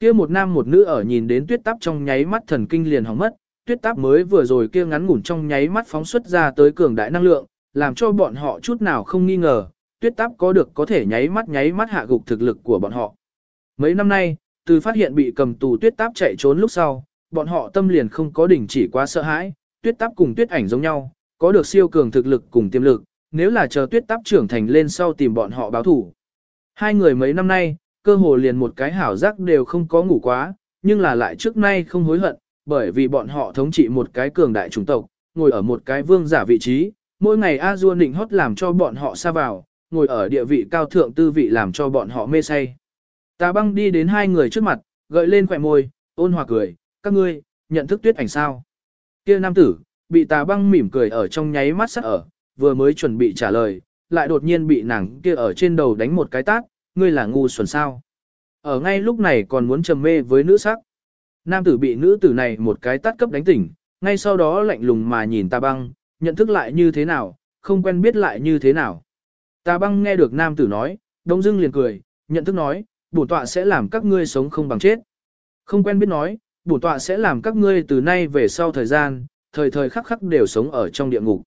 Kia một nam một nữ ở nhìn đến tuyết táp trong nháy mắt thần kinh liền hỏng mất, tuyết táp mới vừa rồi kia ngắn ngủn trong nháy mắt phóng xuất ra tới cường đại năng lượng, làm cho bọn họ chút nào không nghi ngờ, tuyết táp có được có thể nháy mắt nháy mắt hạ gục thực lực của bọn họ. Mấy năm nay, từ phát hiện bị cầm tù tuyết táp chạy trốn lúc sau, bọn họ tâm liền không có đỉnh chỉ quá sợ hãi, tuyết táp cùng tuyết ảnh giống nhau, có được siêu cường thực lực cùng tiềm lực, nếu là chờ tuyết táp trưởng thành lên sau tìm bọn họ báo thủ. Hai người mấy năm nay, cơ hồ liền một cái hảo giác đều không có ngủ quá, nhưng là lại trước nay không hối hận, bởi vì bọn họ thống trị một cái cường đại chủng tộc, ngồi ở một cái vương giả vị trí, mỗi ngày A Du nịnh hót làm cho bọn họ xa vào, ngồi ở địa vị cao thượng tư vị làm cho bọn họ mê say. Tà băng đi đến hai người trước mặt, gợi lên khỏe môi, ôn hòa cười, các ngươi, nhận thức tuyết ảnh sao? Kia nam tử, bị tà băng mỉm cười ở trong nháy mắt sắc ở, vừa mới chuẩn bị trả lời, lại đột nhiên bị nàng kia ở trên đầu đánh một cái tát, ngươi là ngu xuẩn sao? Ở ngay lúc này còn muốn trầm mê với nữ sắc. Nam tử bị nữ tử này một cái tát cấp đánh tỉnh, ngay sau đó lạnh lùng mà nhìn ta băng, nhận thức lại như thế nào, không quen biết lại như thế nào. ta băng nghe được nam tử nói, đông dưng liền cười, nhận thức nói, bổn tọa sẽ làm các ngươi sống không bằng chết. Không quen biết nói, bổn tọa sẽ làm các ngươi từ nay về sau thời gian, thời thời khắc khắc đều sống ở trong địa ngục.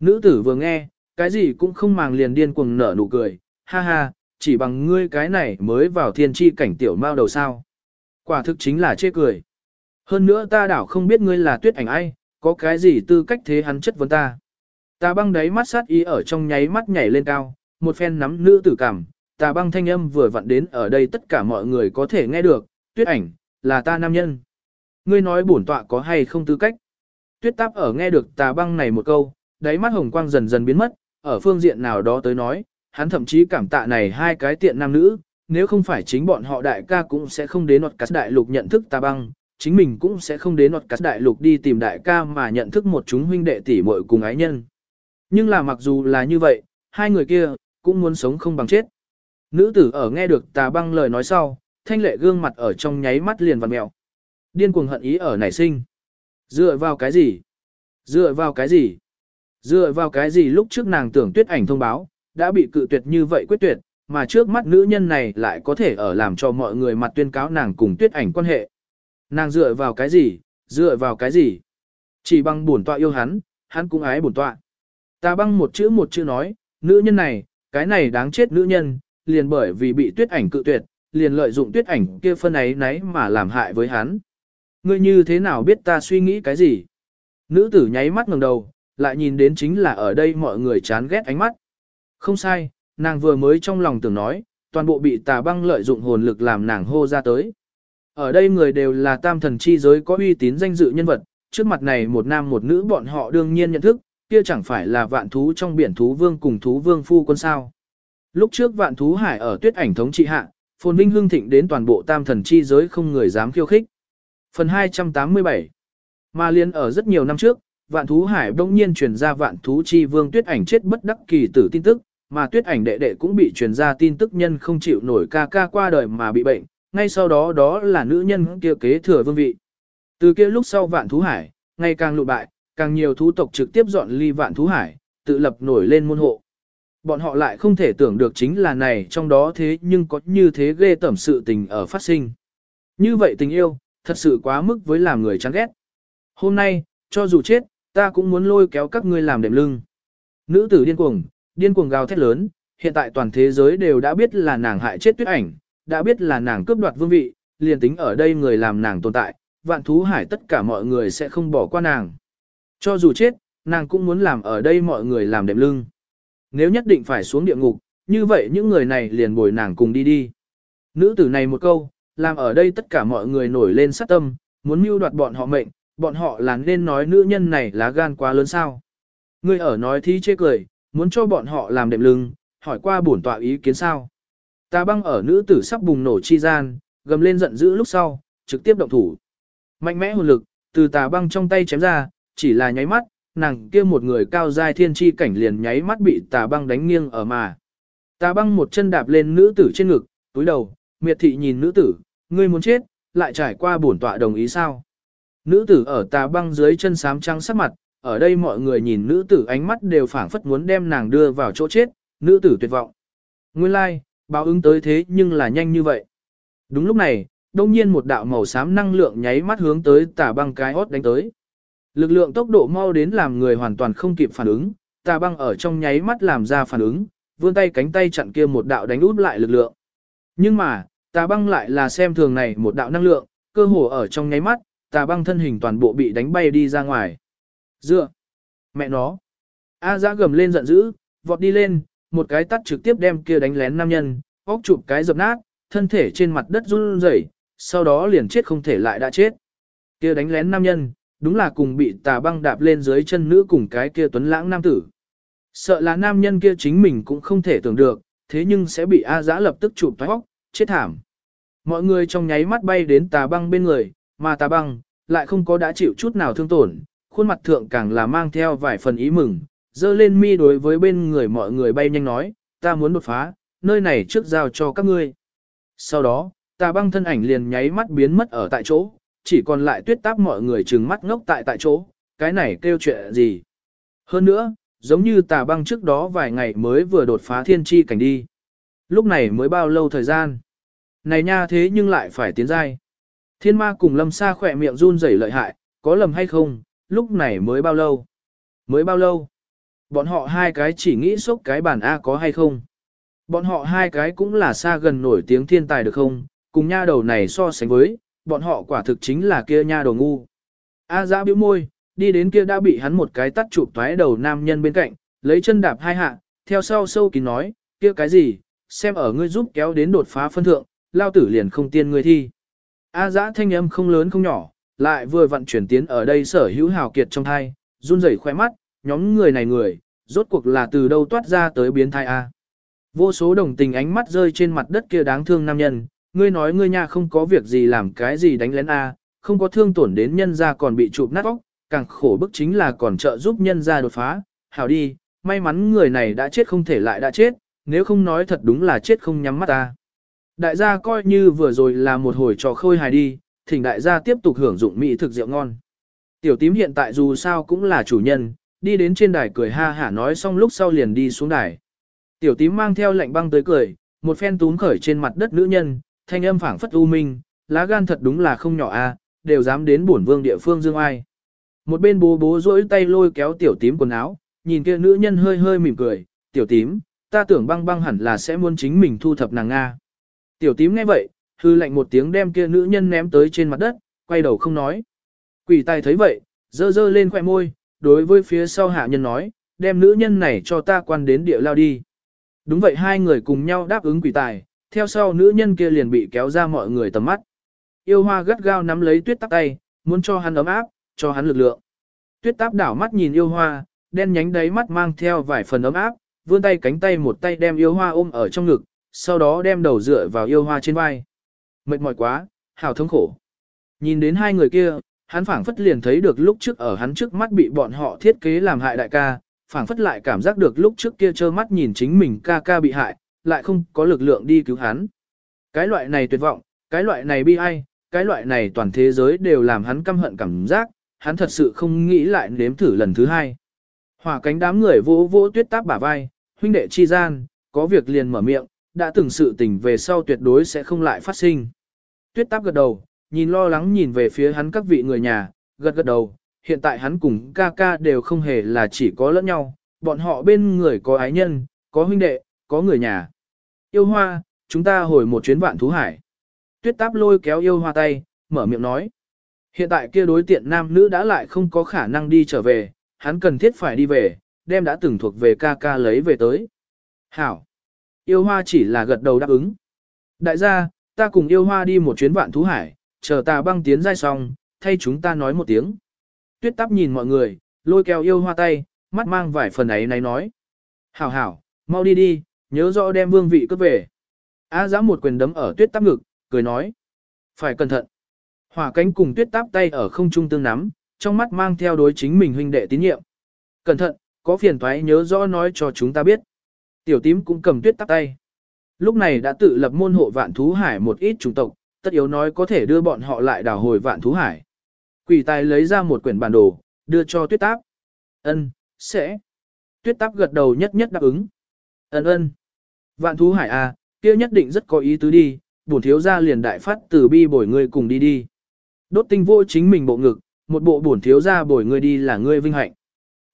Nữ tử vừa nghe, cái gì cũng không màng liền điên cuồng nở nụ cười, ha ha, chỉ bằng ngươi cái này mới vào thiên tri cảnh tiểu mao đầu sao. Quả thực chính là chê cười. Hơn nữa ta đảo không biết ngươi là tuyết ảnh ai, có cái gì tư cách thế hắn chất vấn ta. Ta băng đáy mắt sát ý ở trong nháy mắt nhảy lên cao, một phen nắm nữ tử cảm, ta băng thanh âm vừa vặn đến ở đây tất cả mọi người có thể nghe được, tuyết ảnh, là ta nam nhân. Ngươi nói bổn tọa có hay không tư cách. Tuyết táp ở nghe được tà băng này một câu, đáy mắt hồng quang dần dần biến mất, ở phương diện nào đó tới nói, hắn thậm chí cảm tạ này hai cái tiện nam nữ, nếu không phải chính bọn họ đại ca cũng sẽ không đến nọt cắt đại lục nhận thức ta băng, chính mình cũng sẽ không đến nọt cắt đại lục đi tìm đại ca mà nhận thức một chúng huynh đệ tỷ muội cùng ái nhân. Nhưng là mặc dù là như vậy, hai người kia, cũng muốn sống không bằng chết. Nữ tử ở nghe được tà băng lời nói sau, thanh lệ gương mặt ở trong nháy mắt liền vặn mẹo. Điên cuồng hận ý ở nảy sinh. Dựa vào cái gì? Dựa vào cái gì? Dựa vào cái gì lúc trước nàng tưởng tuyết ảnh thông báo, đã bị cự tuyệt như vậy quyết tuyệt, mà trước mắt nữ nhân này lại có thể ở làm cho mọi người mặt tuyên cáo nàng cùng tuyết ảnh quan hệ. Nàng dựa vào cái gì? Dựa vào cái gì? Chỉ bằng bổn tọa yêu hắn, hắn cũng ái bổn tọa. Ta băng một chữ một chữ nói, nữ nhân này, cái này đáng chết nữ nhân, liền bởi vì bị tuyết ảnh cự tuyệt, liền lợi dụng tuyết ảnh kia phân ấy nấy mà làm hại với hắn. Ngươi như thế nào biết ta suy nghĩ cái gì? Nữ tử nháy mắt ngẩng đầu, lại nhìn đến chính là ở đây mọi người chán ghét ánh mắt. Không sai, nàng vừa mới trong lòng tưởng nói, toàn bộ bị tà băng lợi dụng hồn lực làm nàng hô ra tới. Ở đây người đều là tam thần chi giới có uy tín danh dự nhân vật, trước mặt này một nam một nữ bọn họ đương nhiên nhận thức, kia chẳng phải là vạn thú trong biển thú vương cùng thú vương phu quân sao. Lúc trước vạn thú hải ở tuyết ảnh thống trị hạ, phồn vinh hương thịnh đến toàn bộ tam thần chi giới không người dám khiêu khích. Phần 287 Mà liên ở rất nhiều năm trước, vạn thú hải đông nhiên truyền ra vạn thú chi vương tuyết ảnh chết bất đắc kỳ tử tin tức, mà tuyết ảnh đệ đệ cũng bị truyền ra tin tức nhân không chịu nổi ca ca qua đời mà bị bệnh, ngay sau đó đó là nữ nhân kia kế thừa vương vị. Từ kia lúc sau vạn thú hải, ngày càng lụ bại, càng nhiều thú tộc trực tiếp dọn ly vạn thú hải, tự lập nổi lên môn hộ. Bọn họ lại không thể tưởng được chính là này trong đó thế nhưng có như thế ghê tẩm sự tình ở phát sinh. Như vậy tình yêu, thật sự quá mức với làm người chán ghét. Hôm nay, cho dù chết, ta cũng muốn lôi kéo các ngươi làm đệm lưng. Nữ tử điên cuồng, điên cuồng gào thét lớn, hiện tại toàn thế giới đều đã biết là nàng hại chết tuyết ảnh, đã biết là nàng cướp đoạt vương vị, liền tính ở đây người làm nàng tồn tại, vạn thú hải tất cả mọi người sẽ không bỏ qua nàng. Cho dù chết, nàng cũng muốn làm ở đây mọi người làm đệm lưng. Nếu nhất định phải xuống địa ngục, như vậy những người này liền bồi nàng cùng đi đi. Nữ tử này một câu, làm ở đây tất cả mọi người nổi lên sát tâm, muốn mưu đoạt bọn họ mệnh, bọn họ là nên nói nữ nhân này lá gan quá lớn sao. Người ở nói thí chê cười, muốn cho bọn họ làm đệm lưng, hỏi qua bổn tọa ý kiến sao. Tà băng ở nữ tử sắp bùng nổ chi gian, gầm lên giận dữ lúc sau, trực tiếp động thủ. Mạnh mẽ hồn lực, từ tà băng trong tay chém ra, chỉ là nháy mắt, nàng kia một người cao giai thiên chi cảnh liền nháy mắt bị tà băng đánh nghiêng ở mà. Tà băng một chân đạp lên nữ tử trên ngực, túi đầu, miệt thị nhìn nữ tử, ngươi muốn chết, lại trải qua bổn tọa đồng ý sao. Nữ tử ở tà băng dưới chân sám trắng sắc mặt, ở đây mọi người nhìn nữ tử ánh mắt đều phảng phất muốn đem nàng đưa vào chỗ chết, nữ tử tuyệt vọng. Nguyên lai, like, báo ứng tới thế nhưng là nhanh như vậy. Đúng lúc này, đông nhiên một đạo màu xám năng lượng nháy mắt hướng tới tà băng cái hót đánh tới. Lực lượng tốc độ mau đến làm người hoàn toàn không kịp phản ứng, tà băng ở trong nháy mắt làm ra phản ứng, vươn tay cánh tay chặn kia một đạo đánh út lại lực lượng. Nhưng mà, tà băng lại là xem thường này một đạo năng lượng, cơ hồ ở trong nháy mắt, tà băng thân hình toàn bộ bị đánh bay đi ra ngoài. Dựa! Mẹ nó! A giã gầm lên giận dữ, vọt đi lên, một cái tắt trực tiếp đem kia đánh lén nam nhân, óc chụp cái dập nát, thân thể trên mặt đất run rẩy, sau đó liền chết không thể lại đã chết. Kia đánh lén nam nhân, đúng là cùng bị tà băng đạp lên dưới chân nữ cùng cái kia tuấn lãng nam tử. Sợ là nam nhân kia chính mình cũng không thể tưởng được, thế nhưng sẽ bị A giã lập tức chụp toái óc, chết thảm. Mọi người trong nháy mắt bay đến tà băng bên người, mà tà băng, lại không có đã chịu chút nào thương tổn, khuôn mặt thượng càng là mang theo vài phần ý mừng, dơ lên mi đối với bên người mọi người bay nhanh nói, ta muốn đột phá, nơi này trước giao cho các ngươi. Sau đó, tà băng thân ảnh liền nháy mắt biến mất ở tại chỗ, chỉ còn lại tuyết táp mọi người trừng mắt ngốc tại tại chỗ, cái này kêu chuyện gì. Hơn nữa, giống như tà băng trước đó vài ngày mới vừa đột phá thiên chi cảnh đi. Lúc này mới bao lâu thời gian. Này nha thế nhưng lại phải tiến giai. Thiên ma cùng lâm sa khỏe miệng run rẩy lợi hại, có lầm hay không, lúc này mới bao lâu. Mới bao lâu. Bọn họ hai cái chỉ nghĩ sốc cái bản A có hay không. Bọn họ hai cái cũng là xa gần nổi tiếng thiên tài được không, cùng nha đầu này so sánh với, bọn họ quả thực chính là kia nha đầu ngu. A giã bĩu môi, đi đến kia đã bị hắn một cái tắt chụp toái đầu nam nhân bên cạnh, lấy chân đạp hai hạ, theo sau sâu kín nói, kia cái gì, xem ở ngươi giúp kéo đến đột phá phân thượng, lao tử liền không tiên ngươi thi. A giã thanh âm không lớn không nhỏ, lại vừa vận chuyển tiến ở đây sở hữu hào kiệt trong thai, run rẩy khoe mắt, nhóm người này người, rốt cuộc là từ đâu toát ra tới biến thai A. Vô số đồng tình ánh mắt rơi trên mặt đất kia đáng thương nam nhân, ngươi nói ngươi nha không có việc gì làm cái gì đánh lén A, không có thương tổn đến nhân ra còn bị chụp nát óc, càng khổ bức chính là còn trợ giúp nhân ra đột phá, hảo đi, may mắn người này đã chết không thể lại đã chết, nếu không nói thật đúng là chết không nhắm mắt ta. Đại gia coi như vừa rồi là một hồi trò khôi hài đi, thỉnh đại gia tiếp tục hưởng dụng mỹ thực rượu ngon. Tiểu tím hiện tại dù sao cũng là chủ nhân, đi đến trên đài cười ha hả nói xong lúc sau liền đi xuống đài. Tiểu tím mang theo lệnh băng tới cười, một phen túm khởi trên mặt đất nữ nhân, thanh âm phảng phất u minh, lá gan thật đúng là không nhỏ a, đều dám đến bổn vương địa phương dương ai. Một bên bố bố rỗi tay lôi kéo tiểu tím quần áo, nhìn kia nữ nhân hơi hơi mỉm cười, tiểu tím, ta tưởng băng băng hẳn là sẽ muốn chính mình thu thập nàng Nga. Tiểu tím nghe vậy, hư lạnh một tiếng đem kia nữ nhân ném tới trên mặt đất, quay đầu không nói. Quỷ tài thấy vậy, dơ dơ lên khỏe môi, đối với phía sau hạ nhân nói, đem nữ nhân này cho ta quan đến địa lao đi. Đúng vậy hai người cùng nhau đáp ứng quỷ tài, theo sau nữ nhân kia liền bị kéo ra mọi người tầm mắt. Yêu hoa gắt gao nắm lấy tuyết tắc tay, muốn cho hắn ấm áp, cho hắn lực lượng. Tuyết táp đảo mắt nhìn yêu hoa, đen nhánh đáy mắt mang theo vài phần ấm áp, vươn tay cánh tay một tay đem yêu hoa ôm ở trong ngực, sau đó đem đầu dựa vào yêu hoa trên vai. Mệt mỏi quá, hào thống khổ. Nhìn đến hai người kia, hắn phảng phất liền thấy được lúc trước ở hắn trước mắt bị bọn họ thiết kế làm hại đại ca, phảng phất lại cảm giác được lúc trước kia trơ mắt nhìn chính mình ca ca bị hại, lại không có lực lượng đi cứu hắn. Cái loại này tuyệt vọng, cái loại này bi ai, cái loại này toàn thế giới đều làm hắn căm hận cảm giác, hắn thật sự không nghĩ lại nếm thử lần thứ hai. Hỏa cánh đám người vỗ vỗ tuyết táp bả vai, huynh đệ chi gian, có việc liền mở miệng, đã từng sự tình về sau tuyệt đối sẽ không lại phát sinh. Tuyết táp gật đầu, nhìn lo lắng nhìn về phía hắn các vị người nhà, gật gật đầu, hiện tại hắn cùng ca ca đều không hề là chỉ có lẫn nhau, bọn họ bên người có ái nhân, có huynh đệ, có người nhà. Yêu hoa, chúng ta hồi một chuyến vạn thú hải. Tuyết táp lôi kéo yêu hoa tay, mở miệng nói. Hiện tại kia đối tiện nam nữ đã lại không có khả năng đi trở về, hắn cần thiết phải đi về, đem đã từng thuộc về ca ca lấy về tới. Hảo! Yêu hoa chỉ là gật đầu đáp ứng. Đại gia, ta cùng yêu hoa đi một chuyến vạn thú hải, chờ ta băng tiến giai xong, thay chúng ta nói một tiếng. Tuyết tắp nhìn mọi người, lôi kéo yêu hoa tay, mắt mang vài phần ấy này nói. Hảo hảo, mau đi đi, nhớ rõ đem vương vị cướp về. A giã một quyền đấm ở tuyết tắp ngực, cười nói. Phải cẩn thận. Hỏa cánh cùng tuyết táp tay ở không trung tương nắm, trong mắt mang theo đối chính mình huynh đệ tín nhiệm. Cẩn thận, có phiền thoái nhớ rõ nói cho chúng ta biết. Tiểu tím cũng cầm tuyết táp tay. Lúc này đã tự lập môn hộ vạn thú hải một ít chủng tộc, tất yếu nói có thể đưa bọn họ lại đảo hồi vạn thú hải. Quỷ tài lấy ra một quyển bản đồ, đưa cho tuyết táp. Ân, sẽ. Tuyết táp gật đầu nhất nhất đáp ứng. Ân ân. Vạn thú hải à, kia nhất định rất có ý tứ đi, bổn thiếu gia liền đại phát từ bi bồi ngươi cùng đi đi. Đốt tinh vô chính mình bộ ngực, một bộ bổn thiếu gia bồi ngươi đi là ngươi vinh hạnh.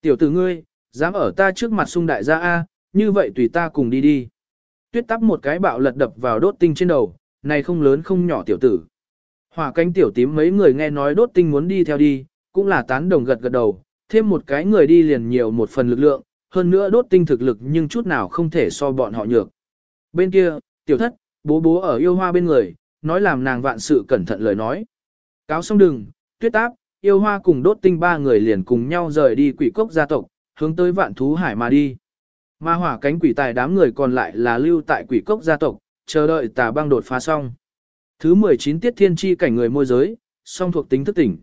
Tiểu tử ngươi, dám ở ta trước mặt sung đại gia A, như vậy tùy ta cùng đi đi. Tuyết tắp một cái bạo lật đập vào đốt tinh trên đầu, này không lớn không nhỏ tiểu tử. Hỏa cánh tiểu tím mấy người nghe nói đốt tinh muốn đi theo đi, cũng là tán đồng gật gật đầu, thêm một cái người đi liền nhiều một phần lực lượng, hơn nữa đốt tinh thực lực nhưng chút nào không thể so bọn họ nhược. Bên kia, tiểu thất, bố bố ở yêu hoa bên người, nói làm nàng vạn sự cẩn thận lời nói. Cáo xong đừng, tuyết áp, yêu hoa cùng đốt tinh ba người liền cùng nhau rời đi quỷ cốc gia tộc, hướng tới vạn thú hải mà đi. Ma hỏa cánh quỷ tài đám người còn lại là lưu tại quỷ cốc gia tộc, chờ đợi tà băng đột phá xong. Thứ 19 tiết thiên chi cảnh người môi giới, song thuộc tính thức tỉnh.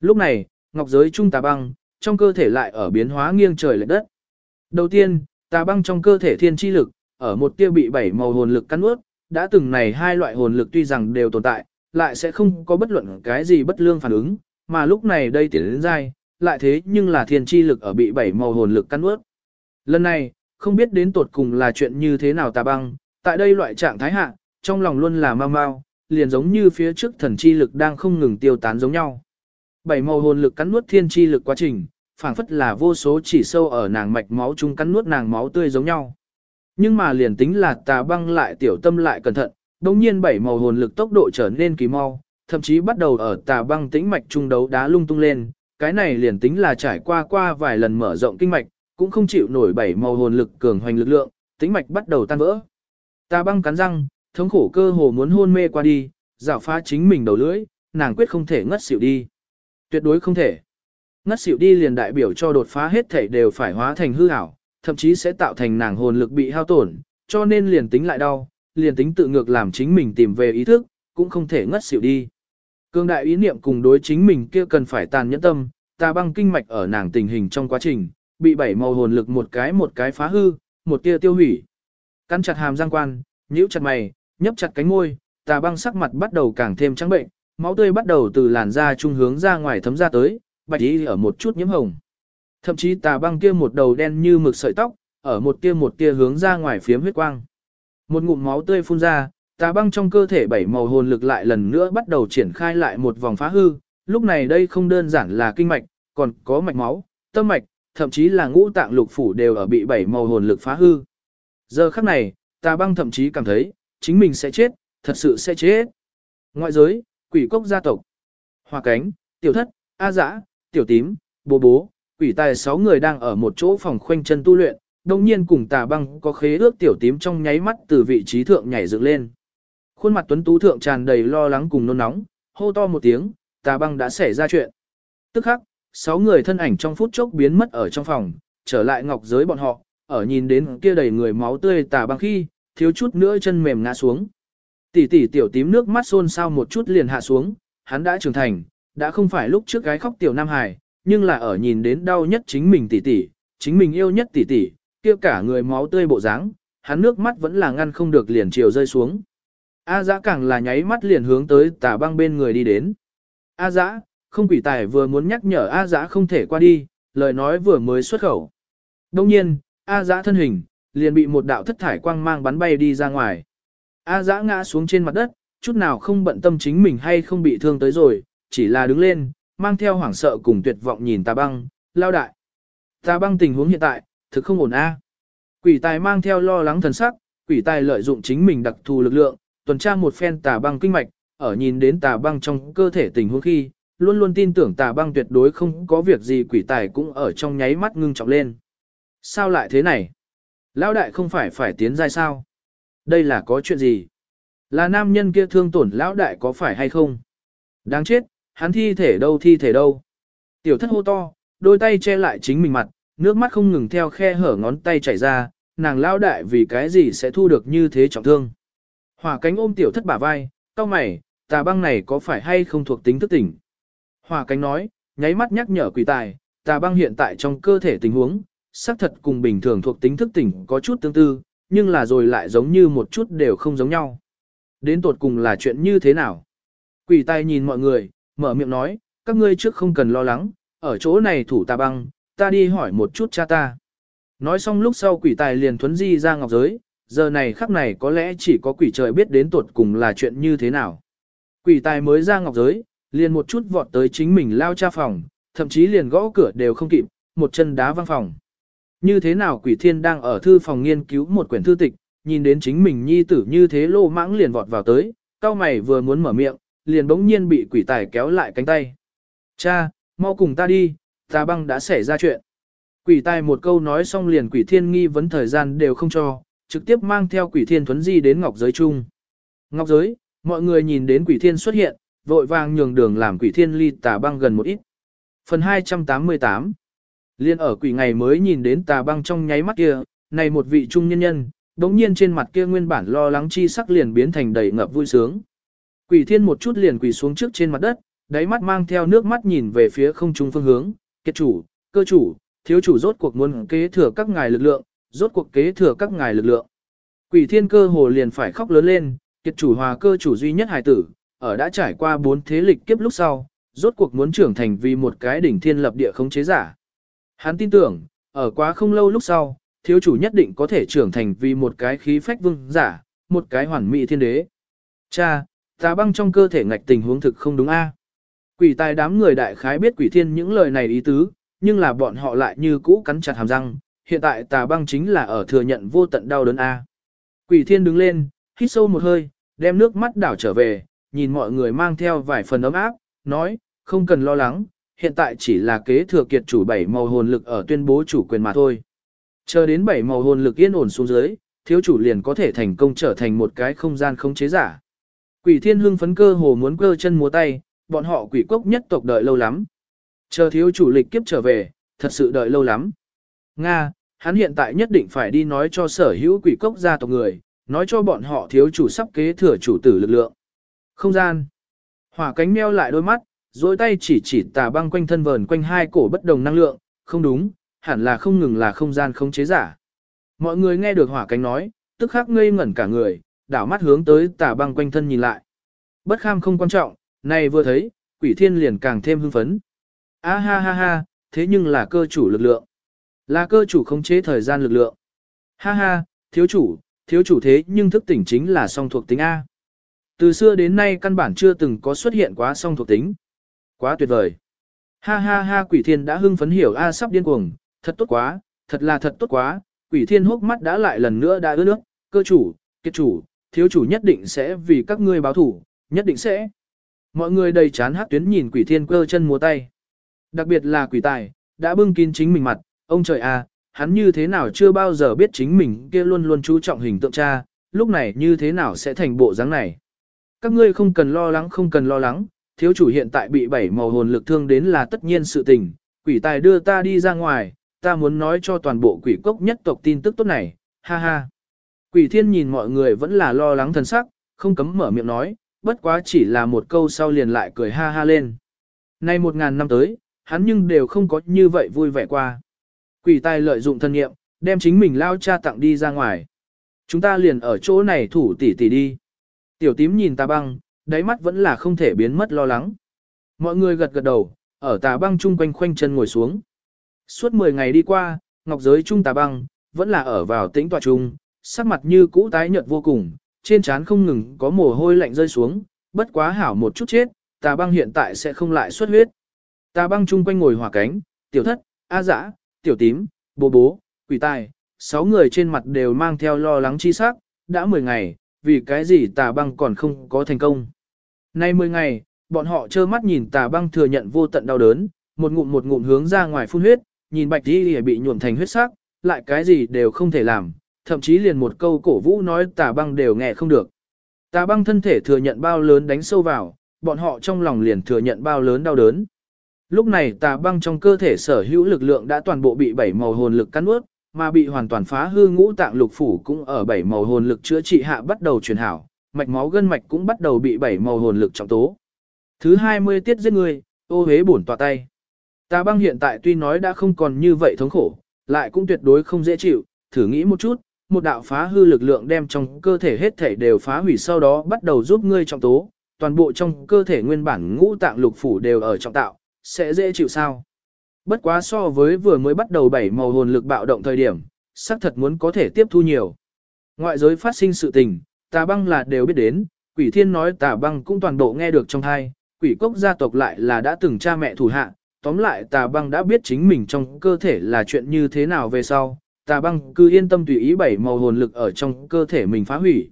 Lúc này, ngọc giới trung tà băng, trong cơ thể lại ở biến hóa nghiêng trời lệch đất. Đầu tiên, tà băng trong cơ thể thiên chi lực, ở một tia bị bảy màu hồn lực cắn ướt, đã từng này hai loại hồn lực tuy rằng đều tồn tại, lại sẽ không có bất luận cái gì bất lương phản ứng, mà lúc này đây tiến đến dai, lại thế nhưng là thiên chi lực ở bị bảy màu hồn lực cắn ướt. Lần này, không biết đến tột cùng là chuyện như thế nào tà băng, tại đây loại trạng thái hạ, trong lòng luôn là mau mau, liền giống như phía trước thần chi lực đang không ngừng tiêu tán giống nhau. Bảy màu hồn lực cắn nuốt thiên chi lực quá trình, phảng phất là vô số chỉ sâu ở nàng mạch máu chung cắn nuốt nàng máu tươi giống nhau. Nhưng mà liền tính là tà băng lại tiểu tâm lại cẩn thận, đồng nhiên bảy màu hồn lực tốc độ trở nên kỳ mau, thậm chí bắt đầu ở tà băng tĩnh mạch trung đấu đá lung tung lên, cái này liền tính là trải qua qua vài lần mở rộng kinh mạch, cũng không chịu nổi bảy màu hồn lực cường hoành lực lượng, tĩnh mạch bắt đầu tan vỡ. ta băng cắn răng, thống khổ cơ hồ muốn hôn mê qua đi, rảo phá chính mình đầu lưỡi, nàng quyết không thể ngất xỉu đi. Tuyệt đối không thể. Ngất xỉu đi liền đại biểu cho đột phá hết thể đều phải hóa thành hư ảo, thậm chí sẽ tạo thành nàng hồn lực bị hao tổn, cho nên liền tính lại đau, liền tính tự ngược làm chính mình tìm về ý thức, cũng không thể ngất xỉu đi. Cương đại ý niệm cùng đối chính mình kia cần phải tàn nhẫn tâm, ta băng kinh mạch ở nàng tình hình trong quá trình, bị bảy màu hồn lực một cái một cái phá hư, một tia tiêu hủy. Cắn chặt hàm răng quan, nhíu chặt mày, nhấp chặt cánh môi, tà băng sắc mặt bắt đầu càng thêm trắng bệnh, máu tươi bắt đầu từ làn da trung hướng ra ngoài thấm ra tới, bạch ý ở một chút nhiễm hồng. Thậm chí tà băng kia một đầu đen như mực sợi tóc, ở một tia một tia hướng ra ngoài phiếm huyết quang. Một ngụm máu tươi phun ra, tà băng trong cơ thể bảy màu hồn lực lại lần nữa bắt đầu triển khai lại một vòng phá hư, lúc này đây không đơn giản là kinh mạch, còn có mạch máu, tâm mạch, thậm chí là ngũ tạng lục phủ đều ở bị bảy màu hồn lực phá hư. Giờ khắc này, tà băng thậm chí cảm thấy, chính mình sẽ chết, thật sự sẽ chết. Ngoại giới, quỷ cốc gia tộc, hòa cánh, tiểu thất, a dã, tiểu tím, bố bố, quỷ tài sáu người đang ở một chỗ phòng khoanh chân tu luyện, đồng nhiên cùng tà băng có khế ước tiểu tím trong nháy mắt từ vị trí thượng nhảy dựng lên. Khuôn mặt tuấn tú thượng tràn đầy lo lắng cùng nôn nóng, hô to một tiếng, tà băng đã xảy ra chuyện. Tức khắc, sáu người thân ảnh trong phút chốc biến mất ở trong phòng, trở lại ngọc giới bọn họ, ở nhìn đến kia đầy người máu tươi tà băng khi, thiếu chút nữa chân mềm ngã xuống. Tỷ tỷ tiểu tím nước mắt xôn xao một chút liền hạ xuống, hắn đã trưởng thành, đã không phải lúc trước gái khóc tiểu Nam Hải, nhưng là ở nhìn đến đau nhất chính mình tỷ tỷ, chính mình yêu nhất tỷ tỷ, kia cả người máu tươi bộ dáng, hắn nước mắt vẫn là ngăn không được liền chiều rơi xuống. A dã càng là nháy mắt liền hướng tới tà băng bên người đi đến. A dã, không quỷ tài vừa muốn nhắc nhở A dã không thể qua đi, lời nói vừa mới xuất khẩu. Đông nhiên, A dã thân hình, liền bị một đạo thất thải quang mang bắn bay đi ra ngoài. A dã ngã xuống trên mặt đất, chút nào không bận tâm chính mình hay không bị thương tới rồi, chỉ là đứng lên, mang theo hoảng sợ cùng tuyệt vọng nhìn tà băng, lao đại. Tà băng tình huống hiện tại, thực không ổn a. Quỷ tài mang theo lo lắng thần sắc, quỷ tài lợi dụng chính mình đặc thù lực lượng, tuần tra một phen tà băng kinh mạch, ở nhìn đến tà băng trong cơ thể tình huống khi, luôn luôn tin tưởng tà băng tuyệt đối không có việc gì quỷ tài cũng ở trong nháy mắt ngưng trọng lên. Sao lại thế này? Lão đại không phải phải tiến giai sao? Đây là có chuyện gì? Là nam nhân kia thương tổn lão đại có phải hay không? Đáng chết, hắn thi thể đâu thi thể đâu? Tiểu thất hô to, đôi tay che lại chính mình mặt, nước mắt không ngừng theo khe hở ngón tay chảy ra, nàng lão đại vì cái gì sẽ thu được như thế trọng thương. Hỏa cánh ôm tiểu thất bả vai, cao mày, tà băng này có phải hay không thuộc tính thức tỉnh? Hỏa cánh nói, nháy mắt nhắc nhở quỷ tài, tà băng hiện tại trong cơ thể tình huống, xác thật cùng bình thường thuộc tính thức tỉnh có chút tương tư, nhưng là rồi lại giống như một chút đều không giống nhau. Đến tột cùng là chuyện như thế nào? Quỷ Tài nhìn mọi người, mở miệng nói, các ngươi trước không cần lo lắng, ở chỗ này thủ tà băng, ta đi hỏi một chút cha ta. Nói xong lúc sau quỷ tài liền thuấn di ra ngọc giới, giờ này khắc này có lẽ chỉ có quỷ trời biết đến tuột cùng là chuyện như thế nào. Quỷ tài mới ra ngọc giới, liền một chút vọt tới chính mình lao cha phòng, thậm chí liền gõ cửa đều không kịp, một chân đá văng phòng. Như thế nào quỷ thiên đang ở thư phòng nghiên cứu một quyển thư tịch, nhìn đến chính mình nhi tử như thế lô mãng liền vọt vào tới, cao mày vừa muốn mở miệng, liền bỗng nhiên bị quỷ tài kéo lại cánh tay. Cha, mau cùng ta đi, ta băng đã xảy ra chuyện. Quỷ tài một câu nói xong liền quỷ thiên nghi vấn thời gian đều không cho, trực tiếp mang theo quỷ thiên thuấn di đến ngọc giới chung. Ngọc giới, mọi người nhìn đến quỷ thiên xuất hiện, vội vàng nhường đường làm quỷ thiên ly tà băng gần một ít. Phần 288 Liên ở quỷ ngày mới nhìn đến tà băng trong nháy mắt kia, này một vị trung nhân nhân, đống nhiên trên mặt kia nguyên bản lo lắng chi sắc liền biến thành đầy ngập vui sướng. Quỷ thiên một chút liền quỳ xuống trước trên mặt đất, đáy mắt mang theo nước mắt nhìn về phía không trung phương hướng, kết chủ, cơ chủ, thiếu chủ rốt cuộc muốn kế thừa các ngài lực lượng, rốt cuộc kế thừa các ngài lực lượng. Quỷ thiên cơ hồ liền phải khóc lớn lên, kiệt chủ hòa cơ chủ duy nhất hài tử, ở đã trải qua bốn thế lịch kiếp lúc sau, rốt cuộc muốn trưởng thành vì một cái đỉnh thiên lập địa không chế giả. Hắn tin tưởng, ở quá không lâu lúc sau, thiếu chủ nhất định có thể trưởng thành vì một cái khí phách vương giả, một cái hoàn mỹ thiên đế. Cha, ta băng trong cơ thể ngạch tình huống thực không đúng a. Quỷ tài đám người đại khái biết quỷ thiên những lời này ý tứ, nhưng là bọn họ lại như cũ cắn chặt hàm răng, hiện tại tà băng chính là ở thừa nhận vô tận đau đớn A. Quỷ thiên đứng lên, hít sâu một hơi, đem nước mắt đảo trở về, nhìn mọi người mang theo vài phần ấm áp, nói, không cần lo lắng, hiện tại chỉ là kế thừa kiệt chủ bảy màu hồn lực ở tuyên bố chủ quyền mà thôi. Chờ đến bảy màu hồn lực yên ổn xuống dưới, thiếu chủ liền có thể thành công trở thành một cái không gian không chế giả. Quỷ thiên hưng phấn cơ hồ muốn cơ chân múa tay, bọn họ quỷ cốc nhất tộc đợi lâu lắm. Chờ thiếu chủ lịch kiếp trở về, thật sự đợi lâu lắm. Nga, hắn hiện tại nhất định phải đi nói cho sở hữu quỷ cốc gia tộc người, nói cho bọn họ thiếu chủ sắp kế thừa chủ tử lực lượng. Không gian. Hỏa cánh meo lại đôi mắt, dối tay chỉ chỉ tà băng quanh thân vờn quanh hai cổ bất đồng năng lượng, không đúng, hẳn là không ngừng là không gian không chế giả. Mọi người nghe được hỏa cánh nói, tức khắc ngây ngẩn cả người, đảo mắt hướng tới tà băng quanh thân nhìn lại. Bất kham không quan trọng, này vừa thấy, quỷ thiên liền càng thêm hưng phấn. A ha ha ha, thế nhưng là cơ chủ lực lượng. Là cơ chủ khống chế thời gian lực lượng. Ha ha, thiếu chủ, thiếu chủ thế nhưng thức tỉnh chính là song thuộc tính A. Từ xưa đến nay căn bản chưa từng có xuất hiện quá song thuộc tính. Quá tuyệt vời. Ha ha ha quỷ thiên đã hưng phấn hiểu A sắp điên cuồng, thật tốt quá, thật là thật tốt quá, quỷ thiên hốc mắt đã lại lần nữa đã ướt nước, cơ chủ, kiệt chủ, thiếu chủ nhất định sẽ vì các ngươi báo thủ, nhất định sẽ. Mọi người đầy chán hát tuyến nhìn quỷ thiên cơ chân múa tay. Đặc biệt là quỷ tài, đã bưng kín chính mình mặt, ông trời à, hắn như thế nào chưa bao giờ biết chính mình kia luôn luôn chú trọng hình tượng cha, lúc này như thế nào sẽ thành bộ dáng này. Các ngươi không cần lo lắng không cần lo lắng, thiếu chủ hiện tại bị bảy màu hồn lực thương đến là tất nhiên sự tình, quỷ tài đưa ta đi ra ngoài, ta muốn nói cho toàn bộ quỷ cốc nhất tộc tin tức tốt này, ha ha. Quỷ thiên nhìn mọi người vẫn là lo lắng thần sắc, không cấm mở miệng nói, bất quá chỉ là một câu sau liền lại cười ha ha lên. Nay một ngàn năm tới, hắn nhưng đều không có như vậy vui vẻ qua. Quỷ tài lợi dụng thân nghiệm, đem chính mình lao cha tặng đi ra ngoài. Chúng ta liền ở chỗ này thủ tỉ tỉ đi. Tiểu tím nhìn tà băng, đáy mắt vẫn là không thể biến mất lo lắng. Mọi người gật gật đầu, ở tà băng chung quanh khoanh chân ngồi xuống. Suốt 10 ngày đi qua, ngọc giới trung tà băng, vẫn là ở vào tĩnh tọa trung, sắc mặt như cũ tái nhợt vô cùng, trên trán không ngừng có mồ hôi lạnh rơi xuống, bất quá hảo một chút chết, tà băng hiện tại sẽ không lại xuất huyết. Tà băng chung quanh ngồi hỏa cánh, tiểu thất, a dã, tiểu tím, bố bố, quỷ tài, sáu người trên mặt đều mang theo lo lắng chi sắc, đã 10 ngày, vì cái gì tà băng còn không có thành công. Nay 10 ngày, bọn họ trơ mắt nhìn tà băng thừa nhận vô tận đau đớn, một ngụm một ngụm hướng ra ngoài phun huyết, nhìn bạch đi bị nhuộm thành huyết sắc, lại cái gì đều không thể làm, thậm chí liền một câu cổ vũ nói tà băng đều nghe không được. Tà băng thân thể thừa nhận bao lớn đánh sâu vào, bọn họ trong lòng liền thừa nhận bao lớn đau đớn. Lúc này tà băng trong cơ thể sở hữu lực lượng đã toàn bộ bị bảy màu hồn lực cắn ướt, mà bị hoàn toàn phá hư ngũ tạng lục phủ cũng ở bảy màu hồn lực chữa trị hạ bắt đầu truyền hảo, mạch máu gân mạch cũng bắt đầu bị bảy màu hồn lực trọng tố. Thứ 20 tiết giết người, ô hế bổn tọa tay. Tà băng hiện tại tuy nói đã không còn như vậy thống khổ, lại cũng tuyệt đối không dễ chịu, thử nghĩ một chút, một đạo phá hư lực lượng đem trong cơ thể hết thể đều phá hủy sau đó bắt đầu giúp ngươi trọng tố, toàn bộ trong cơ thể nguyên bản ngũ tạng lục phủ đều ở trọng tạo, sẽ dễ chịu sao. Bất quá so với vừa mới bắt đầu bảy màu hồn lực bạo động thời điểm, xác thật muốn có thể tiếp thu nhiều. Ngoại giới phát sinh sự tình, tà băng là đều biết đến, quỷ thiên nói tà băng cũng toàn bộ nghe được trong thai, quỷ cốc gia tộc lại là đã từng cha mẹ thủ hạ, tóm lại tà băng đã biết chính mình trong cơ thể là chuyện như thế nào về sau, tà băng cứ yên tâm tùy ý bảy màu hồn lực ở trong cơ thể mình phá hủy.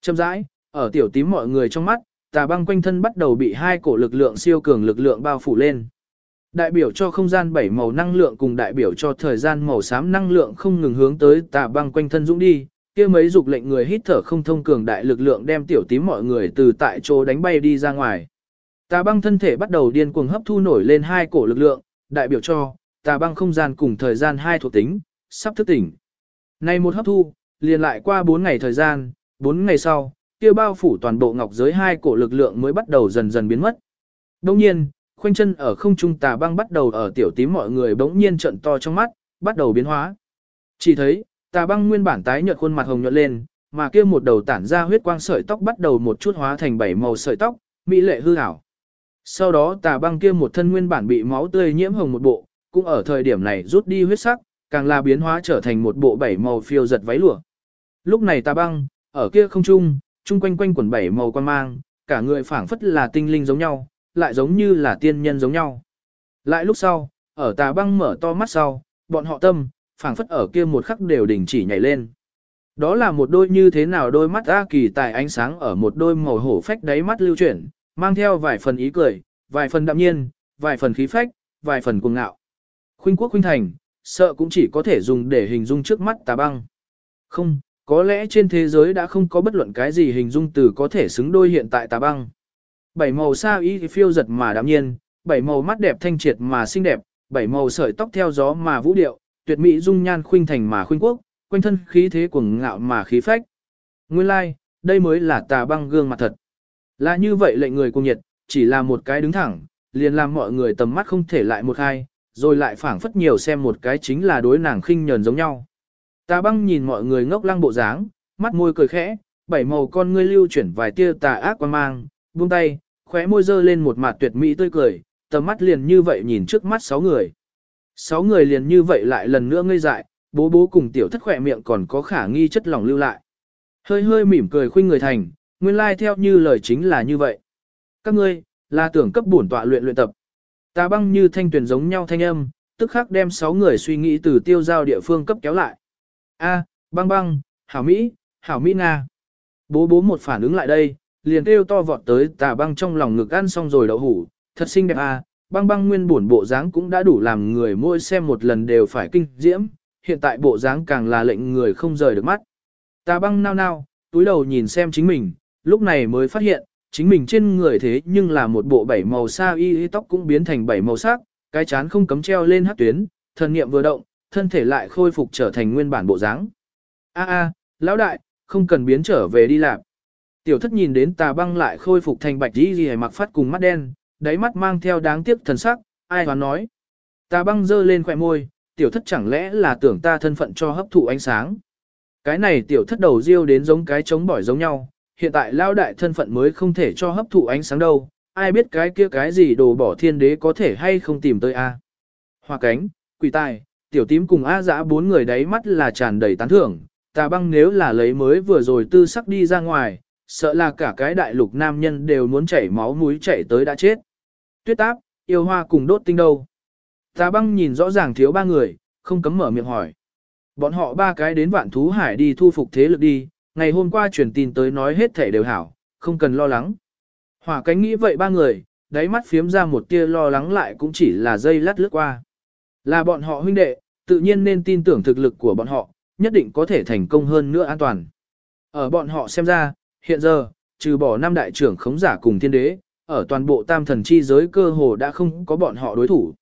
Châm rãi, ở tiểu tím mọi người trong mắt, tà băng quanh thân bắt đầu bị hai cổ lực lượng siêu cường lực lượng bao phủ lên. Đại biểu cho không gian bảy màu năng lượng cùng đại biểu cho thời gian màu xám năng lượng không ngừng hướng tới tà băng quanh thân dũng đi, kia mấy dục lệnh người hít thở không thông cường đại lực lượng đem tiểu tím mọi người từ tại chỗ đánh bay đi ra ngoài. Tà băng thân thể bắt đầu điên cuồng hấp thu nổi lên hai cổ lực lượng, đại biểu cho tà băng không gian cùng thời gian hai thuộc tính, sắp thức tỉnh. Này một hấp thu, liền lại qua 4 ngày thời gian, 4 ngày sau, kia bao phủ toàn bộ ngọc giới hai cổ lực lượng mới bắt đầu dần dần biến mất. Đồng nhiên, khoanh chân ở không trung tà băng bắt đầu ở tiểu tím mọi người bỗng nhiên trận to trong mắt, bắt đầu biến hóa. Chỉ thấy, tà băng nguyên bản tái nhợt khuôn mặt hồng nhuận lên, mà kia một đầu tản ra huyết quang sợi tóc bắt đầu một chút hóa thành bảy màu sợi tóc, mỹ lệ hư ảo. Sau đó tà băng kia một thân nguyên bản bị máu tươi nhiễm hồng một bộ, cũng ở thời điểm này rút đi huyết sắc, càng là biến hóa trở thành một bộ bảy màu phiêu giật váy lụa. Lúc này tà băng, ở kia không trung, chung quanh quanh quần bảy màu quan mang, cả người phảng phất là tinh linh giống nhau, lại giống như là tiên nhân giống nhau. Lại lúc sau, ở tà băng mở to mắt sau, bọn họ tâm, phảng phất ở kia một khắc đều đình chỉ nhảy lên. Đó là một đôi như thế nào đôi mắt A kỳ tài ánh sáng ở một đôi màu hổ phách đáy mắt lưu chuyển, mang theo vài phần ý cười, vài phần đạm nhiên, vài phần khí phách, vài phần cuồng ngạo. Khuynh quốc khuynh thành, sợ cũng chỉ có thể dùng để hình dung trước mắt tà băng. Không, có lẽ trên thế giới đã không có bất luận cái gì hình dung từ có thể xứng đôi hiện tại tà băng. Bảy màu sa y phiêu giật mà đạm nhiên, bảy màu mắt đẹp thanh triệt mà xinh đẹp, bảy màu sợi tóc theo gió mà vũ điệu, tuyệt mỹ dung nhan khuynh thành mà khuynh quốc, quanh thân khí thế cuồng ngạo mà khí phách. Nguyên lai, like, đây mới là tà băng gương mặt thật. Là như vậy lệnh người cùng nhiệt, chỉ là một cái đứng thẳng, liền làm mọi người tầm mắt không thể lại một hai, rồi lại phảng phất nhiều xem một cái chính là đối nàng khinh nhờn giống nhau. Tà băng nhìn mọi người ngốc lăng bộ dáng, mắt môi cười khẽ, bảy màu con ngươi lưu chuyển vài tia tà ác quan mang, buông tay, khóe môi dơ lên một mặt tuyệt mỹ tươi cười, tầm mắt liền như vậy nhìn trước mắt sáu người. Sáu người liền như vậy lại lần nữa ngây dại, bố bố cùng tiểu thất khỏe miệng còn có khả nghi chất lỏng lưu lại. Hơi hơi mỉm cười khuynh người thành, nguyên lai like theo như lời chính là như vậy. Các ngươi, là tưởng cấp bổn tọa luyện luyện tập. ta băng như thanh tuyển giống nhau thanh âm, tức khắc đem sáu người suy nghĩ từ tiêu giao địa phương cấp kéo lại. A, băng băng, hảo Mỹ, hảo Mỹ Nga. Bố bố một phản ứng lại đây, liền kêu to vọt tới tà băng trong lòng ngực ăn xong rồi đậu hủ, thật xinh đẹp à, băng băng nguyên buồn bộ dáng cũng đã đủ làm người mỗi xem một lần đều phải kinh diễm, hiện tại bộ dáng càng là lệnh người không rời được mắt. Tà băng nao nao, túi đầu nhìn xem chính mình, lúc này mới phát hiện, chính mình trên người thế nhưng là một bộ bảy màu sa y, y tóc cũng biến thành bảy màu sắc, cái chán không cấm treo lên hát tuyến, thần niệm vừa động, thân thể lại khôi phục trở thành nguyên bản bộ dáng. A a, lão đại, không cần biến trở về đi làm. Tiểu thất nhìn đến tà băng lại khôi phục thành bạch đi gì mặc phát cùng mắt đen, đáy mắt mang theo đáng tiếc thần sắc, ai hoán nói. Tà băng dơ lên khỏe môi, tiểu thất chẳng lẽ là tưởng ta thân phận cho hấp thụ ánh sáng. Cái này tiểu thất đầu riêu đến giống cái trống bỏi giống nhau, hiện tại lao đại thân phận mới không thể cho hấp thụ ánh sáng đâu, ai biết cái kia cái gì đồ bỏ thiên đế có thể hay không tìm tới a. Hoa cánh, quỷ tài, tiểu tím cùng A dã bốn người đáy mắt là tràn đầy tán thưởng, tà băng nếu là lấy mới vừa rồi tư sắc đi ra ngoài, sợ là cả cái đại lục nam nhân đều muốn chảy máu mũi chảy tới đã chết. Tuyết táp, yêu hoa cùng đốt tinh đâu. Tà băng nhìn rõ ràng thiếu ba người, không cấm mở miệng hỏi. Bọn họ ba cái đến vạn thú hải đi thu phục thế lực đi, ngày hôm qua truyền tin tới nói hết thể đều hảo, không cần lo lắng. Hỏa cánh nghĩ vậy ba người, đáy mắt phiếm ra một tia lo lắng lại cũng chỉ là dây lát lướt qua. Là bọn họ huynh đệ, tự nhiên nên tin tưởng thực lực của bọn họ, nhất định có thể thành công hơn nữa an toàn. Ở bọn họ xem ra, hiện giờ, trừ bỏ năm đại trưởng khống giả cùng thiên đế, ở toàn bộ tam thần chi giới cơ hồ đã không có bọn họ đối thủ.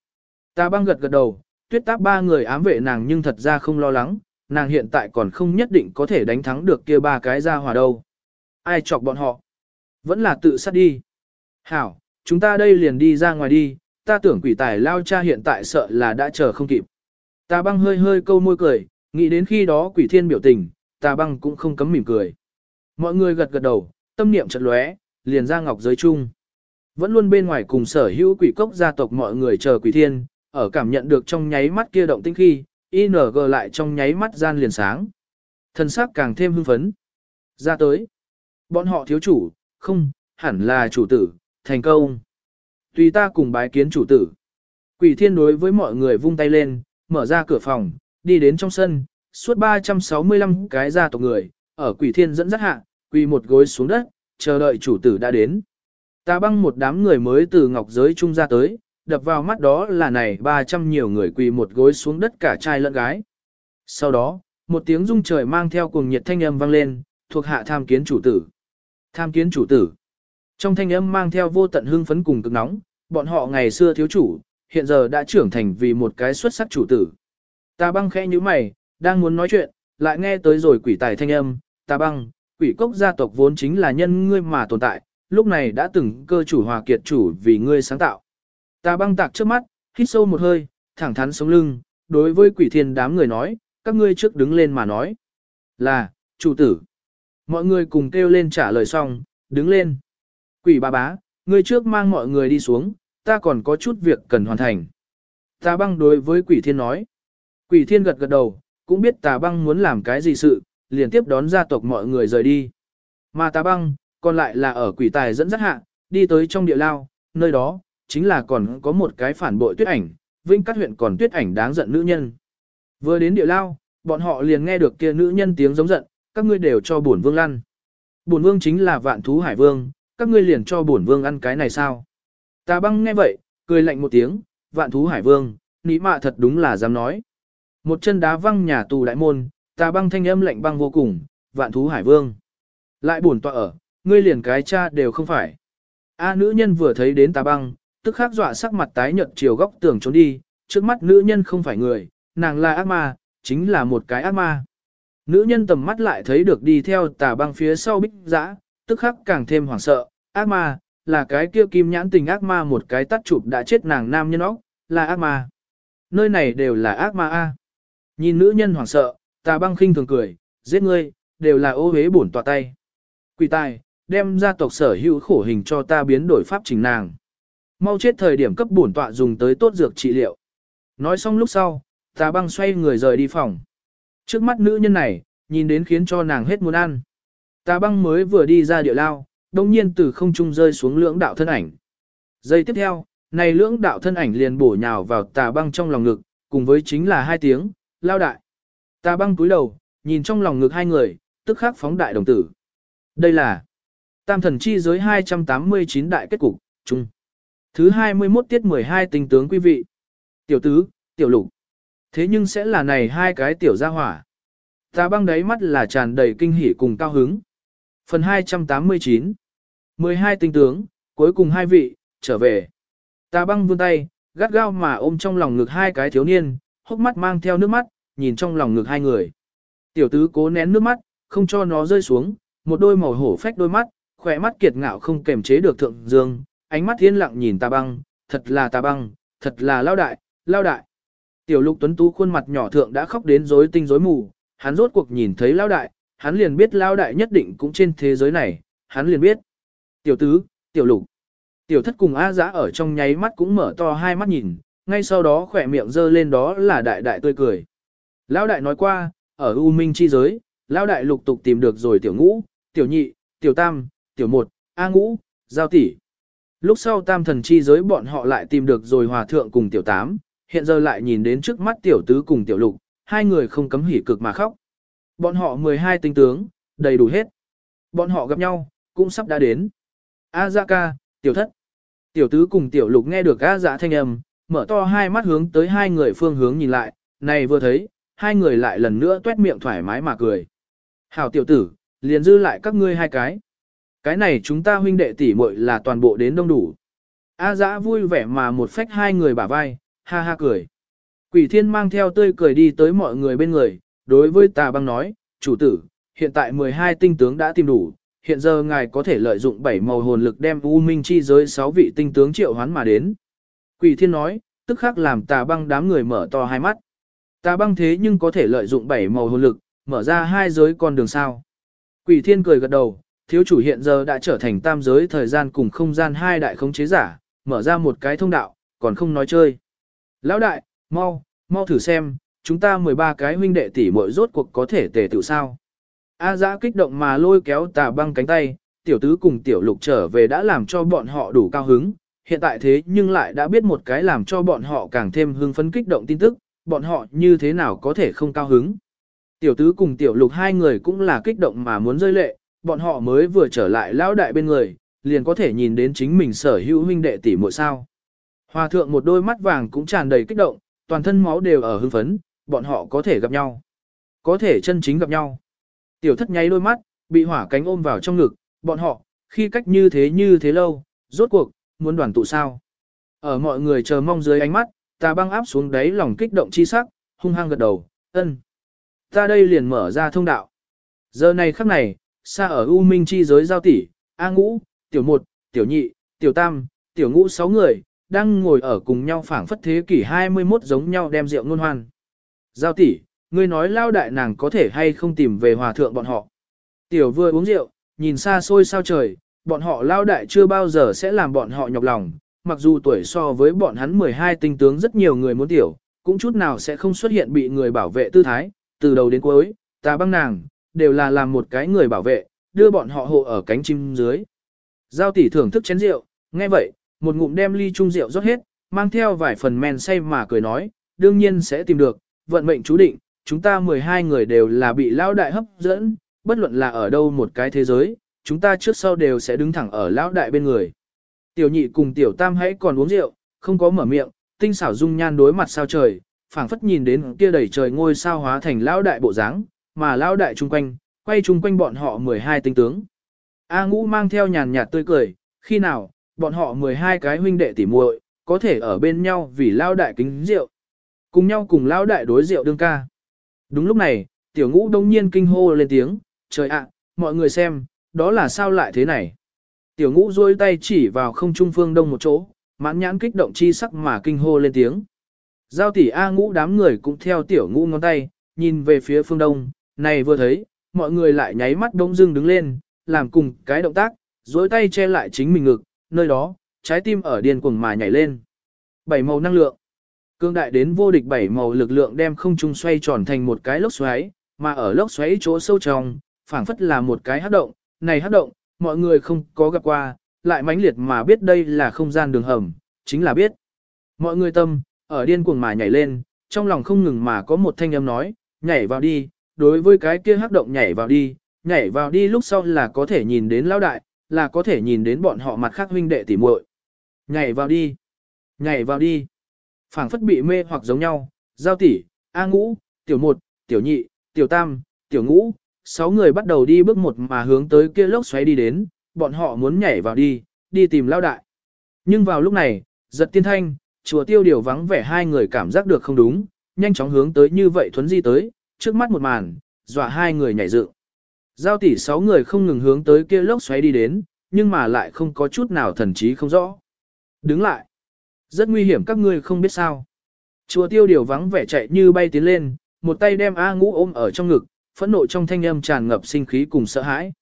Ta băng gật gật đầu, tuyết táp ba người ám vệ nàng nhưng thật ra không lo lắng, nàng hiện tại còn không nhất định có thể đánh thắng được kia ba cái ra hòa đâu. Ai chọc bọn họ? Vẫn là tự sát đi. Hảo, chúng ta đây liền đi ra ngoài đi, ta tưởng quỷ tài lao cha hiện tại sợ là đã chờ không kịp. Ta băng hơi hơi câu môi cười, nghĩ đến khi đó quỷ thiên biểu tình, ta băng cũng không cấm mỉm cười. Mọi người gật gật đầu, tâm niệm chợt lóe, liền ra ngọc giới chung. Vẫn luôn bên ngoài cùng sở hữu quỷ cốc gia tộc mọi người chờ quỷ thiên, ở cảm nhận được trong nháy mắt kia động tinh khi, ING lại trong nháy mắt gian liền sáng. Thần sắc càng thêm hưng phấn. Ra tới. Bọn họ thiếu chủ, không, hẳn là chủ tử, thành công. Tùy ta cùng bái kiến chủ tử. Quỷ thiên đối với mọi người vung tay lên, mở ra cửa phòng, đi đến trong sân, suốt 365 cái gia tộc người, ở quỷ thiên dẫn dắt hạ, quỳ một gối xuống đất, chờ đợi chủ tử đã đến. Ta băng một đám người mới từ ngọc giới trung ra tới, đập vào mắt đó là này 300 nhiều người quỳ một gối xuống đất cả trai lẫn gái. Sau đó, một tiếng rung trời mang theo cuồng nhiệt thanh âm vang lên, thuộc hạ tham kiến chủ tử. Tham kiến chủ tử. Trong thanh âm mang theo vô tận hưng phấn cùng cực nóng, bọn họ ngày xưa thiếu chủ, hiện giờ đã trưởng thành vì một cái xuất sắc chủ tử. Ta băng khẽ như mày, đang muốn nói chuyện, lại nghe tới rồi quỷ tài thanh âm, ta băng, quỷ cốc gia tộc vốn chính là nhân ngươi mà tồn tại, lúc này đã từng cơ chủ hòa kiệt chủ vì ngươi sáng tạo. Ta băng tạc trước mắt, hít sâu một hơi, thẳng thắn sống lưng, đối với quỷ thiên đám người nói, các ngươi trước đứng lên mà nói. Là, chủ tử. Mọi người cùng kêu lên trả lời xong, đứng lên. Quỷ bà bá, ngươi trước mang mọi người đi xuống, ta còn có chút việc cần hoàn thành. Tà băng đối với quỷ thiên nói. Quỷ thiên gật gật đầu, cũng biết tà băng muốn làm cái gì sự, liền tiếp đón gia tộc mọi người rời đi. Mà tà băng, còn lại là ở quỷ tài dẫn dắt hạ, đi tới trong địa lao, nơi đó, chính là còn có một cái phản bội tuyết ảnh, vinh cắt huyện còn tuyết ảnh đáng giận nữ nhân. Vừa đến địa lao, bọn họ liền nghe được kia nữ nhân tiếng giống giận, các ngươi đều cho bổn vương lăn. Bổn vương chính là vạn thú hải vương, các ngươi liền cho bổn vương ăn cái này sao? Tà băng nghe vậy, cười lạnh một tiếng, vạn thú hải vương, nĩ mạ thật đúng là dám nói. Một chân đá văng nhà tù đại môn, tà băng thanh âm lạnh băng vô cùng, vạn thú hải vương. Lại buồn tọa ở, ngươi liền cái cha đều không phải. A nữ nhân vừa thấy đến tà băng, tức khắc dọa sắc mặt tái nhợt chiều góc tường trốn đi, trước mắt nữ nhân không phải người, nàng là ác ma, chính là một cái ác ma. Nữ nhân tầm mắt lại thấy được đi theo tà băng phía sau bích dã, tức khắc càng thêm hoảng sợ, ác ma, là cái kia kim nhãn tình ác ma một cái tắt chụp đã chết nàng nam nhân óc, là ác ma. Nơi này đều là ác ma a. Nhìn nữ nhân hoảng sợ, tà băng khinh thường cười, giết ngươi, đều là ô hế bổn tọa tay. Quỷ tài, đem gia tộc sở hữu khổ hình cho ta biến đổi pháp trình nàng. Mau chết thời điểm cấp bổn tọa dùng tới tốt dược trị liệu. Nói xong lúc sau, tà băng xoay người rời đi phòng. Trước mắt nữ nhân này, nhìn đến khiến cho nàng hết muốn ăn. Tà băng mới vừa đi ra địa lao, đồng nhiên từ không trung rơi xuống lưỡng đạo thân ảnh. Giây tiếp theo, này lưỡng đạo thân ảnh liền bổ nhào vào tà băng trong lòng ngực, cùng với chính là hai tiếng, lao đại. Ta băng túi đầu, nhìn trong lòng ngực hai người, tức khắc phóng đại đồng tử. Đây là Tam thần chi giới 289 đại kết cục, chung. Thứ 21 tiết 12 tình tướng quý vị. Tiểu tứ, tiểu lục. Thế nhưng sẽ là này hai cái tiểu gia hỏa. Ta băng đáy mắt là tràn đầy kinh hỉ cùng cao hứng. Phần 289 12 tinh tướng, cuối cùng hai vị, trở về. Ta băng vươn tay, gắt gao mà ôm trong lòng ngực hai cái thiếu niên, hốc mắt mang theo nước mắt, nhìn trong lòng ngực hai người. Tiểu tứ cố nén nước mắt, không cho nó rơi xuống, một đôi màu hổ phách đôi mắt, khỏe mắt kiệt ngạo không kềm chế được thượng dương, ánh mắt thiên lặng nhìn tà băng, thật là tà băng, thật là lao đại, lao đại. Tiểu lục tuấn tú khuôn mặt nhỏ thượng đã khóc đến rối tinh rối mù, hắn rốt cuộc nhìn thấy lao đại, hắn liền biết lao đại nhất định cũng trên thế giới này, hắn liền biết. Tiểu tứ, tiểu lục, tiểu thất cùng A giã ở trong nháy mắt cũng mở to hai mắt nhìn, ngay sau đó khỏe miệng dơ lên đó là đại đại tươi cười. Lão đại nói qua, ở U Minh chi giới, Lão đại lục tục tìm được rồi tiểu ngũ, tiểu nhị, tiểu tam, tiểu một, A ngũ, giao tỷ. Lúc sau tam thần chi giới bọn họ lại tìm được rồi hòa thượng cùng tiểu tám, hiện giờ lại nhìn đến trước mắt tiểu tứ cùng tiểu lục, hai người không cấm hỉ cực mà khóc. Bọn họ 12 tinh tướng, đầy đủ hết. Bọn họ gặp nhau, cũng sắp đã đến. A dạ ca, tiểu thất. Tiểu tứ cùng tiểu lục nghe được A dạ thanh âm, mở to hai mắt hướng tới hai người phương hướng nhìn lại, này vừa thấy, hai người lại lần nữa tuét miệng thoải mái mà cười. Hảo tiểu tử, liền dư lại các ngươi hai cái. Cái này chúng ta huynh đệ tỷ muội là toàn bộ đến đông đủ. A dã vui vẻ mà một phách hai người bả vai, ha ha cười. Quỷ thiên mang theo tươi cười đi tới mọi người bên người, đối với tà băng nói, chủ tử, hiện tại 12 tinh tướng đã tìm đủ, hiện giờ ngài có thể lợi dụng bảy màu hồn lực đem U Minh chi giới 6 vị tinh tướng triệu hoán mà đến. Quỷ thiên nói, tức khắc làm tà băng đám người mở to hai mắt. Ta băng thế nhưng có thể lợi dụng bảy màu hồn lực, mở ra hai giới con đường sao. Quỷ thiên cười gật đầu, thiếu chủ hiện giờ đã trở thành tam giới thời gian cùng không gian hai đại khống chế giả, mở ra một cái thông đạo, còn không nói chơi. Lão đại, mau, mau thử xem, chúng ta 13 cái huynh đệ tỷ muội rốt cuộc có thể tề tự sao. A dã kích động mà lôi kéo tà băng cánh tay, tiểu tứ cùng tiểu lục trở về đã làm cho bọn họ đủ cao hứng, hiện tại thế nhưng lại đã biết một cái làm cho bọn họ càng thêm hưng phấn kích động tin tức, bọn họ như thế nào có thể không cao hứng. Tiểu tứ cùng tiểu lục hai người cũng là kích động mà muốn rơi lệ, bọn họ mới vừa trở lại lão đại bên người, liền có thể nhìn đến chính mình sở hữu huynh đệ tỷ muội sao. Hòa thượng một đôi mắt vàng cũng tràn đầy kích động, toàn thân máu đều ở hưng phấn, bọn họ có thể gặp nhau. Có thể chân chính gặp nhau. Tiểu thất nháy đôi mắt, bị hỏa cánh ôm vào trong ngực, bọn họ, khi cách như thế như thế lâu, rốt cuộc, muốn đoàn tụ sao. Ở mọi người chờ mong dưới ánh mắt, ta băng áp xuống đáy lòng kích động chi sắc, hung hăng gật đầu, ân. Ta đây liền mở ra thông đạo. Giờ này khắc này, xa ở U Minh chi giới giao tỷ, A ngũ, tiểu một, tiểu nhị, tiểu tam, tiểu ngũ sáu người, đang ngồi ở cùng nhau phảng phất thế kỷ 21 giống nhau đem rượu ngôn hoan. Giao tỷ, ngươi nói lao đại nàng có thể hay không tìm về hòa thượng bọn họ. Tiểu vừa uống rượu, nhìn xa xôi sao trời, bọn họ lao đại chưa bao giờ sẽ làm bọn họ nhọc lòng, mặc dù tuổi so với bọn hắn 12 tinh tướng rất nhiều người muốn tiểu, cũng chút nào sẽ không xuất hiện bị người bảo vệ tư thái, từ đầu đến cuối, ta băng nàng, đều là làm một cái người bảo vệ, đưa bọn họ hộ ở cánh chim dưới. Giao tỷ thưởng thức chén rượu, nghe vậy, một ngụm đem ly chung rượu rót hết, mang theo vài phần men say mà cười nói, đương nhiên sẽ tìm được, vận mệnh chú định, chúng ta 12 người đều là bị lão đại hấp dẫn, bất luận là ở đâu một cái thế giới, chúng ta trước sau đều sẽ đứng thẳng ở lão đại bên người. Tiểu nhị cùng tiểu tam hãy còn uống rượu, không có mở miệng, tinh xảo dung nhan đối mặt sao trời, phảng phất nhìn đến kia đầy trời ngôi sao hóa thành lão đại bộ dáng, mà lão đại chung quanh, quay chung quanh bọn họ 12 tinh tướng. A ngũ mang theo nhàn nhạt tươi cười, khi nào, bọn họ 12 cái huynh đệ tỉ muội có thể ở bên nhau vì lão đại kính rượu. Cùng nhau cùng lão đại đối rượu đương ca. Đúng lúc này, tiểu ngũ đông nhiên kinh hô lên tiếng, trời ạ, mọi người xem, đó là sao lại thế này. Tiểu ngũ duỗi tay chỉ vào không trung phương đông một chỗ, mãn nhãn kích động chi sắc mà kinh hô lên tiếng. Giao tỷ A ngũ đám người cũng theo tiểu ngũ ngón tay, nhìn về phía phương đông, này vừa thấy, mọi người lại nháy mắt đông dưng đứng lên, làm cùng cái động tác, duỗi tay che lại chính mình ngực, nơi đó, trái tim ở điên cuồng mà nhảy lên. Bảy màu năng lượng. Cương đại đến vô địch bảy màu lực lượng đem không trung xoay tròn thành một cái lốc xoáy, mà ở lốc xoáy chỗ sâu trong, phảng phất là một cái hắc động, này hắc động, mọi người không có gặp qua, lại mãnh liệt mà biết đây là không gian đường hầm, chính là biết. Mọi người tâm, ở điên cuồng mà nhảy lên, trong lòng không ngừng mà có một thanh âm nói, nhảy vào đi, đối với cái kia hắc động nhảy vào đi, nhảy vào đi lúc sau là có thể nhìn đến lão đại, là có thể nhìn đến bọn họ mặt khác huynh đệ tỉ muội. Nhảy vào đi, nhảy vào đi phảng phất bị mê hoặc giống nhau, giao tỷ, A ngũ, tiểu một, tiểu nhị, tiểu tam, tiểu ngũ, sáu người bắt đầu đi bước một mà hướng tới kia lốc xoáy đi đến, bọn họ muốn nhảy vào đi, đi tìm lao đại. Nhưng vào lúc này, giật tiên thanh, chùa tiêu điều vắng vẻ hai người cảm giác được không đúng, nhanh chóng hướng tới như vậy thuấn di tới, trước mắt một màn, dọa hai người nhảy dựng. Giao tỷ sáu người không ngừng hướng tới kia lốc xoáy đi đến, nhưng mà lại không có chút nào thần trí không rõ. Đứng lại. Rất nguy hiểm các ngươi không biết sao. Chùa tiêu điều vắng vẻ chạy như bay tiến lên, một tay đem A ngũ ôm ở trong ngực, phẫn nộ trong thanh âm tràn ngập sinh khí cùng sợ hãi.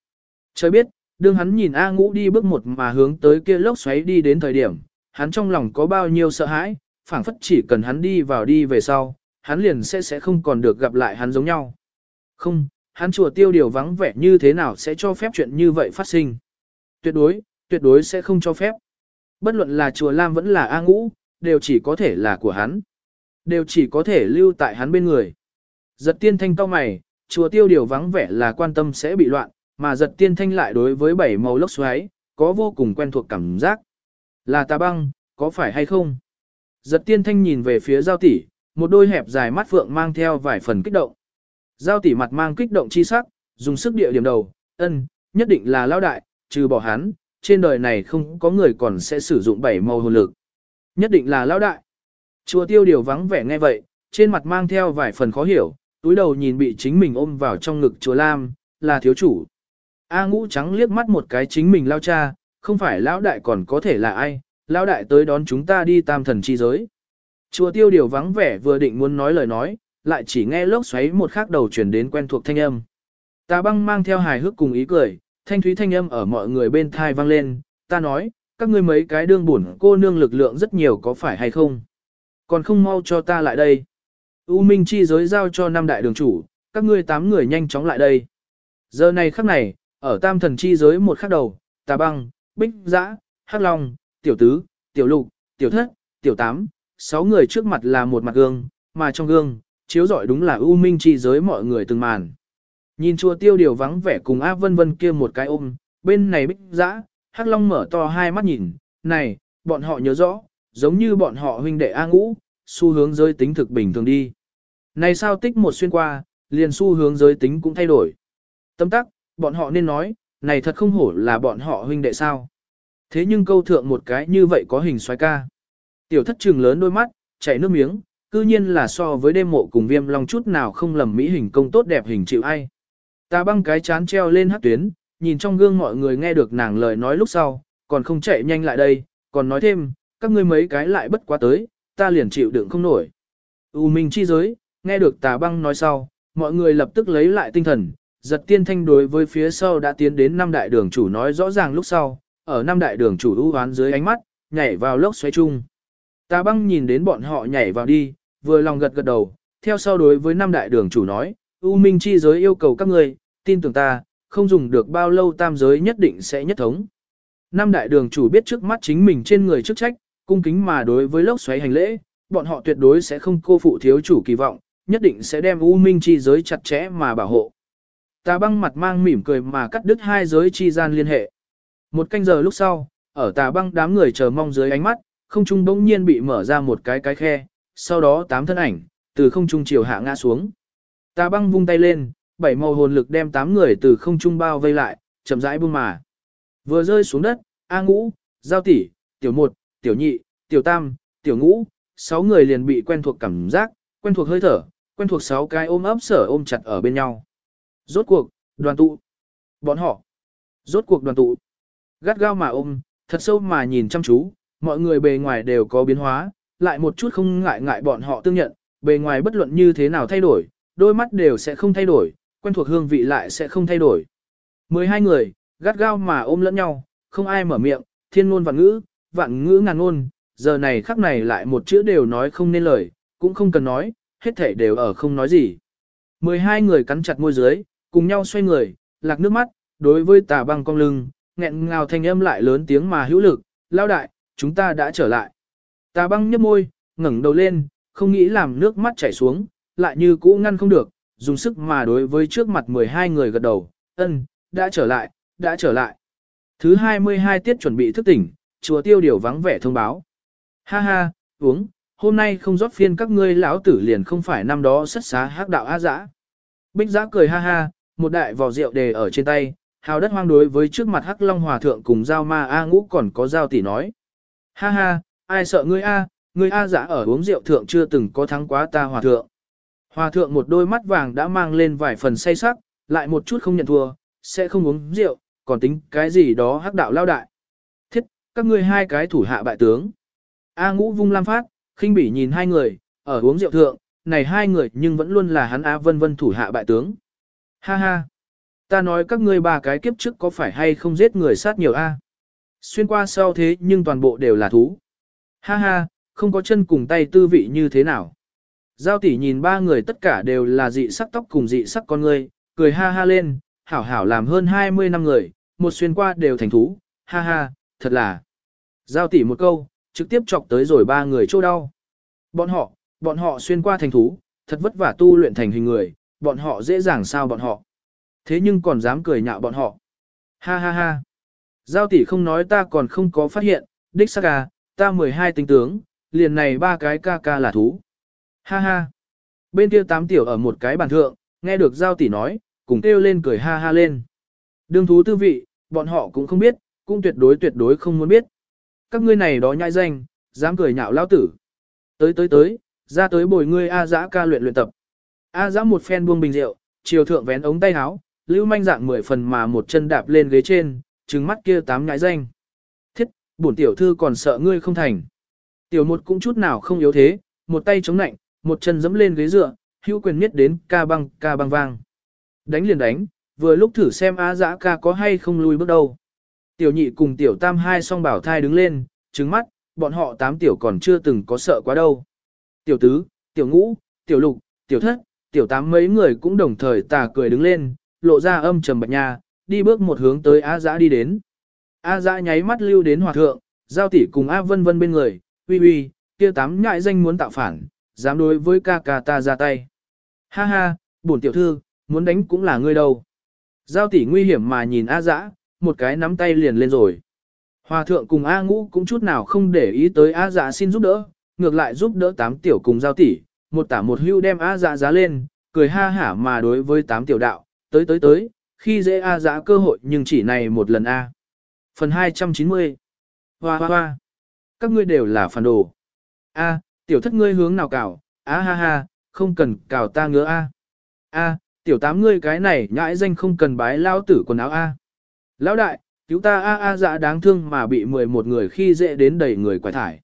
Trời biết, đương hắn nhìn A ngũ đi bước một mà hướng tới kia lốc xoáy đi đến thời điểm, hắn trong lòng có bao nhiêu sợ hãi, phảng phất chỉ cần hắn đi vào đi về sau, hắn liền sẽ sẽ không còn được gặp lại hắn giống nhau. Không, hắn chùa tiêu điều vắng vẻ như thế nào sẽ cho phép chuyện như vậy phát sinh. Tuyệt đối, tuyệt đối sẽ không cho phép. Bất luận là chùa Lam vẫn là A Ngũ, đều chỉ có thể là của hắn. Đều chỉ có thể lưu tại hắn bên người. Giật tiên thanh cao mày, chùa tiêu điều vắng vẻ là quan tâm sẽ bị loạn, mà giật tiên thanh lại đối với bảy màu lốc xoáy, có vô cùng quen thuộc cảm giác. Là tà băng, có phải hay không? Giật tiên thanh nhìn về phía giao tỷ, một đôi hẹp dài mắt phượng mang theo vài phần kích động. Giao tỷ mặt mang kích động chi sắc, dùng sức địa điểm đầu, ân, nhất định là lao đại, trừ bỏ hắn, trên đời này không có người còn sẽ sử dụng bảy màu hồn lực. Nhất định là lão đại. Chùa tiêu điều vắng vẻ nghe vậy, trên mặt mang theo vài phần khó hiểu, túi đầu nhìn bị chính mình ôm vào trong ngực chùa Lam, là thiếu chủ. A ngũ trắng liếc mắt một cái chính mình lao cha, không phải lão đại còn có thể là ai, lão đại tới đón chúng ta đi tam thần chi giới. Chùa tiêu điều vắng vẻ vừa định muốn nói lời nói, lại chỉ nghe lốc xoáy một khắc đầu chuyển đến quen thuộc thanh âm. Tà băng mang theo hài hước cùng ý cười, thanh thúy thanh âm ở mọi người bên thai vang lên, ta nói, các ngươi mấy cái đương buồn cô nương lực lượng rất nhiều có phải hay không? Còn không mau cho ta lại đây. U Minh chi giới giao cho năm đại đường chủ, các ngươi tám người nhanh chóng lại đây. Giờ này khắc này, ở tam thần chi giới một khắc đầu, tà băng, bích giã, hắc long, tiểu tứ, tiểu lục, tiểu thất, tiểu tám, sáu người trước mặt là một mặt gương, mà trong gương, chiếu rọi đúng là U Minh chi giới mọi người từng màn. Nhìn chùa tiêu điều vắng vẻ cùng Á Vân Vân kia một cái ôm, bên này bích giã, hắc long mở to hai mắt nhìn, này, bọn họ nhớ rõ, giống như bọn họ huynh đệ A ngũ, xu hướng giới tính thực bình thường đi. Này sao tích một xuyên qua, liền xu hướng giới tính cũng thay đổi. Tâm tắc, bọn họ nên nói, này thật không hổ là bọn họ huynh đệ sao. Thế nhưng câu thượng một cái như vậy có hình xoái ca. Tiểu thất trừng lớn đôi mắt, chảy nước miếng, cư nhiên là so với đêm mộ cùng viêm long chút nào không lầm mỹ hình công tốt đẹp hình chịu ai. Ta băng cái chán treo lên hát tuyến, nhìn trong gương mọi người nghe được nàng lời nói lúc sau, còn không chạy nhanh lại đây, còn nói thêm, các ngươi mấy cái lại bất quá tới, ta liền chịu đựng không nổi. U minh chi giới, nghe được tà băng nói sau, mọi người lập tức lấy lại tinh thần, giật tiên thanh đối với phía sau đã tiến đến năm đại đường chủ nói rõ ràng lúc sau, ở năm đại đường chủ ưu hoán dưới ánh mắt, nhảy vào lốc xoáy chung. Tà băng nhìn đến bọn họ nhảy vào đi, vừa lòng gật gật đầu, theo sau đối với năm đại đường chủ nói, U Minh chi giới yêu cầu các ngươi, tin tưởng ta, không dùng được bao lâu tam giới nhất định sẽ nhất thống. Năm đại đường chủ biết trước mắt chính mình trên người chức trách, cung kính mà đối với lốc xoáy hành lễ, bọn họ tuyệt đối sẽ không cô phụ thiếu chủ kỳ vọng, nhất định sẽ đem U Minh chi giới chặt chẽ mà bảo hộ. Tà băng mặt mang mỉm cười mà cắt đứt hai giới chi gian liên hệ. Một canh giờ lúc sau, ở tà băng đám người chờ mong dưới ánh mắt, không trung bỗng nhiên bị mở ra một cái cái khe, sau đó tám thân ảnh, từ không trung chiều hạ ngã xuống. Tà băng vung tay lên, bảy màu hồn lực đem tám người từ không trung bao vây lại, chậm rãi buông mà. Vừa rơi xuống đất, A ngũ, giao tỷ, tiểu một, tiểu nhị, tiểu tam, tiểu ngũ, sáu người liền bị quen thuộc cảm giác, quen thuộc hơi thở, quen thuộc sáu cái ôm ấp sở ôm chặt ở bên nhau. Rốt cuộc, đoàn tụ. Bọn họ. Rốt cuộc đoàn tụ. Gắt gao mà ôm, thật sâu mà nhìn chăm chú, mọi người bề ngoài đều có biến hóa, lại một chút không ngại ngại bọn họ tương nhận, bề ngoài bất luận như thế nào thay đổi, đôi mắt đều sẽ không thay đổi, quen thuộc hương vị lại sẽ không thay đổi. 12 người, gắt gao mà ôm lẫn nhau, không ai mở miệng, thiên ngôn vạn ngữ, vạn ngữ ngàn ngôn, giờ này khắc này lại một chữ đều nói không nên lời, cũng không cần nói, hết thể đều ở không nói gì. 12 người cắn chặt môi dưới, cùng nhau xoay người, lạc nước mắt, đối với tà băng cong lưng, nghẹn ngào thanh âm lại lớn tiếng mà hữu lực, lao đại, chúng ta đã trở lại. Tà băng nhấp môi, ngẩng đầu lên, không nghĩ làm nước mắt chảy xuống, lại như cũ ngăn không được, dùng sức mà đối với trước mặt 12 người gật đầu, ân, đã trở lại, đã trở lại. Thứ 22 tiết chuẩn bị thức tỉnh, chùa tiêu điều vắng vẻ thông báo. Ha ha, uống, hôm nay không rót phiên các ngươi lão tử liền không phải năm đó sất xá hắc đạo á dã. Bích giã cười ha ha, một đại vò rượu đề ở trên tay, hào đất hoang đối với trước mặt hắc long hòa thượng cùng giao ma A ngũ còn có giao tỷ nói. Ha ha, ai sợ ngươi A, ngươi A dã ở uống rượu thượng chưa từng có thắng quá ta hòa thượng. Hòa thượng một đôi mắt vàng đã mang lên vài phần say sắc, lại một chút không nhận thua, sẽ không uống rượu, còn tính cái gì đó hắc đạo lao đại. Thiết, các ngươi hai cái thủ hạ bại tướng. A ngũ vung lam phát, khinh bỉ nhìn hai người, ở uống rượu thượng, này hai người nhưng vẫn luôn là hắn Á vân vân thủ hạ bại tướng. Ha ha, ta nói các ngươi ba cái kiếp trước có phải hay không giết người sát nhiều A. Xuyên qua sau thế nhưng toàn bộ đều là thú. Ha ha, không có chân cùng tay tư vị như thế nào. Giao tỷ nhìn ba người tất cả đều là dị sắc tóc cùng dị sắc con người, cười ha ha lên, hảo hảo làm hơn 20 năm người, một xuyên qua đều thành thú, ha ha, thật là. Giao tỷ một câu, trực tiếp chọc tới rồi ba người chỗ đau. Bọn họ, bọn họ xuyên qua thành thú, thật vất vả tu luyện thành hình người, bọn họ dễ dàng sao bọn họ. Thế nhưng còn dám cười nhạo bọn họ. Ha ha ha. Giao tỷ không nói ta còn không có phát hiện, đích xác à, ta 12 tinh tướng, liền này ba cái ca ca là thú. Ha ha. Bên kia tám tiểu ở một cái bàn thượng, nghe được giao tỷ nói, cùng kêu lên cười ha ha lên. Đương thú tư vị, bọn họ cũng không biết, cũng tuyệt đối tuyệt đối không muốn biết. Các ngươi này đó nhãi danh, dám cười nhạo lao tử. Tới tới tới, ra tới bồi ngươi A dã ca luyện luyện tập. A dã một phen buông bình rượu, chiều thượng vén ống tay áo, lưu manh dạng mười phần mà một chân đạp lên ghế trên, trừng mắt kia tám nhãi danh. Thiết, bổn tiểu thư còn sợ ngươi không thành. Tiểu một cũng chút nào không yếu thế, một tay chống nạnh, một chân dẫm lên ghế dựa, hữu quyền miết đến ca băng ca băng vang. Đánh liền đánh, vừa lúc thử xem a dã ca có hay không lui bước đâu. Tiểu nhị cùng tiểu tam hai song bảo thai đứng lên, trứng mắt, bọn họ tám tiểu còn chưa từng có sợ quá đâu. Tiểu tứ, tiểu ngũ, tiểu lục, tiểu thất, tiểu tám mấy người cũng đồng thời tà cười đứng lên, lộ ra âm trầm bạch nha, đi bước một hướng tới A dã đi đến. A dã nháy mắt lưu đến hòa thượng, giao tỷ cùng A vân vân bên người, uy uy, kia tám nhại danh muốn tạo phản, dám đối với ca ca ta ra tay. Ha ha, bổn tiểu thư, muốn đánh cũng là ngươi đâu. Giao tỷ nguy hiểm mà nhìn A dã, một cái nắm tay liền lên rồi. Hòa thượng cùng A ngũ cũng chút nào không để ý tới A dã xin giúp đỡ, ngược lại giúp đỡ tám tiểu cùng giao tỷ, một tả một hưu đem A dã giá lên, cười ha hả mà đối với tám tiểu đạo, tới tới tới, khi dễ A dã cơ hội nhưng chỉ này một lần A. Phần 290 Hoa hoa hoa Các ngươi đều là phản đồ. A, tiểu thất ngươi hướng nào cào, á ha ha, không cần cào ta ngứa A. A, tiểu tám ngươi cái này nhãi danh không cần bái lao tử quần áo A. Lão đại, cứu ta A A dạ đáng thương mà bị 11 người khi dễ đến đầy người quải thải.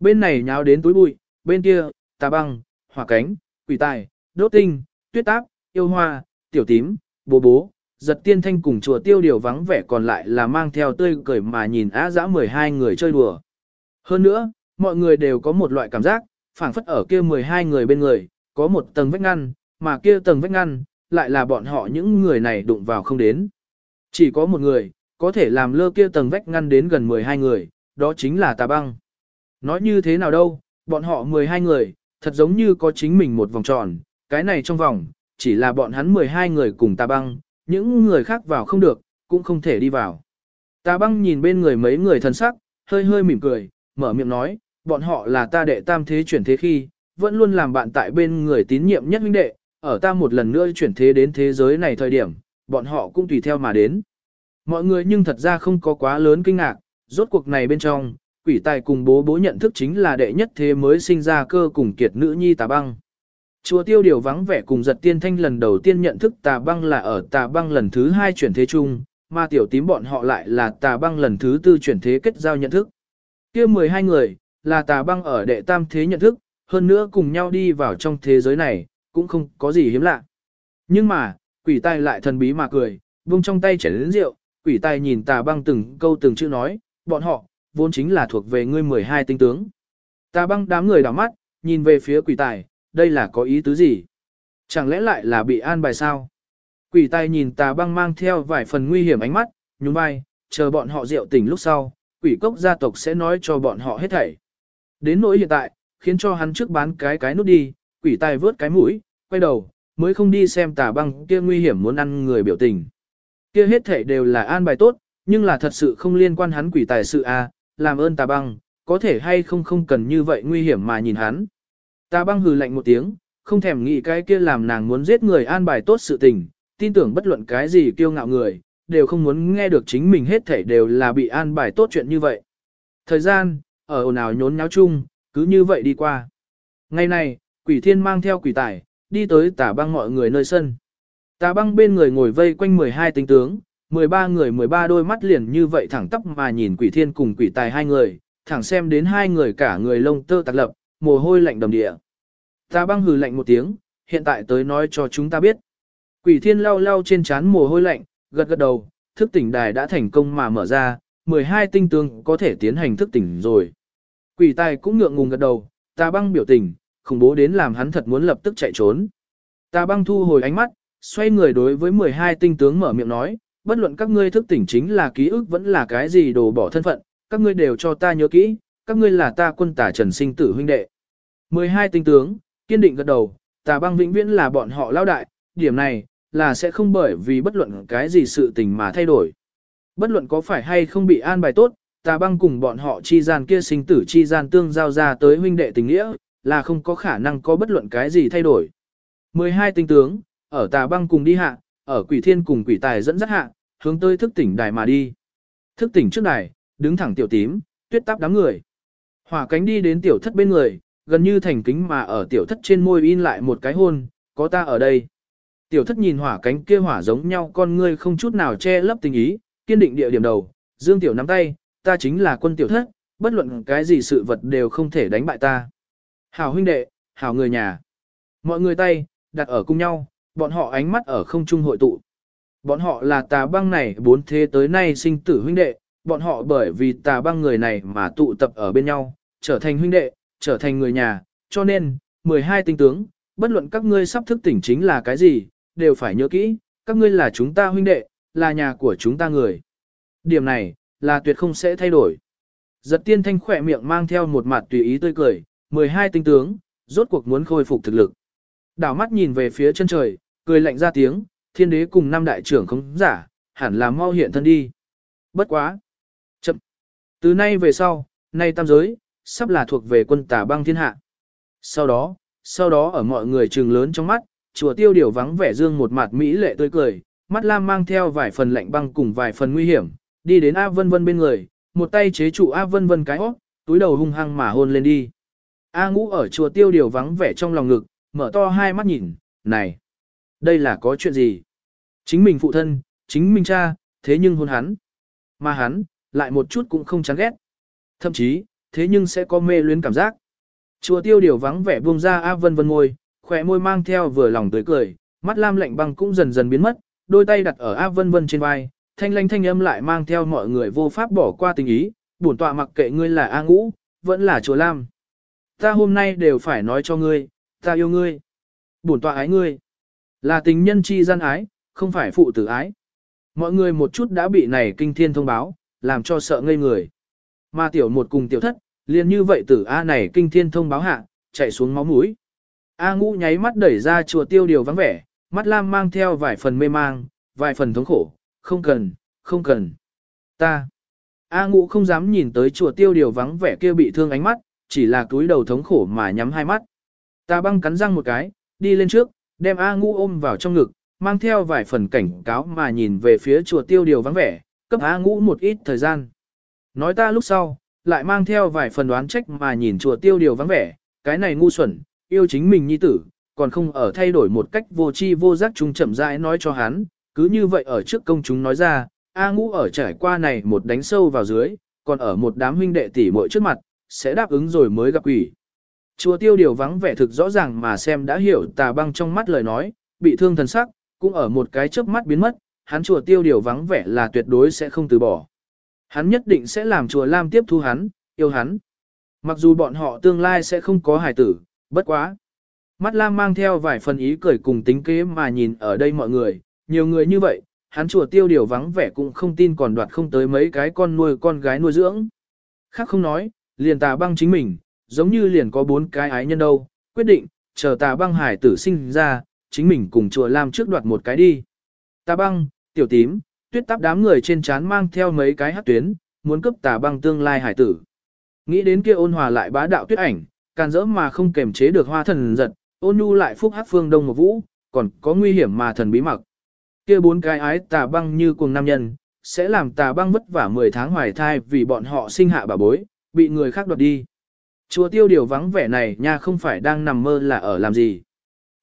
Bên này nháo đến túi bụi, bên kia, tà băng, hỏa cánh, quỷ tài, đốt tinh, tuyết táp, yêu hoa, tiểu tím, bố bố, giật tiên thanh cùng chùa tiêu điều vắng vẻ còn lại là mang theo tươi cười mà nhìn á dã 12 người chơi đùa. Hơn nữa, mọi người đều có một loại cảm giác, phảng phất ở kia 12 người bên người, có một tầng vách ngăn, mà kia tầng vách ngăn, lại là bọn họ những người này đụng vào không đến. Chỉ có một người, có thể làm lơ kia tầng vách ngăn đến gần 12 người, đó chính là tà băng. Nói như thế nào đâu, bọn họ 12 người, thật giống như có chính mình một vòng tròn, cái này trong vòng, chỉ là bọn hắn 12 người cùng tà băng, những người khác vào không được, cũng không thể đi vào. Tà băng nhìn bên người mấy người thân sắc, hơi hơi mỉm cười, mở miệng nói, bọn họ là ta đệ tam thế chuyển thế khi, vẫn luôn làm bạn tại bên người tín nhiệm nhất huynh đệ, ở ta một lần nữa chuyển thế đến thế giới này thời điểm, bọn họ cũng tùy theo mà đến. Mọi người nhưng thật ra không có quá lớn kinh ngạc, rốt cuộc này bên trong, quỷ tài cùng bố bố nhận thức chính là đệ nhất thế mới sinh ra cơ cùng kiệt nữ nhi tà băng. Chùa tiêu điều vắng vẻ cùng giật tiên thanh lần đầu tiên nhận thức tà băng là ở tà băng lần thứ hai chuyển thế chung, mà tiểu tím bọn họ lại là tà băng lần thứ tư chuyển thế kết giao nhận thức. kia 12 người, là tà băng ở đệ tam thế nhận thức, hơn nữa cùng nhau đi vào trong thế giới này, cũng không có gì hiếm lạ. Nhưng mà, quỷ tài lại thần bí mà cười, vung trong tay chảy đến rượu, quỷ tài nhìn tà băng từng câu từng chữ nói, bọn họ, vốn chính là thuộc về ngươi 12 tinh tướng. Tà băng đám người đảo mắt, nhìn về phía quỷ tài, đây là có ý tứ gì? Chẳng lẽ lại là bị an bài sao? Quỷ tài nhìn tà băng mang theo vài phần nguy hiểm ánh mắt, nhún vai, chờ bọn họ rượu tỉnh lúc sau, quỷ cốc gia tộc sẽ nói cho bọn họ hết thảy. Đến nỗi hiện tại, khiến cho hắn trước bán cái cái nút đi, quỷ tài vớt cái mũi, quay đầu, mới không đi xem tà băng kia nguy hiểm muốn ăn người biểu tình. Kia hết thảy đều là an bài tốt, nhưng là thật sự không liên quan hắn quỷ tài sự a, à, làm ơn tà băng, có thể hay không không cần như vậy nguy hiểm mà nhìn hắn. Tà băng hừ lạnh một tiếng, không thèm nghĩ cái kia làm nàng muốn giết người an bài tốt sự tình, tin tưởng bất luận cái gì kiêu ngạo người, đều không muốn nghe được chính mình hết thảy đều là bị an bài tốt chuyện như vậy. Thời gian, ở ồn ào nhốn nháo chung, cứ như vậy đi qua. Ngày này, quỷ thiên mang theo quỷ tài, đi tới tà băng mọi người nơi sân. Tà băng bên người ngồi vây quanh 12 tinh tướng, 13 người 13 đôi mắt liền như vậy thẳng tóc mà nhìn quỷ thiên cùng quỷ tài hai người, thẳng xem đến hai người cả người lông tơ tạc lập, mồ hôi lạnh đầm địa. Tà băng hừ lạnh một tiếng, hiện tại tới nói cho chúng ta biết. Quỷ thiên lau lau trên trán mồ hôi lạnh, gật gật đầu, thức tỉnh đài đã thành công mà mở ra, 12 tinh tướng có thể tiến hành thức tỉnh rồi. Quỷ tài cũng ngượng ngùng gật đầu, tà băng biểu tình, khủng bố đến làm hắn thật muốn lập tức chạy trốn. Ta băng thu hồi ánh mắt, xoay người đối với 12 tinh tướng mở miệng nói, bất luận các ngươi thức tỉnh chính là ký ức vẫn là cái gì đồ bỏ thân phận, các ngươi đều cho ta nhớ kỹ, các ngươi là ta quân tả trần sinh tử huynh đệ. 12 tinh tướng, kiên định gật đầu, tà băng vĩnh viễn là bọn họ lao đại, điểm này, là sẽ không bởi vì bất luận cái gì sự tình mà thay đổi. Bất luận có phải hay không bị an bài tốt, tà băng cùng bọn họ chi gian kia sinh tử chi gian tương giao ra tới huynh đệ tình nghĩa, là không có khả năng có bất luận cái gì thay đổi. 12 tinh tướng, ở tà băng cùng đi hạ, ở quỷ thiên cùng quỷ tài dẫn dắt hạ, hướng tới thức tỉnh đài mà đi. Thức tỉnh trước đài, đứng thẳng tiểu tím, tuyết táp đám người. Hỏa cánh đi đến tiểu thất bên người, gần như thành kính mà ở tiểu thất trên môi in lại một cái hôn, có ta ở đây. Tiểu thất nhìn hỏa cánh kia hỏa giống nhau con ngươi không chút nào che lấp tình ý, kiên định địa điểm đầu, dương tiểu nắm tay, ta chính là quân tiểu thất, bất luận cái gì sự vật đều không thể đánh bại ta. Hảo huynh đệ, hảo người nhà. Mọi người tay, đặt ở cùng nhau, bọn họ ánh mắt ở không trung hội tụ. Bọn họ là tà băng này bốn thế tới nay sinh tử huynh đệ, bọn họ bởi vì tà băng người này mà tụ tập ở bên nhau, trở thành huynh đệ, trở thành người nhà, cho nên, 12 tinh tướng, bất luận các ngươi sắp thức tỉnh chính là cái gì, đều phải nhớ kỹ, các ngươi là chúng ta huynh đệ, là nhà của chúng ta người. Điểm này, là tuyệt không sẽ thay đổi. Giật tiên thanh khỏe miệng mang theo một mặt tùy ý tươi cười, 12 tinh tướng, rốt cuộc muốn khôi phục thực lực. Đảo mắt nhìn về phía chân trời, cười lạnh ra tiếng, thiên đế cùng năm đại trưởng không giả, hẳn là mau hiện thân đi. Bất quá. Chậm. Từ nay về sau, nay tam giới, sắp là thuộc về quân tà băng thiên hạ. Sau đó, sau đó ở mọi người trường lớn trong mắt, chùa tiêu điều vắng vẻ dương một mặt mỹ lệ tươi cười, mắt lam mang theo vài phần lạnh băng cùng vài phần nguy hiểm, đi đến A Vân Vân bên người, một tay chế trụ A Vân Vân cái hót, túi đầu hung hăng mà hôn lên đi. A ngũ ở chùa tiêu điều vắng vẻ trong lòng ngực, mở to hai mắt nhìn, này, đây là có chuyện gì? Chính mình phụ thân, chính mình cha, thế nhưng hôn hắn. Mà hắn, lại một chút cũng không chán ghét. Thậm chí, thế nhưng sẽ có mê luyến cảm giác. Chùa tiêu điều vắng vẻ buông ra A Vân Vân môi, khỏe môi mang theo vừa lòng tới cười, mắt lam lạnh băng cũng dần dần biến mất, đôi tay đặt ở A Vân Vân trên vai, thanh lanh thanh âm lại mang theo mọi người vô pháp bỏ qua tình ý, bổn tọa mặc kệ ngươi là A Ngũ, vẫn là chùa Lam. Ta hôm nay đều phải nói cho ngươi, ta yêu ngươi. Bổn tọa ái ngươi. Là tình nhân chi gian ái, không phải phụ tử ái. Mọi người một chút đã bị này kinh thiên thông báo, làm cho sợ ngây người. Mà tiểu một cùng tiểu thất, liền như vậy tử A này kinh thiên thông báo hạ, chạy xuống máu mũi. A ngũ nháy mắt đẩy ra chùa tiêu điều vắng vẻ, mắt lam mang theo vài phần mê mang, vài phần thống khổ, không cần, không cần. Ta. A ngũ không dám nhìn tới chùa tiêu điều vắng vẻ kia bị thương ánh mắt, chỉ là túi đầu thống khổ mà nhắm hai mắt. Ta băng cắn răng một cái, đi lên trước, đem A ngũ ôm vào trong ngực, mang theo vài phần cảnh cáo mà nhìn về phía chùa tiêu điều vắng vẻ, cấp A ngũ một ít thời gian. Nói ta lúc sau, lại mang theo vài phần đoán trách mà nhìn chùa tiêu điều vắng vẻ, cái này ngu xuẩn, yêu chính mình nhi tử, còn không ở thay đổi một cách vô tri vô giác chúng chậm rãi nói cho hắn, cứ như vậy ở trước công chúng nói ra, A ngũ ở trải qua này một đánh sâu vào dưới, còn ở một đám huynh đệ tỷ muội trước mặt, sẽ đáp ứng rồi mới gặp quỷ. Chùa tiêu điều vắng vẻ thực rõ ràng mà xem đã hiểu tà băng trong mắt lời nói, bị thương thần sắc, cũng ở một cái chớp mắt biến mất, hắn chùa tiêu điều vắng vẻ là tuyệt đối sẽ không từ bỏ. Hắn nhất định sẽ làm chùa Lam tiếp thu hắn, yêu hắn. Mặc dù bọn họ tương lai sẽ không có hài tử, bất quá. Mắt Lam mang theo vài phần ý cười cùng tính kế mà nhìn ở đây mọi người, nhiều người như vậy, hắn chùa tiêu điều vắng vẻ cũng không tin còn đoạt không tới mấy cái con nuôi con gái nuôi dưỡng. Khác không nói, liền tà băng chính mình, giống như liền có bốn cái ái nhân đâu, quyết định, chờ tà băng hải tử sinh ra, chính mình cùng chùa Lam trước đoạt một cái đi. Tà băng, tiểu tím, tuyết tắp đám người trên chán mang theo mấy cái hát tuyến, muốn cướp tà băng tương lai hải tử. Nghĩ đến kia ôn hòa lại bá đạo tuyết ảnh, càn rỡ mà không kềm chế được hoa thần giật, ôn nhu lại phúc hát phương đông một vũ, còn có nguy hiểm mà thần bí mặc. Kia bốn cái ái tà băng như cùng nam nhân, sẽ làm tà băng vất vả 10 tháng hoài thai vì bọn họ sinh hạ bà bối, bị người khác đoạt đi. Chùa tiêu điều vắng vẻ này nha không phải đang nằm mơ là ở làm gì.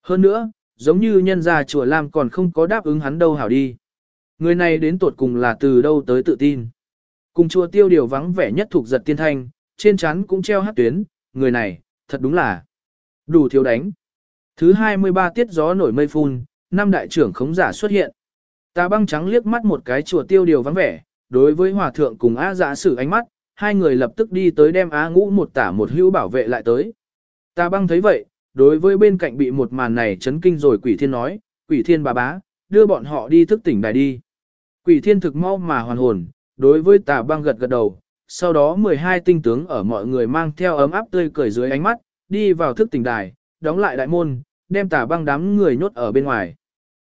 Hơn nữa, giống như nhân gia chùa Lam còn không có đáp ứng hắn đâu hảo đi. Người này đến tuột cùng là từ đâu tới tự tin. Cùng chùa tiêu điều vắng vẻ nhất thuộc giật tiên thanh, trên chắn cũng treo hát tuyến, người này, thật đúng là đủ thiếu đánh. Thứ 23 tiết gió nổi mây phun, năm đại trưởng khống giả xuất hiện. ta băng trắng liếc mắt một cái chùa tiêu điều vắng vẻ, đối với hòa thượng cùng á giả dạ sử ánh mắt, hai người lập tức đi tới đem á ngũ một tả một hữu bảo vệ lại tới. Tà băng thấy vậy, đối với bên cạnh bị một màn này chấn kinh rồi quỷ thiên nói, quỷ thiên bà bá, đưa bọn họ đi thức tỉnh đài đi. Quỷ thiên thực mau mà hoàn hồn, đối với tà băng gật gật đầu, sau đó 12 tinh tướng ở mọi người mang theo ấm áp tươi cười dưới ánh mắt, đi vào thức tỉnh đài, đóng lại đại môn, đem tà băng đám người nhốt ở bên ngoài.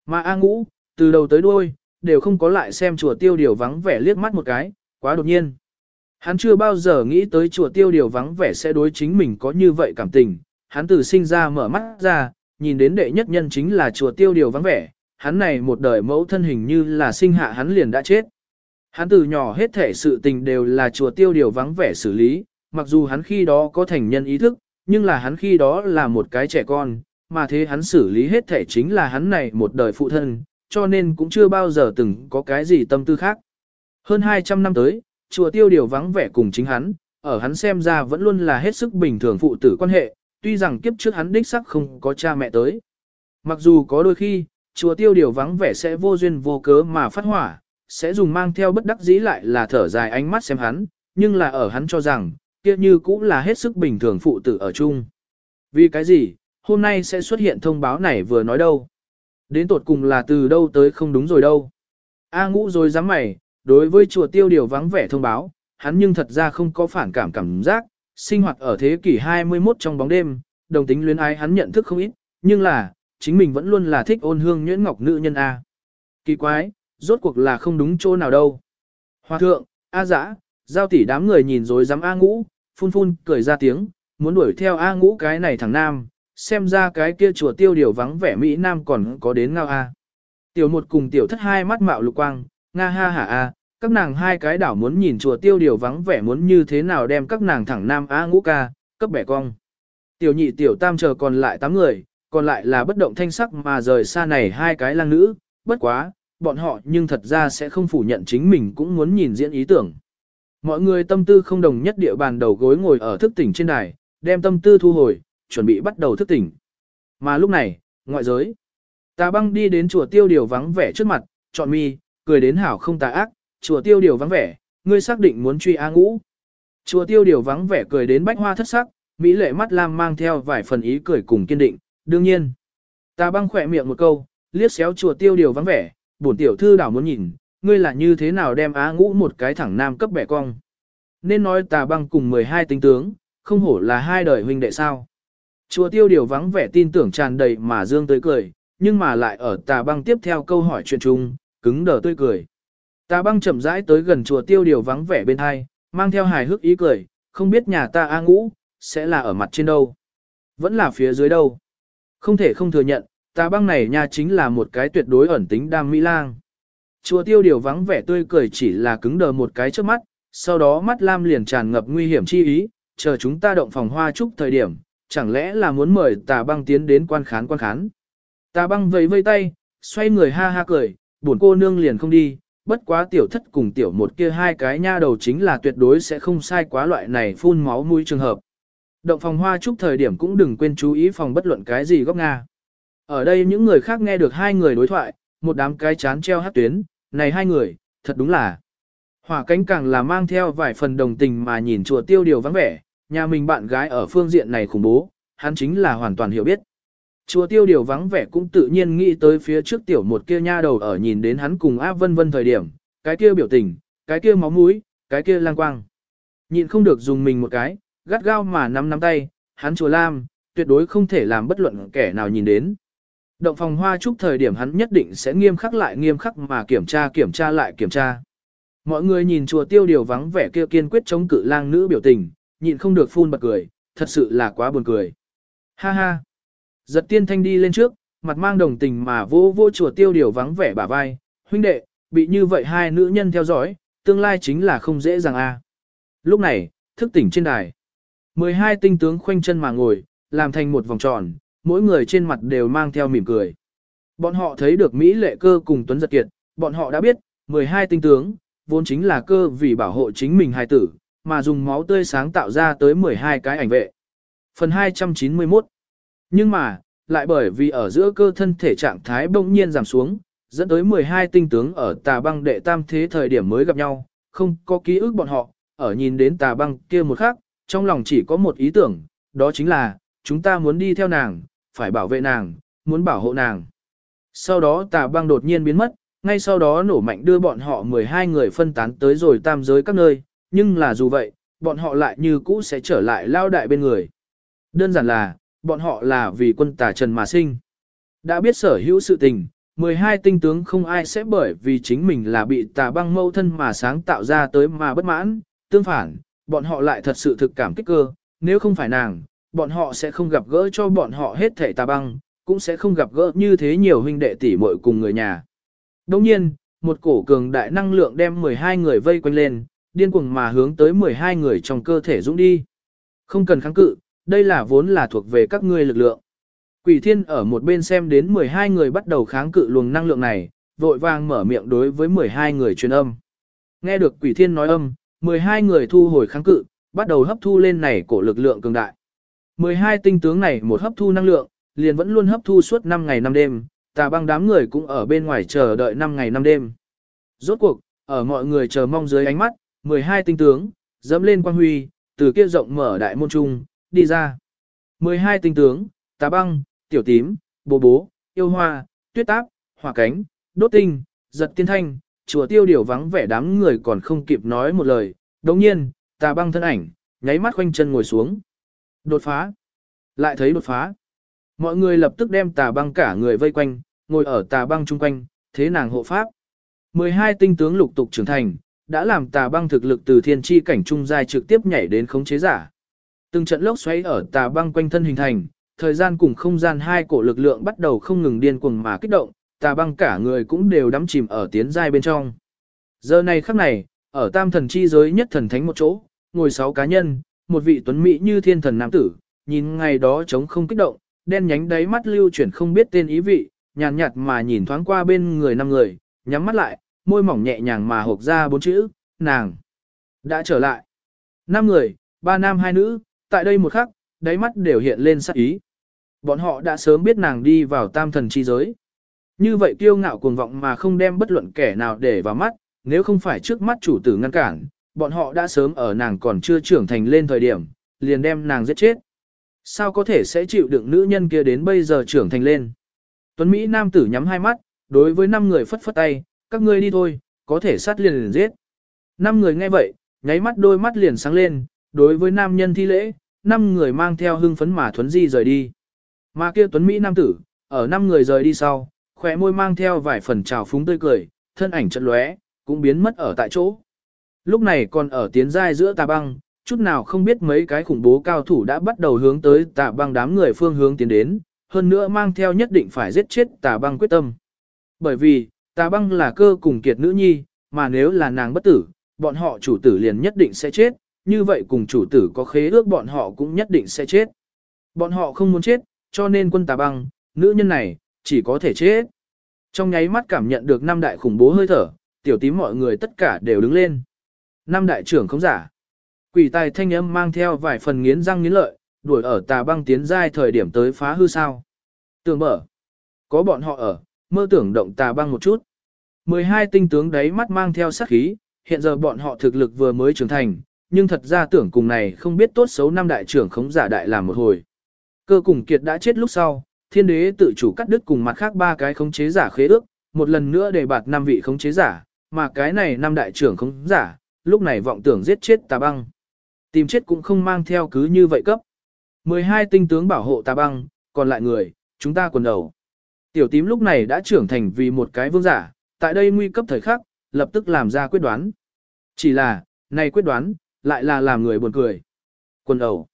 Mà A ngũ, từ đầu tới đuôi, đều không có lại xem chùa tiêu điều vắng vẻ liếc mắt một cái, quá đột nhiên. Hắn chưa bao giờ nghĩ tới chùa tiêu điều vắng vẻ sẽ đối chính mình có như vậy cảm tình, hắn từ sinh ra mở mắt ra, nhìn đến đệ nhất nhân chính là chùa tiêu điều vắng vẻ, hắn này một đời mẫu thân hình như là sinh hạ hắn liền đã chết. Hắn từ nhỏ hết thể sự tình đều là chùa tiêu điều vắng vẻ xử lý, mặc dù hắn khi đó có thành nhân ý thức, nhưng là hắn khi đó là một cái trẻ con, mà thế hắn xử lý hết thể chính là hắn này một đời phụ thân, cho nên cũng chưa bao giờ từng có cái gì tâm tư khác. Hơn 200 năm tới, chùa tiêu điều vắng vẻ cùng chính hắn, ở hắn xem ra vẫn luôn là hết sức bình thường phụ tử quan hệ, tuy rằng kiếp trước hắn đích sắc không có cha mẹ tới. Mặc dù có đôi khi, chùa tiêu điều vắng vẻ sẽ vô duyên vô cớ mà phát hỏa, sẽ dùng mang theo bất đắc dĩ lại là thở dài ánh mắt xem hắn, nhưng là ở hắn cho rằng, kia như cũng là hết sức bình thường phụ tử ở chung. Vì cái gì, hôm nay sẽ xuất hiện thông báo này vừa nói đâu. Đến tột cùng là từ đâu tới không đúng rồi đâu. A ngũ rồi dám mày, đối với chùa tiêu điều vắng vẻ thông báo, hắn nhưng thật ra không có phản cảm cảm giác, sinh hoạt ở thế kỷ 21 trong bóng đêm, đồng tính luyến ái hắn nhận thức không ít, nhưng là, chính mình vẫn luôn là thích ôn hương nhuyễn ngọc nữ nhân A. Kỳ quái, rốt cuộc là không đúng chỗ nào đâu. Hoa thượng, A dã, giao tỷ đám người nhìn rồi dám A ngũ, phun phun, cười ra tiếng, muốn đuổi theo A ngũ cái này thằng nam, xem ra cái kia chùa tiêu điều vắng vẻ Mỹ Nam còn có đến ngao A. Tiểu một cùng tiểu thất hai mắt mạo lục quang, nga ha hả A, các nàng hai cái đảo muốn nhìn chùa tiêu điều vắng vẻ muốn như thế nào đem các nàng thẳng nam A ngũ ca, cấp bẻ cong. Tiểu nhị tiểu tam chờ còn lại tám người, còn lại là bất động thanh sắc mà rời xa này hai cái lang nữ, bất quá, bọn họ nhưng thật ra sẽ không phủ nhận chính mình cũng muốn nhìn diễn ý tưởng. Mọi người tâm tư không đồng nhất địa bàn đầu gối ngồi ở thức tỉnh trên đài, đem tâm tư thu hồi, chuẩn bị bắt đầu thức tỉnh. Mà lúc này, ngoại giới, ta băng đi đến chùa tiêu điều vắng vẻ trước mặt, chọn mi, cười đến hảo không tà ác, chùa tiêu điều vắng vẻ, ngươi xác định muốn truy A ngũ. Chùa tiêu điều vắng vẻ cười đến bách hoa thất sắc, mỹ lệ mắt lam mang theo vài phần ý cười cùng kiên định, đương nhiên. ta băng khỏe miệng một câu, liếc xéo chùa tiêu điều vắng vẻ, bổn tiểu thư đảo muốn nhìn, ngươi là như thế nào đem á ngũ một cái thẳng nam cấp bẻ cong. Nên nói tà băng cùng 12 tinh tướng, không hổ là hai đời huynh đệ sao. Chùa tiêu điều vắng vẻ tin tưởng tràn đầy mà dương tới cười, nhưng mà lại ở tà băng tiếp theo câu hỏi chuyện chung, cứng đờ tươi cười. Tà băng chậm rãi tới gần chùa tiêu điều vắng vẻ bên hai, mang theo hài hước ý cười, không biết nhà ta A ngũ, sẽ là ở mặt trên đâu. Vẫn là phía dưới đâu. Không thể không thừa nhận, tà băng này nha chính là một cái tuyệt đối ẩn tính đam mỹ lang. Chùa tiêu điều vắng vẻ tươi cười chỉ là cứng đờ một cái trước mắt, sau đó mắt lam liền tràn ngập nguy hiểm chi ý, chờ chúng ta động phòng hoa chúc thời điểm, chẳng lẽ là muốn mời tà băng tiến đến quan khán quan khán. Tà băng vẫy vây tay, xoay người ha ha cười, buồn cô nương liền không đi, bất quá tiểu thất cùng tiểu một kia hai cái nha đầu chính là tuyệt đối sẽ không sai quá loại này phun máu mũi trường hợp. Động phòng hoa chúc thời điểm cũng đừng quên chú ý phòng bất luận cái gì góc Nga. Ở đây những người khác nghe được hai người đối thoại, một đám cái chán treo hát tuyến, này hai người, thật đúng là. Hỏa cánh càng là mang theo vài phần đồng tình mà nhìn chùa tiêu điều vắng vẻ, nhà mình bạn gái ở phương diện này khủng bố, hắn chính là hoàn toàn hiểu biết. Chùa tiêu điều vắng vẻ cũng tự nhiên nghĩ tới phía trước tiểu một kia nha đầu ở nhìn đến hắn cùng áp vân vân thời điểm, cái kia biểu tình, cái kia máu mũi, cái kia lang quang. Nhịn không được dùng mình một cái, gắt gao mà nắm nắm tay, hắn chùa lam, tuyệt đối không thể làm bất luận kẻ nào nhìn đến. Động phòng hoa chúc thời điểm hắn nhất định sẽ nghiêm khắc lại nghiêm khắc mà kiểm tra kiểm tra lại kiểm tra. Mọi người nhìn chùa tiêu điều vắng vẻ kia kiên quyết chống cự lang nữ biểu tình, nhịn không được phun bật cười, thật sự là quá buồn cười. Ha ha. Giật tiên thanh đi lên trước, mặt mang đồng tình mà vô vô chùa tiêu điều vắng vẻ bả vai, huynh đệ, bị như vậy hai nữ nhân theo dõi, tương lai chính là không dễ dàng a. Lúc này, thức tỉnh trên đài. 12 tinh tướng khoanh chân mà ngồi, làm thành một vòng tròn, mỗi người trên mặt đều mang theo mỉm cười. Bọn họ thấy được Mỹ lệ cơ cùng Tuấn Giật Kiệt, bọn họ đã biết, 12 tinh tướng, vốn chính là cơ vì bảo hộ chính mình hài tử, mà dùng máu tươi sáng tạo ra tới 12 cái ảnh vệ. Phần 291 nhưng mà, lại bởi vì ở giữa cơ thân thể trạng thái bỗng nhiên giảm xuống, dẫn tới 12 tinh tướng ở tà băng đệ tam thế thời điểm mới gặp nhau, không có ký ức bọn họ, ở nhìn đến tà băng kia một khắc, trong lòng chỉ có một ý tưởng, đó chính là, chúng ta muốn đi theo nàng, phải bảo vệ nàng, muốn bảo hộ nàng. Sau đó tà băng đột nhiên biến mất, ngay sau đó nổ mạnh đưa bọn họ 12 người phân tán tới rồi tam giới các nơi, nhưng là dù vậy, bọn họ lại như cũ sẽ trở lại lao đại bên người. Đơn giản là, bọn họ là vì quân tà trần mà sinh. Đã biết sở hữu sự tình, 12 tinh tướng không ai sẽ bởi vì chính mình là bị tà băng mâu thân mà sáng tạo ra tới mà bất mãn, tương phản, bọn họ lại thật sự thực cảm kích cơ, nếu không phải nàng, bọn họ sẽ không gặp gỡ cho bọn họ hết thể tà băng, cũng sẽ không gặp gỡ như thế nhiều huynh đệ tỷ muội cùng người nhà. Đồng nhiên, một cổ cường đại năng lượng đem 12 người vây quanh lên, điên cuồng mà hướng tới 12 người trong cơ thể dũng đi. Không cần kháng cự, đây là vốn là thuộc về các ngươi lực lượng. Quỷ thiên ở một bên xem đến 12 người bắt đầu kháng cự luồng năng lượng này, vội vàng mở miệng đối với 12 người truyền âm. Nghe được quỷ thiên nói âm, 12 người thu hồi kháng cự, bắt đầu hấp thu lên này cổ lực lượng cường đại. 12 tinh tướng này một hấp thu năng lượng, liền vẫn luôn hấp thu suốt 5 ngày 5 đêm, tà băng đám người cũng ở bên ngoài chờ đợi 5 ngày 5 đêm. Rốt cuộc, ở mọi người chờ mong dưới ánh mắt, 12 tinh tướng, dẫm lên quang huy, từ kia rộng mở đại môn trung, đi ra. 12 tinh tướng, tá băng, tiểu tím, bố bố, yêu hoa, tuyết táp, hỏa cánh, đốt tinh, giật tiên thanh, chùa tiêu điều vắng vẻ đám người còn không kịp nói một lời. Đồng nhiên, tà băng thân ảnh, nháy mắt khoanh chân ngồi xuống. Đột phá. Lại thấy đột phá. Mọi người lập tức đem tà băng cả người vây quanh, ngồi ở tà băng chung quanh, thế nàng hộ pháp. 12 tinh tướng lục tục trưởng thành, đã làm tà băng thực lực từ thiên chi cảnh trung giai trực tiếp nhảy đến khống chế giả. Từng trận lốc xoáy ở tà băng quanh thân hình thành, thời gian cùng không gian hai cổ lực lượng bắt đầu không ngừng điên cuồng mà kích động, tà băng cả người cũng đều đắm chìm ở tiến giai bên trong. Giờ này khắc này, ở tam thần chi giới nhất thần thánh một chỗ, ngồi sáu cá nhân, một vị tuấn mỹ như thiên thần nam tử, nhìn ngày đó trống không kích động, đen nhánh đáy mắt lưu chuyển không biết tên ý vị, nhàn nhạt, nhạt mà nhìn thoáng qua bên người năm người, nhắm mắt lại, môi mỏng nhẹ nhàng mà hộp ra bốn chữ, nàng. Đã trở lại. Năm người, ba nam hai nữ, tại đây một khắc, đáy mắt đều hiện lên sắc ý. Bọn họ đã sớm biết nàng đi vào tam thần chi giới. Như vậy kiêu ngạo cuồng vọng mà không đem bất luận kẻ nào để vào mắt, nếu không phải trước mắt chủ tử ngăn cản, bọn họ đã sớm ở nàng còn chưa trưởng thành lên thời điểm, liền đem nàng giết chết. Sao có thể sẽ chịu đựng nữ nhân kia đến bây giờ trưởng thành lên? Tuấn Mỹ nam tử nhắm hai mắt, đối với năm người phất phất tay, các ngươi đi thôi, có thể sát liền liền giết. Năm người nghe vậy, nháy mắt đôi mắt liền sáng lên, đối với nam nhân thi lễ, năm người mang theo hưng phấn mà thuấn di rời đi. Mà kia Tuấn Mỹ nam tử, ở năm người rời đi sau, khỏe môi mang theo vài phần trào phúng tươi cười, thân ảnh chật lóe, cũng biến mất ở tại chỗ. Lúc này còn ở tiến giai giữa tà băng, chút nào không biết mấy cái khủng bố cao thủ đã bắt đầu hướng tới tà băng đám người phương hướng tiến đến, hơn nữa mang theo nhất định phải giết chết tà băng quyết tâm. Bởi vì, tà băng là cơ cùng kiệt nữ nhi, mà nếu là nàng bất tử, bọn họ chủ tử liền nhất định sẽ chết, như vậy cùng chủ tử có khế ước bọn họ cũng nhất định sẽ chết. Bọn họ không muốn chết, cho nên quân tà băng, nữ nhân này, chỉ có thể chết. Trong nháy mắt cảm nhận được năm đại khủng bố hơi thở, tiểu tím mọi người tất cả đều đứng lên. Năm đại trưởng không giả. Quỷ tài thanh âm mang theo vài phần nghiến răng nghiến lợi, đuổi ở tà băng tiến giai thời điểm tới phá hư sao. Tường mở. Có bọn họ ở, mơ tưởng động tà băng một chút. 12 tinh tướng đấy mắt mang theo sát khí, hiện giờ bọn họ thực lực vừa mới trưởng thành, nhưng thật ra tưởng cùng này không biết tốt xấu năm đại trưởng khống giả đại làm một hồi. Cơ cùng kiệt đã chết lúc sau, thiên đế tự chủ cắt đứt cùng mặt khác ba cái khống chế giả khế ước, một lần nữa để bạt năm vị khống chế giả, mà cái này năm đại trưởng khống giả, lúc này vọng tưởng giết chết tà băng. Tìm chết cũng không mang theo cứ như vậy cấp. 12 tinh tướng bảo hộ tà băng, còn lại người, chúng ta quần đầu. Tiểu tím lúc này đã trưởng thành vì một cái vương giả, tại đây nguy cấp thời khắc, lập tức làm ra quyết đoán. Chỉ là, này quyết đoán, lại là làm người buồn cười. Quần đầu.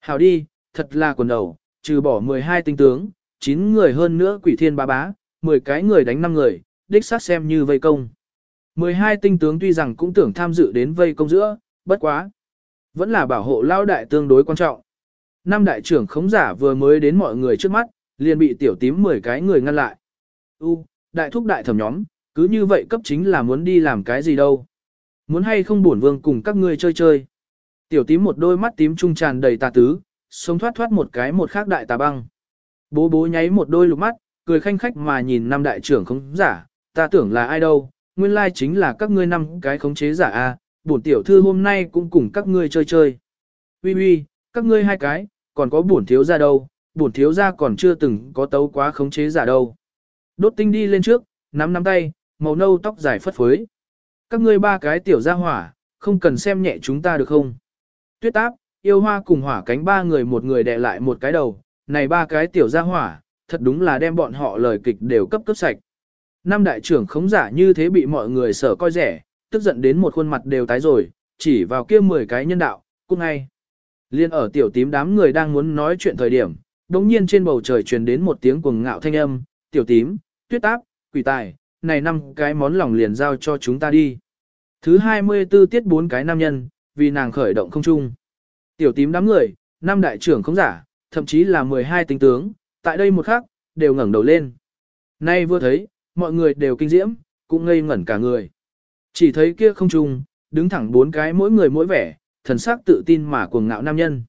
Hào đi, thật là quần đầu, trừ bỏ 12 tinh tướng, 9 người hơn nữa quỷ thiên ba bá, 10 cái người đánh 5 người, đích sát xem như vây công. 12 tinh tướng tuy rằng cũng tưởng tham dự đến vây công giữa, bất quá. Vẫn là bảo hộ lao đại tương đối quan trọng. Năm đại trưởng khống giả vừa mới đến mọi người trước mắt, liền bị tiểu tím 10 cái người ngăn lại. U, đại thúc đại thẩm nhóm, cứ như vậy cấp chính là muốn đi làm cái gì đâu. Muốn hay không bổn vương cùng các ngươi chơi chơi. Tiểu tím một đôi mắt tím trung tràn đầy tà tứ, sống thoát thoát một cái một khác đại tà băng. Bố bố nháy một đôi lục mắt, cười khanh khách mà nhìn năm đại trưởng khống giả, ta tưởng là ai đâu, nguyên lai chính là các ngươi năm cái khống chế giả a, bổn tiểu thư hôm nay cũng cùng các ngươi chơi chơi. Uy uy, các ngươi hai cái, còn có bổn thiếu gia đâu, bổn thiếu gia còn chưa từng có tấu quá khống chế giả đâu. Đốt tinh đi lên trước, nắm nắm tay, màu nâu tóc dài phất phới. Các ngươi ba cái tiểu gia hỏa, không cần xem nhẹ chúng ta được không? Tuyết áp, yêu hoa cùng hỏa cánh ba người một người đè lại một cái đầu, này ba cái tiểu gia hỏa, thật đúng là đem bọn họ lời kịch đều cấp cấp sạch. Năm đại trưởng khống giả như thế bị mọi người sở coi rẻ, tức giận đến một khuôn mặt đều tái rồi, chỉ vào kia 10 cái nhân đạo, cũng ngay. Liên ở tiểu tím đám người đang muốn nói chuyện thời điểm, đống nhiên trên bầu trời truyền đến một tiếng cuồng ngạo thanh âm, tiểu tím, tuyết áp, quỷ tài, này năm cái món lòng liền giao cho chúng ta đi. Thứ 24 tiết bốn cái nam nhân, vì nàng khởi động không chung. Tiểu tím đám người, năm đại trưởng không giả, thậm chí là 12 tinh tướng, tại đây một khắc, đều ngẩng đầu lên. Nay vừa thấy, mọi người đều kinh diễm, cũng ngây ngẩn cả người. Chỉ thấy kia không chung, đứng thẳng bốn cái mỗi người mỗi vẻ, thần sắc tự tin mà cuồng ngạo nam nhân.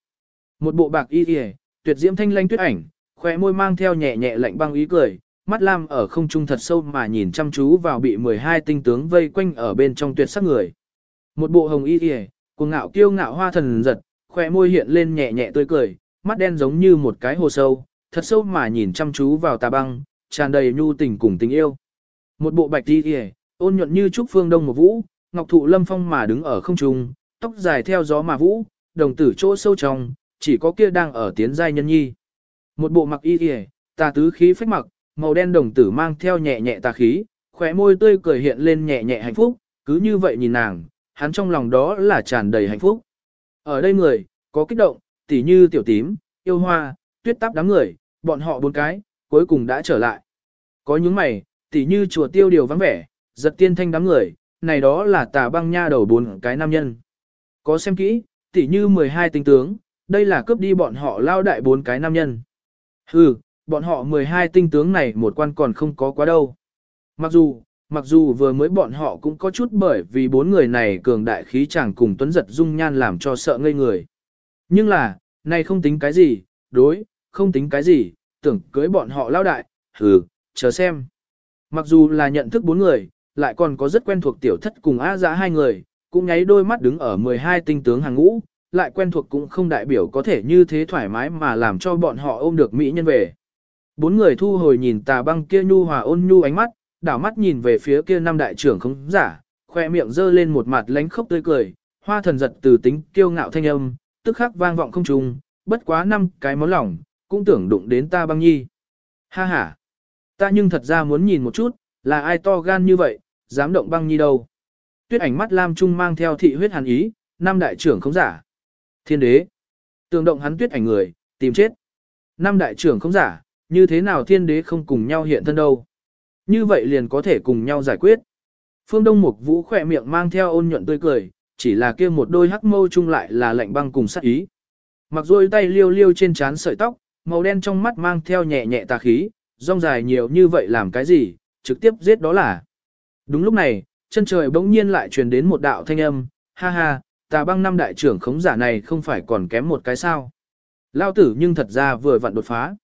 Một bộ bạc y y, tuyệt diễm thanh lanh tuyết ảnh, khóe môi mang theo nhẹ nhẹ lạnh băng ý cười, mắt lam ở không trung thật sâu mà nhìn chăm chú vào bị 12 tinh tướng vây quanh ở bên trong tuyệt sắc người. Một bộ hồng y y, cuồng ngạo kiêu ngạo hoa thần giật, khỏe môi hiện lên nhẹ nhẹ tươi cười, mắt đen giống như một cái hồ sâu, thật sâu mà nhìn chăm chú vào tà băng, tràn đầy nhu tình cùng tình yêu. Một bộ bạch y kìa, ôn nhuận như trúc phương đông một vũ, ngọc thụ lâm phong mà đứng ở không trung, tóc dài theo gió mà vũ, đồng tử chỗ sâu trong, chỉ có kia đang ở tiến giai nhân nhi. Một bộ mặc y kìa, tà tứ khí phách mặc, màu đen đồng tử mang theo nhẹ nhẹ tà khí, khóe môi tươi cười hiện lên nhẹ nhẹ hạnh phúc, cứ như vậy nhìn nàng, hắn trong lòng đó là tràn đầy hạnh phúc. Ở đây người, có kích động, tỉ như tiểu tím, yêu hoa, tuyết táp đám người, bọn họ bốn cái, cuối cùng đã trở lại. Có những mày, tỉ như chùa tiêu điều vắng vẻ, giật tiên thanh đám người, này đó là tà băng nha đầu bốn cái nam nhân. Có xem kỹ, tỉ như 12 tinh tướng, đây là cướp đi bọn họ lao đại bốn cái nam nhân. Hừ, bọn họ 12 tinh tướng này một quan còn không có quá đâu. Mặc dù, mặc dù vừa mới bọn họ cũng có chút bởi vì bốn người này cường đại khí chẳng cùng tuấn giật dung nhan làm cho sợ ngây người. Nhưng là, này không tính cái gì, đối, không tính cái gì, tưởng cưới bọn họ lao đại, hừ, chờ xem. Mặc dù là nhận thức bốn người, lại còn có rất quen thuộc tiểu thất cùng á giã hai người, cũng nháy đôi mắt đứng ở 12 tinh tướng hàng ngũ, lại quen thuộc cũng không đại biểu có thể như thế thoải mái mà làm cho bọn họ ôm được mỹ nhân về. Bốn người thu hồi nhìn tà băng kia nhu hòa ôn nhu ánh mắt, đảo mắt nhìn về phía kia năm đại trưởng không giả, khoe miệng dơ lên một mặt lánh khốc tươi cười, hoa thần giật từ tính kiêu ngạo thanh âm, tức khắc vang vọng không trùng, bất quá năm cái máu lỏng, cũng tưởng đụng đến ta băng nhi. Ha ha, ta nhưng thật ra muốn nhìn một chút, là ai to gan như vậy, dám động băng nhi đâu. Tuyết ảnh mắt lam trung mang theo thị huyết hàn ý, năm đại trưởng không giả. Thiên đế, tường động hắn tuyết ảnh người, tìm chết. Năm đại trưởng không giả, như thế nào thiên đế không cùng nhau hiện thân đâu. Như vậy liền có thể cùng nhau giải quyết. Phương Đông Mục Vũ khỏe miệng mang theo ôn nhuận tươi cười, chỉ là kia một đôi hắc mâu chung lại là lạnh băng cùng sát ý. Mặc rồi tay liêu liêu trên trán sợi tóc, màu đen trong mắt mang theo nhẹ nhẹ tà khí, rong dài nhiều như vậy làm cái gì, trực tiếp giết đó là. Đúng lúc này, chân trời bỗng nhiên lại truyền đến một đạo thanh âm, ha ha, tà băng năm đại trưởng khống giả này không phải còn kém một cái sao. Lao tử nhưng thật ra vừa vặn đột phá.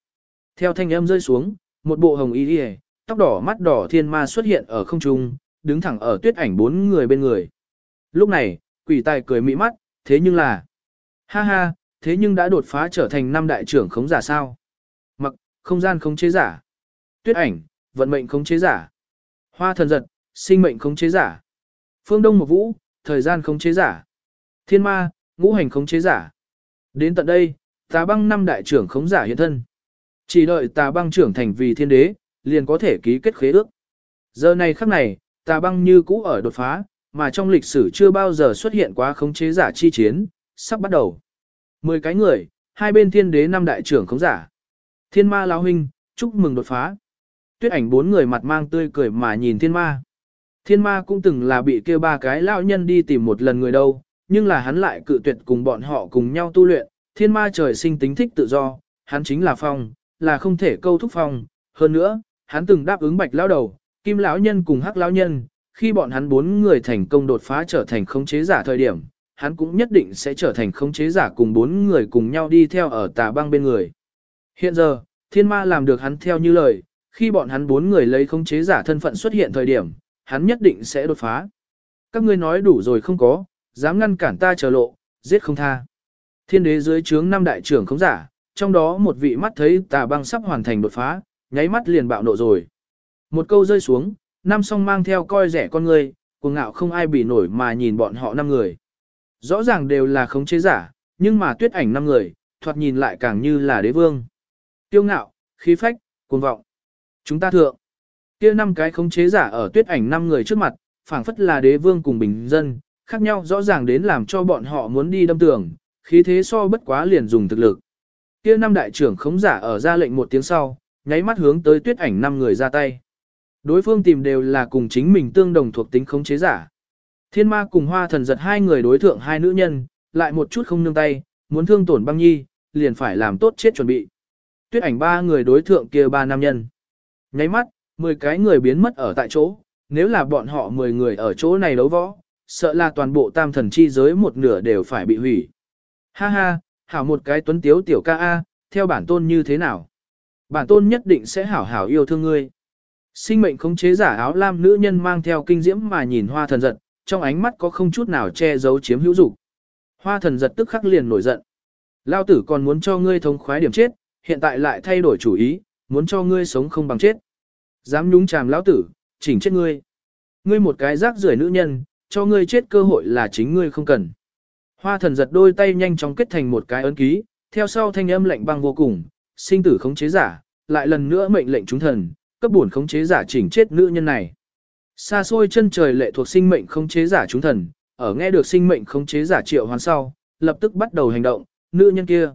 Theo thanh âm rơi xuống, một bộ hồng y yề, tóc đỏ mắt đỏ thiên ma xuất hiện ở không trung, đứng thẳng ở tuyết ảnh bốn người bên người. Lúc này, quỷ tài cười mỹ mắt, thế nhưng là... Ha ha, thế nhưng đã đột phá trở thành năm đại trưởng khống giả sao? Mặc, không gian khống chế giả. Tuyết ảnh, vận mệnh khống chế giả. Hoa thần giật, sinh mệnh khống chế giả. Phương Đông một vũ, thời gian khống chế giả. Thiên ma, ngũ hành khống chế giả. Đến tận đây, tà băng năm đại trưởng khống giả hiện thân. Chỉ đợi tà băng trưởng thành vì thiên đế, liền có thể ký kết khế ước. Giờ này khắc này, tà băng như cũ ở đột phá, mà trong lịch sử chưa bao giờ xuất hiện quá khống chế giả chi chiến, sắp bắt đầu. Mười cái người, hai bên thiên đế năm đại trưởng khống giả. Thiên ma lão huynh, chúc mừng đột phá. Tuyết ảnh bốn người mặt mang tươi cười mà nhìn thiên ma. Thiên ma cũng từng là bị kêu ba cái lão nhân đi tìm một lần người đâu, nhưng là hắn lại cự tuyệt cùng bọn họ cùng nhau tu luyện. Thiên ma trời sinh tính thích tự do, hắn chính là phong, là không thể câu thúc phong. Hơn nữa, hắn từng đáp ứng bạch lão đầu, kim lão nhân cùng hắc lão nhân, khi bọn hắn bốn người thành công đột phá trở thành khống chế giả thời điểm, hắn cũng nhất định sẽ trở thành khống chế giả cùng bốn người cùng nhau đi theo ở tà băng bên người. Hiện giờ, thiên ma làm được hắn theo như lời, khi bọn hắn bốn người lấy khống chế giả thân phận xuất hiện thời điểm, hắn nhất định sẽ đột phá. Các ngươi nói đủ rồi không có, dám ngăn cản ta chờ lộ, giết không tha. Thiên đế dưới trướng năm đại trưởng khống giả, trong đó một vị mắt thấy tà băng sắp hoàn thành đột phá, nháy mắt liền bạo nộ rồi. Một câu rơi xuống, năm song mang theo coi rẻ con người, cuồng ngạo không ai bị nổi mà nhìn bọn họ năm người. Rõ ràng đều là khống chế giả, nhưng mà tuyết ảnh năm người, thoạt nhìn lại càng như là đế vương. Tiêu ngạo, khí phách, cuồng vọng. Chúng ta thượng. kia năm cái khống chế giả ở tuyết ảnh năm người trước mặt, phảng phất là đế vương cùng bình dân, khác nhau rõ ràng đến làm cho bọn họ muốn đi đâm tường, khí thế so bất quá liền dùng thực lực. Kia năm đại trưởng khống giả ở ra lệnh một tiếng sau, nháy mắt hướng tới tuyết ảnh năm người ra tay. Đối phương tìm đều là cùng chính mình tương đồng thuộc tính khống chế giả. Thiên ma cùng hoa thần giật hai người đối thượng hai nữ nhân, lại một chút không nương tay, muốn thương tổn băng nhi, liền phải làm tốt chết chuẩn bị. Tuyết ảnh ba người đối thượng kia ba nam nhân. Nháy mắt, mười cái người biến mất ở tại chỗ, nếu là bọn họ mười người ở chỗ này đấu võ, sợ là toàn bộ tam thần chi giới một nửa đều phải bị hủy. Ha ha, hảo một cái tuấn tiếu tiểu ca A, theo bản tôn như thế nào? Bản tôn nhất định sẽ hảo hảo yêu thương ngươi. Sinh mệnh khống chế giả áo lam nữ nhân mang theo kinh diễm mà nhìn hoa thần giật, trong ánh mắt có không chút nào che giấu chiếm hữu dục. Hoa thần giật tức khắc liền nổi giận. Lao tử còn muốn cho ngươi thống khoái điểm chết, hiện tại lại thay đổi chủ ý, muốn cho ngươi sống không bằng chết. Dám nhúng chàm lão tử, chỉnh chết ngươi. Ngươi một cái rác rưởi nữ nhân, cho ngươi chết cơ hội là chính ngươi không cần. Hoa thần giật đôi tay nhanh chóng kết thành một cái ấn ký, theo sau thanh âm lạnh băng vô cùng, sinh tử khống chế giả, lại lần nữa mệnh lệnh chúng thần, cấp bổn khống chế giả chỉnh chết nữ nhân này. Xa xôi chân trời lệ thuộc sinh mệnh khống chế giả chúng thần, ở nghe được sinh mệnh khống chế giả triệu hoàn sau, lập tức bắt đầu hành động, nữ nhân kia.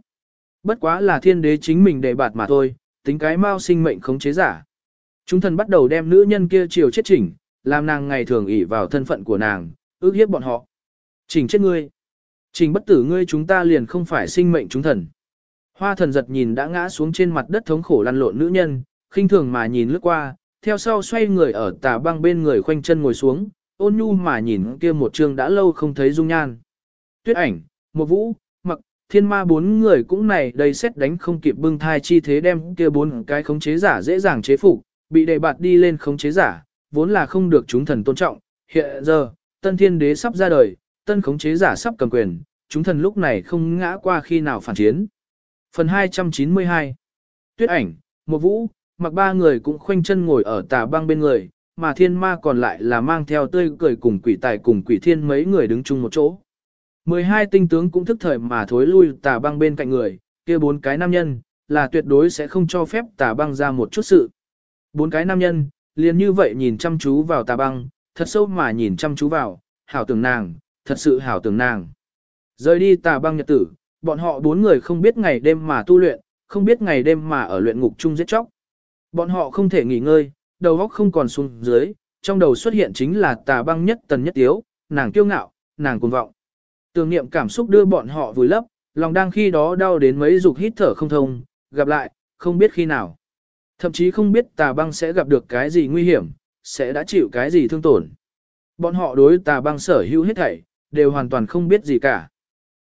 Bất quá là thiên đế chính mình đề bạt mà thôi, tính cái mau sinh mệnh khống chế giả. Chúng thần bắt đầu đem nữ nhân kia chiều chết chỉnh, làm nàng ngày thường ỷ vào thân phận của nàng, ước hiếp bọn họ. Chỉnh chết ngươi. Trình bất tử ngươi chúng ta liền không phải sinh mệnh chúng thần. Hoa thần giật nhìn đã ngã xuống trên mặt đất thống khổ lăn lộn nữ nhân, khinh thường mà nhìn lướt qua, theo sau xoay người ở tà băng bên người khoanh chân ngồi xuống, ôn nhu mà nhìn kia một trường đã lâu không thấy dung nhan. Tuyết ảnh, một vũ, mặc, thiên ma bốn người cũng này đầy xét đánh không kịp bưng thai chi thế đem kia bốn cái khống chế giả dễ dàng chế phục, bị đề bạt đi lên khống chế giả, vốn là không được chúng thần tôn trọng, hiện giờ, tân thiên đế sắp ra đời, tân khống chế giả sắp cầm quyền, chúng thần lúc này không ngã qua khi nào phản chiến. Phần 292 Tuyết ảnh, một vũ, mặc ba người cũng khoanh chân ngồi ở tà băng bên người, mà thiên ma còn lại là mang theo tươi cười cùng quỷ tài cùng quỷ thiên mấy người đứng chung một chỗ. 12 tinh tướng cũng thức thời mà thối lui tà băng bên cạnh người, kia bốn cái nam nhân, là tuyệt đối sẽ không cho phép tà băng ra một chút sự. Bốn cái nam nhân, liền như vậy nhìn chăm chú vào tà băng, thật sâu mà nhìn chăm chú vào, hảo tưởng nàng, thật sự hảo tưởng nàng. Rời đi tà băng nhật tử, bọn họ bốn người không biết ngày đêm mà tu luyện, không biết ngày đêm mà ở luyện ngục chung giết chóc. Bọn họ không thể nghỉ ngơi, đầu óc không còn xuống dưới, trong đầu xuất hiện chính là tà băng nhất tần nhất tiếu, nàng kiêu ngạo, nàng cuồng vọng. Tưởng niệm cảm xúc đưa bọn họ vùi lấp, lòng đang khi đó đau đến mấy dục hít thở không thông, gặp lại, không biết khi nào. Thậm chí không biết tà băng sẽ gặp được cái gì nguy hiểm, sẽ đã chịu cái gì thương tổn. Bọn họ đối tà băng sở hữu hết thảy, đều hoàn toàn không biết gì cả.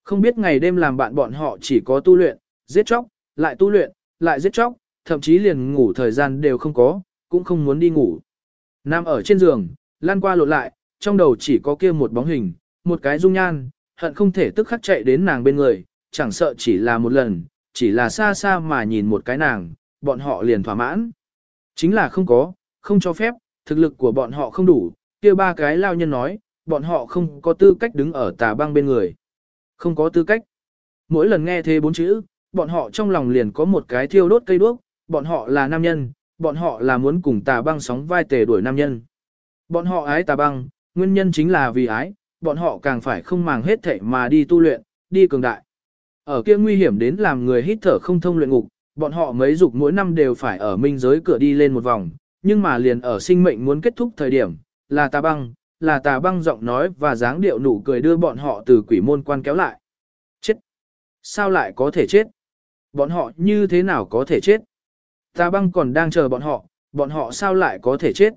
Không biết ngày đêm làm bạn bọn họ chỉ có tu luyện, giết chóc, lại tu luyện, lại giết chóc, thậm chí liền ngủ thời gian đều không có, cũng không muốn đi ngủ. Nam ở trên giường, lan qua lộn lại, trong đầu chỉ có kia một bóng hình, một cái dung nhan, hận không thể tức khắc chạy đến nàng bên người, chẳng sợ chỉ là một lần, chỉ là xa xa mà nhìn một cái nàng, bọn họ liền thỏa mãn. Chính là không có, không cho phép, thực lực của bọn họ không đủ, kia ba cái lao nhân nói, bọn họ không có tư cách đứng ở tà băng bên người. Không có tư cách. Mỗi lần nghe thế bốn chữ, bọn họ trong lòng liền có một cái thiêu đốt cây đuốc, bọn họ là nam nhân, bọn họ là muốn cùng tà băng sóng vai tề đuổi nam nhân. Bọn họ ái tà băng, nguyên nhân chính là vì ái, bọn họ càng phải không màng hết thảy mà đi tu luyện, đi cường đại. Ở kia nguy hiểm đến làm người hít thở không thông luyện ngục, bọn họ mấy dục mỗi năm đều phải ở minh giới cửa đi lên một vòng, nhưng mà liền ở sinh mệnh muốn kết thúc thời điểm, là tà băng, là tà băng giọng nói và dáng điệu nụ cười đưa bọn họ từ quỷ môn quan kéo lại. Chết! Sao lại có thể chết? Bọn họ như thế nào có thể chết? Tà băng còn đang chờ bọn họ, bọn họ sao lại có thể chết?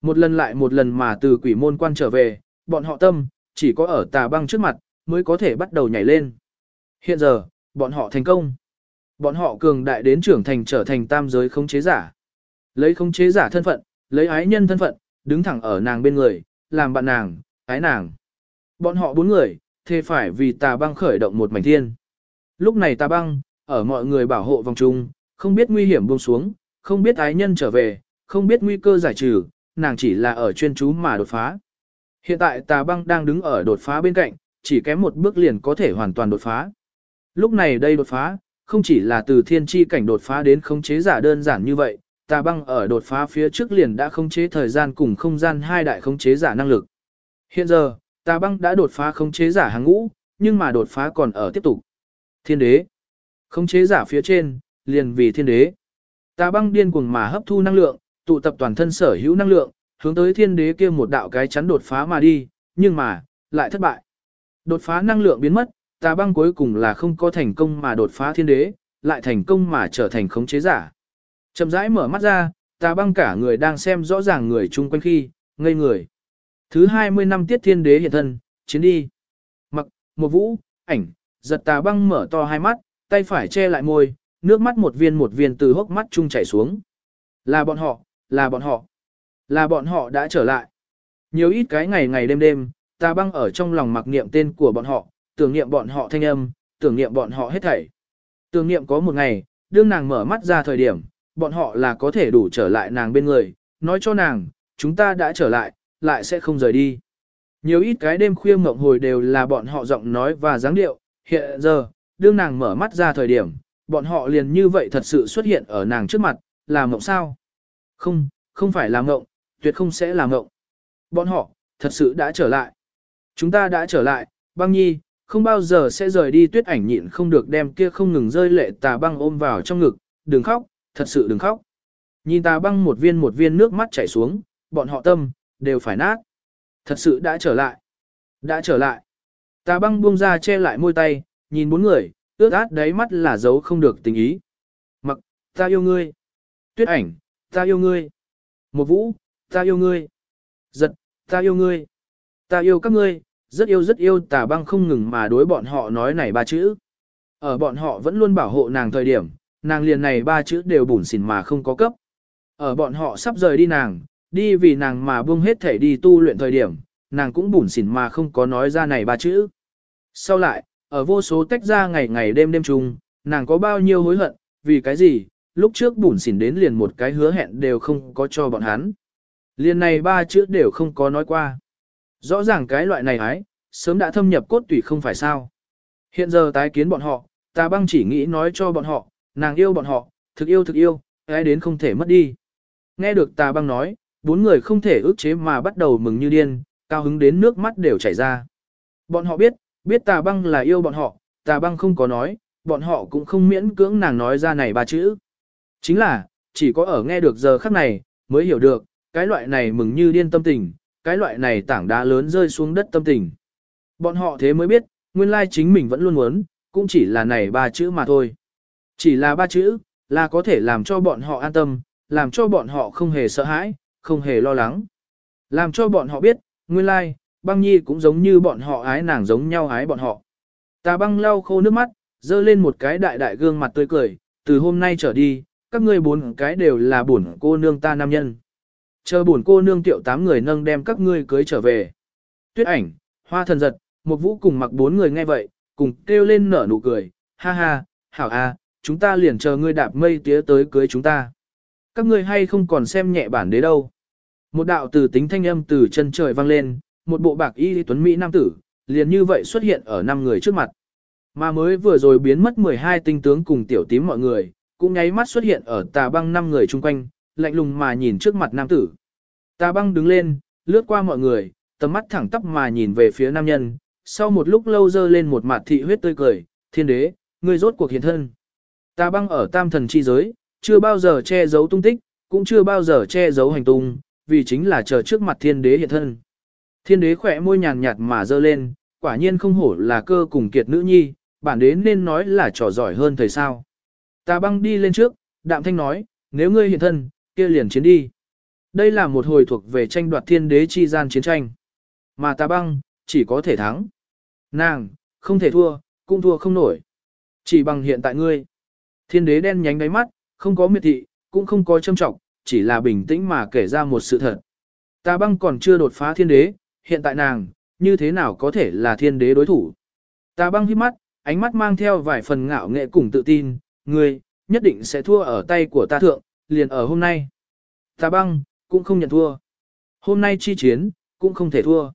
Một lần lại một lần mà từ quỷ môn quan trở về, bọn họ tâm, chỉ có ở tà băng trước mặt, mới có thể bắt đầu nhảy lên. Hiện giờ, bọn họ thành công. Bọn họ cường đại đến trưởng thành trở thành tam giới khống chế giả. Lấy khống chế giả thân phận, lấy ái nhân thân phận, đứng thẳng ở nàng bên người, làm bạn nàng, ái nàng. Bọn họ bốn người, thề phải vì tà băng khởi động một mảnh thiên. Lúc này tà băng, ở mọi người bảo hộ vòng trung, không biết nguy hiểm buông xuống, không biết ái nhân trở về, không biết nguy cơ giải trừ, nàng chỉ là ở chuyên chú mà đột phá. Hiện tại tà băng đang đứng ở đột phá bên cạnh, chỉ kém một bước liền có thể hoàn toàn đột phá. Lúc này đây đột phá, không chỉ là từ thiên tri cảnh đột phá đến khống chế giả đơn giản như vậy, tà băng ở đột phá phía trước liền đã khống chế thời gian cùng không gian hai đại khống chế giả năng lực. Hiện giờ, tà băng đã đột phá khống chế giả hàng ngũ, nhưng mà đột phá còn ở tiếp tục. Thiên đế. Khống chế giả phía trên, liền vì thiên đế. Tà băng điên cuồng mà hấp thu năng lượng, tụ tập toàn thân sở hữu năng lượng, hướng tới thiên đế kia một đạo cái chắn đột phá mà đi, nhưng mà, lại thất bại. Đột phá năng lượng biến mất, tà băng cuối cùng là không có thành công mà đột phá thiên đế, lại thành công mà trở thành khống chế giả. Chậm rãi mở mắt ra, tà băng cả người đang xem rõ ràng người chung quanh khi, ngây người. Thứ 20 năm tiết thiên đế hiện thân, chiến đi. Mặc, một vũ, ảnh, giật tà băng mở to hai mắt, tay phải che lại môi, nước mắt một viên một viên từ hốc mắt chung chảy xuống. Là bọn họ, là bọn họ, là bọn họ đã trở lại. Nhiều ít cái ngày ngày đêm đêm, ta băng ở trong lòng mặc niệm tên của bọn họ, tưởng niệm bọn họ thanh âm, tưởng niệm bọn họ hết thảy. Tưởng niệm có một ngày, đương nàng mở mắt ra thời điểm, bọn họ là có thể đủ trở lại nàng bên người, nói cho nàng, chúng ta đã trở lại, lại sẽ không rời đi. Nhiều ít cái đêm khuya mộng hồi đều là bọn họ giọng nói và dáng điệu, hiện giờ, đương nàng mở mắt ra thời điểm, bọn họ liền như vậy thật sự xuất hiện ở nàng trước mặt, là mộng sao? Không, không phải là mộng, tuyệt không sẽ là mộng. Bọn họ, thật sự đã trở lại. Chúng ta đã trở lại, băng nhi, không bao giờ sẽ rời đi tuyết ảnh nhịn không được đem kia không ngừng rơi lệ tà băng ôm vào trong ngực, đừng khóc, thật sự đừng khóc. Nhìn ta băng một viên một viên nước mắt chảy xuống, bọn họ tâm, đều phải nát. Thật sự đã trở lại. Đã trở lại. ta băng buông ra che lại môi tay, nhìn bốn người, ướt át đáy mắt là dấu không được tình ý. Mặc, ta yêu ngươi. Tuyết ảnh, ta yêu ngươi. Một vũ, ta yêu ngươi. Giật, ta yêu ngươi. Ta yêu các ngươi, rất yêu rất yêu tà băng không ngừng mà đối bọn họ nói này ba chữ. Ở bọn họ vẫn luôn bảo hộ nàng thời điểm, nàng liền này ba chữ đều bủn xỉn mà không có cấp. Ở bọn họ sắp rời đi nàng, đi vì nàng mà buông hết thể đi tu luyện thời điểm, nàng cũng bủn xỉn mà không có nói ra này ba chữ. Sau lại, ở vô số tách ra ngày ngày đêm đêm chung, nàng có bao nhiêu hối hận, vì cái gì, lúc trước bủn xỉn đến liền một cái hứa hẹn đều không có cho bọn hắn. Liền này ba chữ đều không có nói qua. Rõ ràng cái loại này ái, sớm đã thâm nhập cốt tủy không phải sao. Hiện giờ tái kiến bọn họ, ta băng chỉ nghĩ nói cho bọn họ, nàng yêu bọn họ, thực yêu thực yêu, ai đến không thể mất đi. Nghe được tà băng nói, bốn người không thể ức chế mà bắt đầu mừng như điên, cao hứng đến nước mắt đều chảy ra. Bọn họ biết, biết tà băng là yêu bọn họ, tà băng không có nói, bọn họ cũng không miễn cưỡng nàng nói ra này ba chữ. Chính là, chỉ có ở nghe được giờ khắc này, mới hiểu được, cái loại này mừng như điên tâm tình, cái loại này tảng đá lớn rơi xuống đất tâm tình. Bọn họ thế mới biết, nguyên lai chính mình vẫn luôn muốn, cũng chỉ là này ba chữ mà thôi. Chỉ là ba chữ, là có thể làm cho bọn họ an tâm, làm cho bọn họ không hề sợ hãi, không hề lo lắng. Làm cho bọn họ biết, nguyên lai, băng nhi cũng giống như bọn họ ái nàng giống nhau ái bọn họ. Tà băng lau khô nước mắt, dơ lên một cái đại đại gương mặt tươi cười, từ hôm nay trở đi, các ngươi bốn cái đều là bổn cô nương ta nam nhân. Chờ bổn cô nương tiệu tám người nâng đem các ngươi cưới trở về. Tuyết ảnh, hoa thần giật, một vũ cùng mặc bốn người nghe vậy, cùng kêu lên nở nụ cười, ha ha, hảo a, chúng ta liền chờ ngươi đạp mây tía tới cưới chúng ta. Các ngươi hay không còn xem nhẹ bản đế đâu. Một đạo từ tính thanh âm từ chân trời vang lên, một bộ bạc y tuấn Mỹ nam tử, liền như vậy xuất hiện ở năm người trước mặt. Mà mới vừa rồi biến mất 12 tinh tướng cùng tiểu tím mọi người, cũng nháy mắt xuất hiện ở tà băng năm người chung quanh, lạnh lùng mà nhìn trước mặt nam tử. Tà băng đứng lên, lướt qua mọi người, tầm mắt thẳng tắp mà nhìn về phía nam nhân, sau một lúc lâu dơ lên một mặt thị huyết tươi cười, thiên đế, ngươi rốt cuộc hiện thân. Tà băng ở tam thần chi giới, chưa bao giờ che giấu tung tích, cũng chưa bao giờ che giấu hành tung, vì chính là chờ trước mặt thiên đế hiện thân. Thiên đế khỏe môi nhàn nhạt mà dơ lên, quả nhiên không hổ là cơ cùng kiệt nữ nhi, bản đế nên nói là trò giỏi hơn thời sao. Tà băng đi lên trước, đạm thanh nói, nếu ngươi hiện thân, kia liền chiến đi. Đây là một hồi thuộc về tranh đoạt thiên đế chi gian chiến tranh. Mà tà băng, chỉ có thể thắng. Nàng, không thể thua, cũng thua không nổi. Chỉ bằng hiện tại ngươi. Thiên đế đen nhánh đáy mắt, không có miệt thị, cũng không có châm trọng, chỉ là bình tĩnh mà kể ra một sự thật. Tà băng còn chưa đột phá thiên đế, hiện tại nàng, như thế nào có thể là thiên đế đối thủ. Tà băng hít mắt, ánh mắt mang theo vài phần ngạo nghệ cùng tự tin, ngươi, nhất định sẽ thua ở tay của ta thượng, liền ở hôm nay. Tà băng, cũng không nhận thua. Hôm nay chi chiến, cũng không thể thua.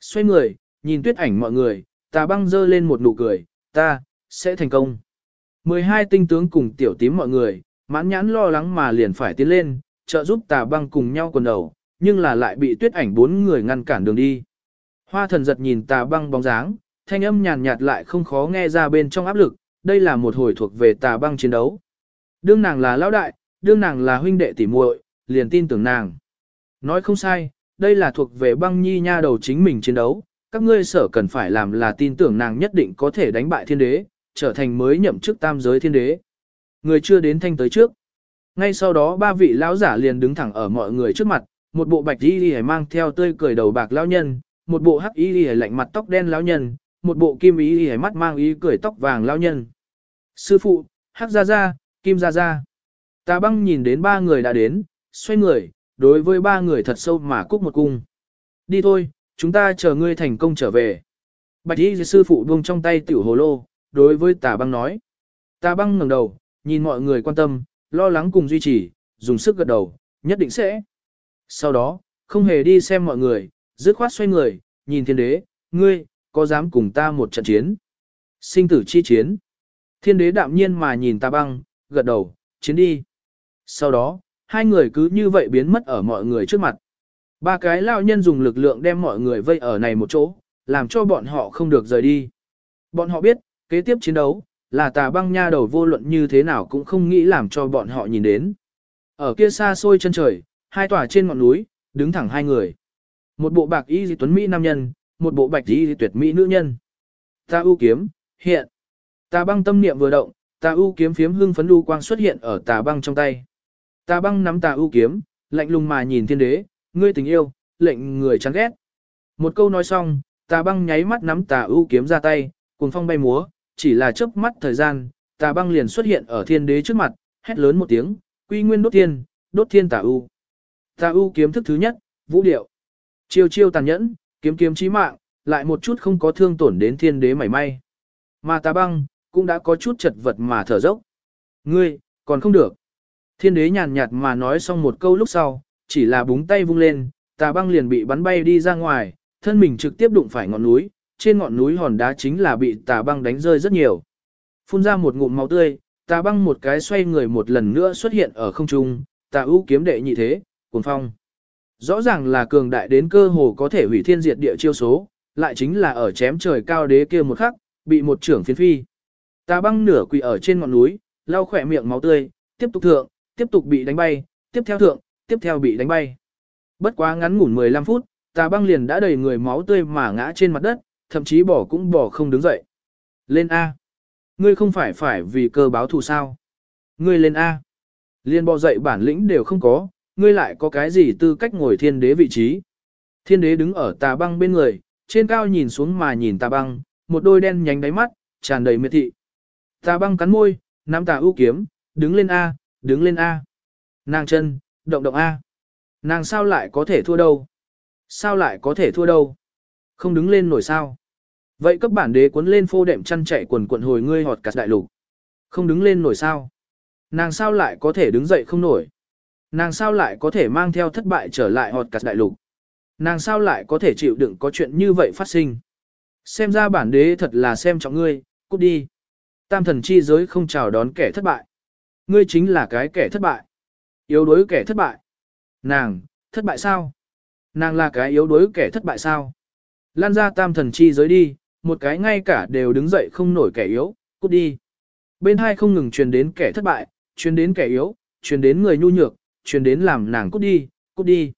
Xoay người, nhìn tuyết ảnh mọi người, tà băng dơ lên một nụ cười, ta, sẽ thành công. 12 tinh tướng cùng tiểu tím mọi người, mãn nhãn lo lắng mà liền phải tiến lên, trợ giúp tà băng cùng nhau quần đầu, nhưng là lại bị tuyết ảnh bốn người ngăn cản đường đi. Hoa thần giật nhìn tà băng bóng dáng, thanh âm nhàn nhạt lại không khó nghe ra bên trong áp lực, đây là một hồi thuộc về tà băng chiến đấu. Đương nàng là lão đại, đương nàng là huynh đệ tỉ muội, liền tin tưởng nàng. Nói không sai, đây là thuộc về băng nhi nha đầu chính mình chiến đấu, các ngươi sở cần phải làm là tin tưởng nàng nhất định có thể đánh bại thiên đế, trở thành mới nhậm chức tam giới thiên đế. Người chưa đến thanh tới trước. Ngay sau đó ba vị lão giả liền đứng thẳng ở mọi người trước mặt, một bộ bạch y y mang theo tươi cười đầu bạc lão nhân, một bộ hắc y y lạnh mặt tóc đen lão nhân, một bộ kim y y mắt mang ý cười tóc vàng lão nhân. Sư phụ, hắc gia gia, kim gia gia. Tà băng nhìn đến ba người đã đến, xoay người, đối với ba người thật sâu mà cúc một cung. Đi thôi, chúng ta chờ ngươi thành công trở về. Bạch y sư phụ buông trong tay tiểu hồ lô, đối với tà băng nói. Tà băng ngẩng đầu, nhìn mọi người quan tâm, lo lắng cùng duy trì, dùng sức gật đầu, nhất định sẽ. Sau đó, không hề đi xem mọi người, dứt khoát xoay người, nhìn thiên đế, ngươi, có dám cùng ta một trận chiến? Sinh tử chi chiến. Thiên đế đạm nhiên mà nhìn ta băng, gật đầu, chiến đi. Sau đó, hai người cứ như vậy biến mất ở mọi người trước mặt. Ba cái lao nhân dùng lực lượng đem mọi người vây ở này một chỗ, làm cho bọn họ không được rời đi. Bọn họ biết, kế tiếp chiến đấu, là tà băng nha đầu vô luận như thế nào cũng không nghĩ làm cho bọn họ nhìn đến. Ở kia xa xôi chân trời, hai tòa trên ngọn núi, đứng thẳng hai người. Một bộ bạc y di tuấn Mỹ nam nhân, một bộ bạch y di tuyệt Mỹ nữ nhân. Ta ưu kiếm, hiện. Tà băng tâm niệm vừa động, tà ưu kiếm phiếm hương phấn lưu quang xuất hiện ở tà băng trong tay. Tà băng nắm tà ưu kiếm, lạnh lùng mà nhìn thiên đế, ngươi tình yêu, lệnh người chán ghét. Một câu nói xong, tà băng nháy mắt nắm tà ưu kiếm ra tay, cùng phong bay múa, chỉ là chớp mắt thời gian, tà băng liền xuất hiện ở thiên đế trước mặt, hét lớn một tiếng, quy nguyên đốt thiên, đốt thiên tà u. Tà u kiếm thức thứ nhất, vũ điệu. Chiêu chiêu tàn nhẫn, kiếm kiếm chí mạng, lại một chút không có thương tổn đến thiên đế mảy may. Mà tà băng, cũng đã có chút chật vật mà thở dốc. Ngươi, còn không được. Thiên đế nhàn nhạt mà nói xong một câu lúc sau, chỉ là búng tay vung lên, tà băng liền bị bắn bay đi ra ngoài, thân mình trực tiếp đụng phải ngọn núi, trên ngọn núi hòn đá chính là bị tà băng đánh rơi rất nhiều. Phun ra một ngụm máu tươi, tà băng một cái xoay người một lần nữa xuất hiện ở không trung, tà ưu kiếm đệ nhị thế, cuồng phong. Rõ ràng là cường đại đến cơ hồ có thể hủy thiên diệt địa chiêu số, lại chính là ở chém trời cao đế kia một khắc, bị một trưởng phiến phi. Tà băng nửa quỳ ở trên ngọn núi, lau khỏe miệng máu tươi, tiếp tục thượng, tiếp tục bị đánh bay, tiếp theo thượng, tiếp theo bị đánh bay. Bất quá ngắn ngủn 15 phút, tà băng liền đã đầy người máu tươi mà ngã trên mặt đất, thậm chí bỏ cũng bỏ không đứng dậy. Lên A. Ngươi không phải phải vì cơ báo thù sao. Ngươi lên A. Liên bò dậy bản lĩnh đều không có, ngươi lại có cái gì tư cách ngồi thiên đế vị trí. Thiên đế đứng ở tà băng bên người, trên cao nhìn xuống mà nhìn tà băng, một đôi đen nhánh đáy mắt, tràn đầy miệt thị. Tà băng cắn môi, nắm tà ưu kiếm, đứng lên A, đứng lên A. Nàng chân, động động A. Nàng sao lại có thể thua đâu? Sao lại có thể thua đâu? Không đứng lên nổi sao? Vậy cấp bản đế cuốn lên phô đệm chăn chạy quần quận hồi ngươi họt cả đại lục. Không đứng lên nổi sao? Nàng sao lại có thể đứng dậy không nổi? Nàng sao lại có thể mang theo thất bại trở lại họt cả đại lục? Nàng sao lại có thể chịu đựng có chuyện như vậy phát sinh? Xem ra bản đế thật là xem trọng ngươi, cút đi. Tam thần chi giới không chào đón kẻ thất bại. Ngươi chính là cái kẻ thất bại. Yếu đuối kẻ thất bại. Nàng, thất bại sao? Nàng là cái yếu đuối kẻ thất bại sao? Lan ra tam thần chi giới đi, một cái ngay cả đều đứng dậy không nổi kẻ yếu, cút đi. Bên hai không ngừng truyền đến kẻ thất bại, truyền đến kẻ yếu, truyền đến người nhu nhược, truyền đến làm nàng cút đi, cút đi.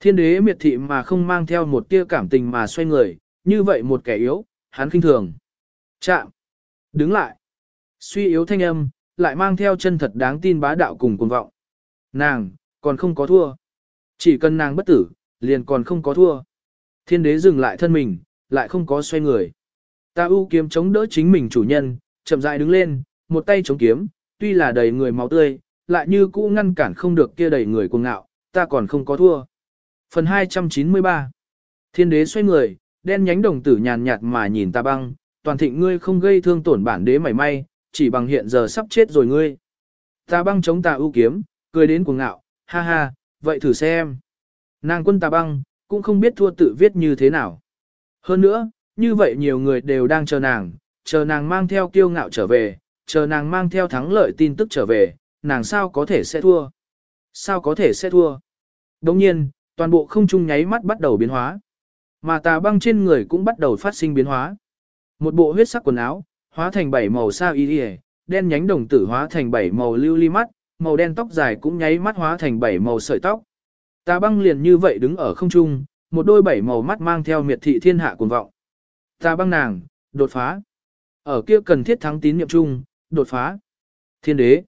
Thiên đế miệt thị mà không mang theo một tia cảm tình mà xoay người, như vậy một kẻ yếu, hắn kinh thường. Chạm. Đứng lại. Suy yếu thanh âm, lại mang theo chân thật đáng tin bá đạo cùng cuồng vọng. Nàng, còn không có thua. Chỉ cần nàng bất tử, liền còn không có thua. Thiên đế dừng lại thân mình, lại không có xoay người. Ta ưu kiếm chống đỡ chính mình chủ nhân, chậm rãi đứng lên, một tay chống kiếm, tuy là đầy người máu tươi, lại như cũ ngăn cản không được kia đầy người cuồng ngạo, ta còn không có thua. Phần 293 Thiên đế xoay người, đen nhánh đồng tử nhàn nhạt mà nhìn ta băng, toàn thịnh ngươi không gây thương tổn bản đế mảy may, chỉ bằng hiện giờ sắp chết rồi ngươi. Ta băng chống ta ưu kiếm, cười đến cuồng ngạo, ha ha, vậy thử xem. Nàng quân ta băng, cũng không biết thua tự viết như thế nào. Hơn nữa, như vậy nhiều người đều đang chờ nàng, chờ nàng mang theo kiêu ngạo trở về, chờ nàng mang theo thắng lợi tin tức trở về, nàng sao có thể sẽ thua. Sao có thể sẽ thua. Đồng nhiên, toàn bộ không trung nháy mắt bắt đầu biến hóa. Mà tà băng trên người cũng bắt đầu phát sinh biến hóa. Một bộ huyết sắc quần áo, hóa thành bảy màu sao y đen nhánh đồng tử hóa thành bảy màu lưu ly mắt, màu đen tóc dài cũng nháy mắt hóa thành bảy màu sợi tóc. Tà băng liền như vậy đứng ở không trung, một đôi bảy màu mắt mang theo miệt thị thiên hạ cuồng vọng. Tà băng nàng, đột phá. Ở kia cần thiết thắng tín niệm chung, đột phá. Thiên đế.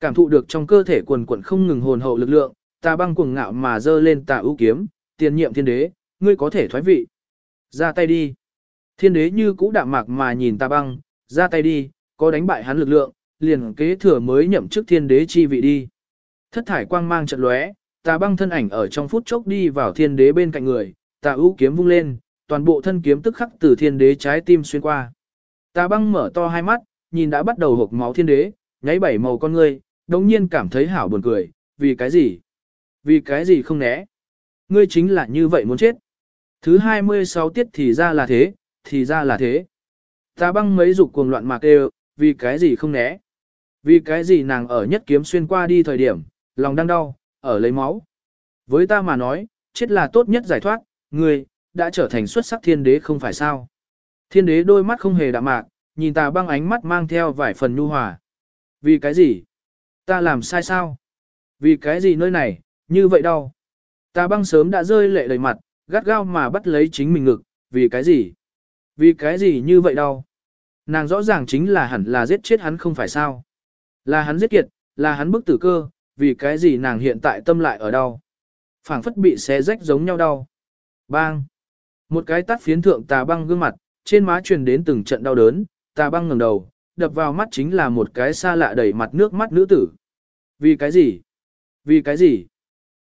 Cảm thụ được trong cơ thể quần quần không ngừng hồn hậu lực lượng, tà băng cuồng ngạo mà dơ lên tà ưu kiếm, tiền nhiệm thiên đế, ngươi có thể thoái vị. Ra tay đi. Thiên đế như cũ đạm mạc mà nhìn tà băng, ra tay đi, có đánh bại hắn lực lượng, liền kế thừa mới nhậm chức thiên đế chi vị đi. Thất thải quang mang trận lóe, tà băng thân ảnh ở trong phút chốc đi vào thiên đế bên cạnh người, tà ưu kiếm vung lên, toàn bộ thân kiếm tức khắc từ thiên đế trái tim xuyên qua. Tà băng mở to hai mắt, nhìn đã bắt đầu hộp máu thiên đế, nháy bảy màu con ngươi, đồng nhiên cảm thấy hảo buồn cười, vì cái gì? Vì cái gì không né? Ngươi chính là như vậy muốn chết. Thứ 26 tiết thì ra là thế, thì ra là thế. Ta băng mấy dục cuồng loạn mạc đều, vì cái gì không né? Vì cái gì nàng ở nhất kiếm xuyên qua đi thời điểm, lòng đang đau, ở lấy máu. Với ta mà nói, chết là tốt nhất giải thoát, ngươi, đã trở thành xuất sắc thiên đế không phải sao. Thiên đế đôi mắt không hề đạm mạc, nhìn ta băng ánh mắt mang theo vài phần nhu hòa. Vì cái gì? Ta làm sai sao? Vì cái gì nơi này, như vậy đâu? Ta băng sớm đã rơi lệ đầy mặt, gắt gao mà bắt lấy chính mình ngực, vì cái gì? Vì cái gì như vậy đâu? Nàng rõ ràng chính là hẳn là giết chết hắn không phải sao? Là hắn giết kiệt, là hắn bức tử cơ, vì cái gì nàng hiện tại tâm lại ở đâu? phảng phất bị xé rách giống nhau đau. Bang! Một cái tắt phiến thượng tà băng gương mặt, trên má truyền đến từng trận đau đớn, tà băng ngẩng đầu, đập vào mắt chính là một cái xa lạ đầy mặt nước mắt nữ tử. Vì cái gì? Vì cái gì?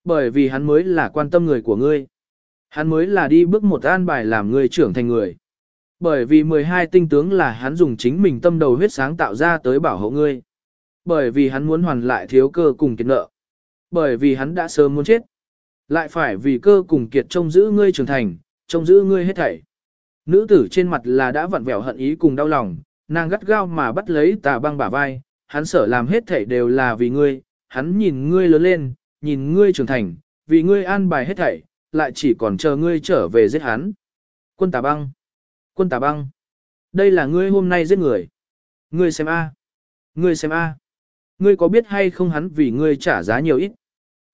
Bởi vì hắn mới là quan tâm người của ngươi. Hắn mới là đi bước một an bài làm ngươi trưởng thành người. Bởi vì 12 tinh tướng là hắn dùng chính mình tâm đầu huyết sáng tạo ra tới bảo hộ ngươi. Bởi vì hắn muốn hoàn lại thiếu cơ cùng kiệt nợ. Bởi vì hắn đã sớm muốn chết. Lại phải vì cơ cùng kiệt trông giữ ngươi trưởng thành, trông giữ ngươi hết thảy. Nữ tử trên mặt là đã vặn vẹo hận ý cùng đau lòng, nàng gắt gao mà bắt lấy tà băng bả vai, hắn sở làm hết thảy đều là vì ngươi, hắn nhìn ngươi lớn lên, nhìn ngươi trưởng thành, vì ngươi an bài hết thảy, lại chỉ còn chờ ngươi trở về giết hắn. Quân tà băng, quân tà băng, đây là ngươi hôm nay giết người. Ngươi xem a, ngươi xem a, ngươi có biết hay không hắn vì ngươi trả giá nhiều ít.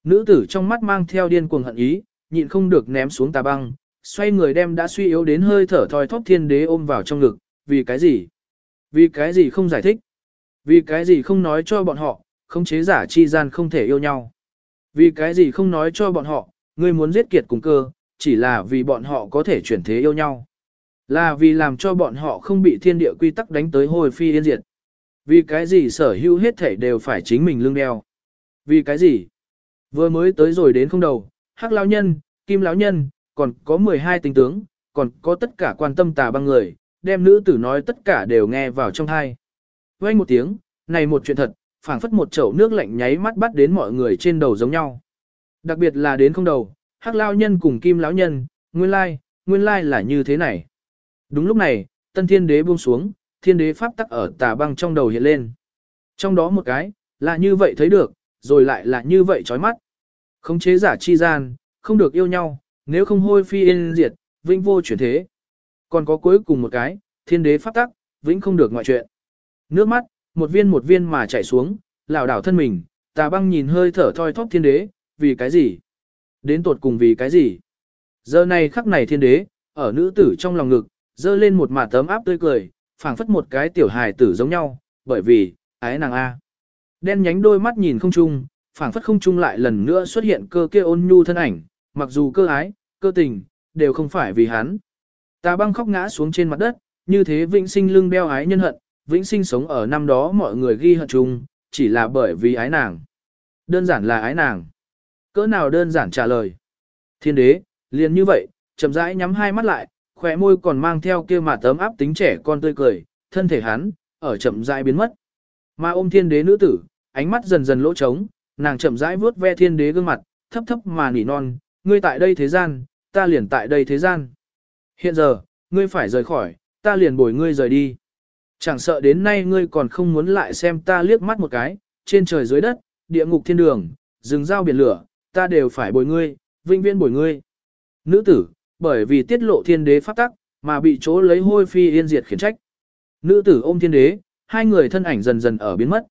Nữ tử trong mắt mang theo điên cuồng hận ý, nhịn không được ném xuống tà băng, xoay người đem đã suy yếu đến hơi thở thoi thóp thiên đế ôm vào trong ngực, vì cái gì? Vì cái gì không giải thích? Vì cái gì không nói cho bọn họ, không chế giả chi gian không thể yêu nhau? Vì cái gì không nói cho bọn họ, ngươi muốn giết kiệt cùng cơ, chỉ là vì bọn họ có thể chuyển thế yêu nhau? Là vì làm cho bọn họ không bị thiên địa quy tắc đánh tới hồi phi yên diệt? Vì cái gì sở hữu hết thể đều phải chính mình lương đeo? Vì cái gì? Vừa mới tới rồi đến không đầu, hắc lão nhân, kim lão nhân, còn có 12 tinh tướng, còn có tất cả quan tâm tà băng người, đem nữ tử nói tất cả đều nghe vào trong thai. Quay một tiếng, này một chuyện thật, phảng phất một chậu nước lạnh nháy mắt bắt đến mọi người trên đầu giống nhau. Đặc biệt là đến không đầu, hắc lão nhân cùng kim lão nhân, nguyên lai, nguyên lai là như thế này. Đúng lúc này, tân thiên đế buông xuống, thiên đế pháp tắc ở tà băng trong đầu hiện lên. Trong đó một cái, là như vậy thấy được, rồi lại là như vậy chói mắt. Khống chế giả chi gian, không được yêu nhau, nếu không hôi phi yên diệt, vĩnh vô chuyển thế. Còn có cuối cùng một cái, thiên đế pháp tắc, vĩnh không được ngoại chuyện. Nước mắt, một viên một viên mà chảy xuống, lảo đảo thân mình, tà băng nhìn hơi thở thoi thóp thiên đế, vì cái gì? Đến tột cùng vì cái gì? Giờ này khắc này thiên đế, ở nữ tử trong lòng ngực, dơ lên một mả tấm áp tươi cười, phảng phất một cái tiểu hài tử giống nhau, bởi vì, ái nàng A. Đen nhánh đôi mắt nhìn không chung, phảng phất không chung lại lần nữa xuất hiện cơ kia ôn nhu thân ảnh, mặc dù cơ ái, cơ tình, đều không phải vì hắn. ta băng khóc ngã xuống trên mặt đất, như thế vĩnh sinh lưng đeo ái nhân hận, vĩnh sinh sống ở năm đó mọi người ghi hận chung, chỉ là bởi vì ái nàng. Đơn giản là ái nàng. Cỡ nào đơn giản trả lời. Thiên đế, liền như vậy, chậm rãi nhắm hai mắt lại, khóe môi còn mang theo kia mà tấm áp tính trẻ con tươi cười, thân thể hắn, ở chậm rãi biến mất. Mà ôm thiên đế nữ tử, ánh mắt dần dần lỗ trống, nàng chậm rãi vuốt ve thiên đế gương mặt, thấp thấp mà nỉ non, ngươi tại đây thế gian, ta liền tại đây thế gian. Hiện giờ, ngươi phải rời khỏi, ta liền bồi ngươi rời đi. Chẳng sợ đến nay ngươi còn không muốn lại xem ta liếc mắt một cái, trên trời dưới đất, địa ngục thiên đường, rừng giao biển lửa, ta đều phải bồi ngươi, vinh viên bồi ngươi. Nữ tử, bởi vì tiết lộ thiên đế pháp tắc, mà bị chỗ lấy hôi phi yên diệt khiển trách. Nữ tử ôm thiên đế, hai người thân ảnh dần dần ở biến mất.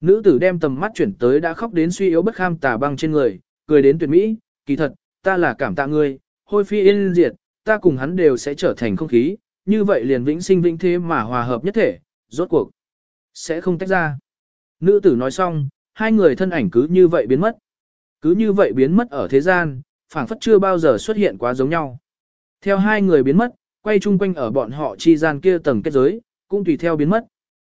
Nữ tử đem tầm mắt chuyển tới đã khóc đến suy yếu bất kham tà băng trên người, cười đến tuyệt mỹ, kỳ thật, ta là cảm tạ ngươi, hôi phi yên diệt, ta cùng hắn đều sẽ trở thành không khí, như vậy liền vĩnh sinh vĩnh thế mà hòa hợp nhất thể, rốt cuộc, sẽ không tách ra. Nữ tử nói xong, hai người thân ảnh cứ như vậy biến mất. Cứ như vậy biến mất ở thế gian, phảng phất chưa bao giờ xuất hiện quá giống nhau. Theo hai người biến mất, quay chung quanh ở bọn họ chi gian kia tầng kết giới, cũng tùy theo biến mất.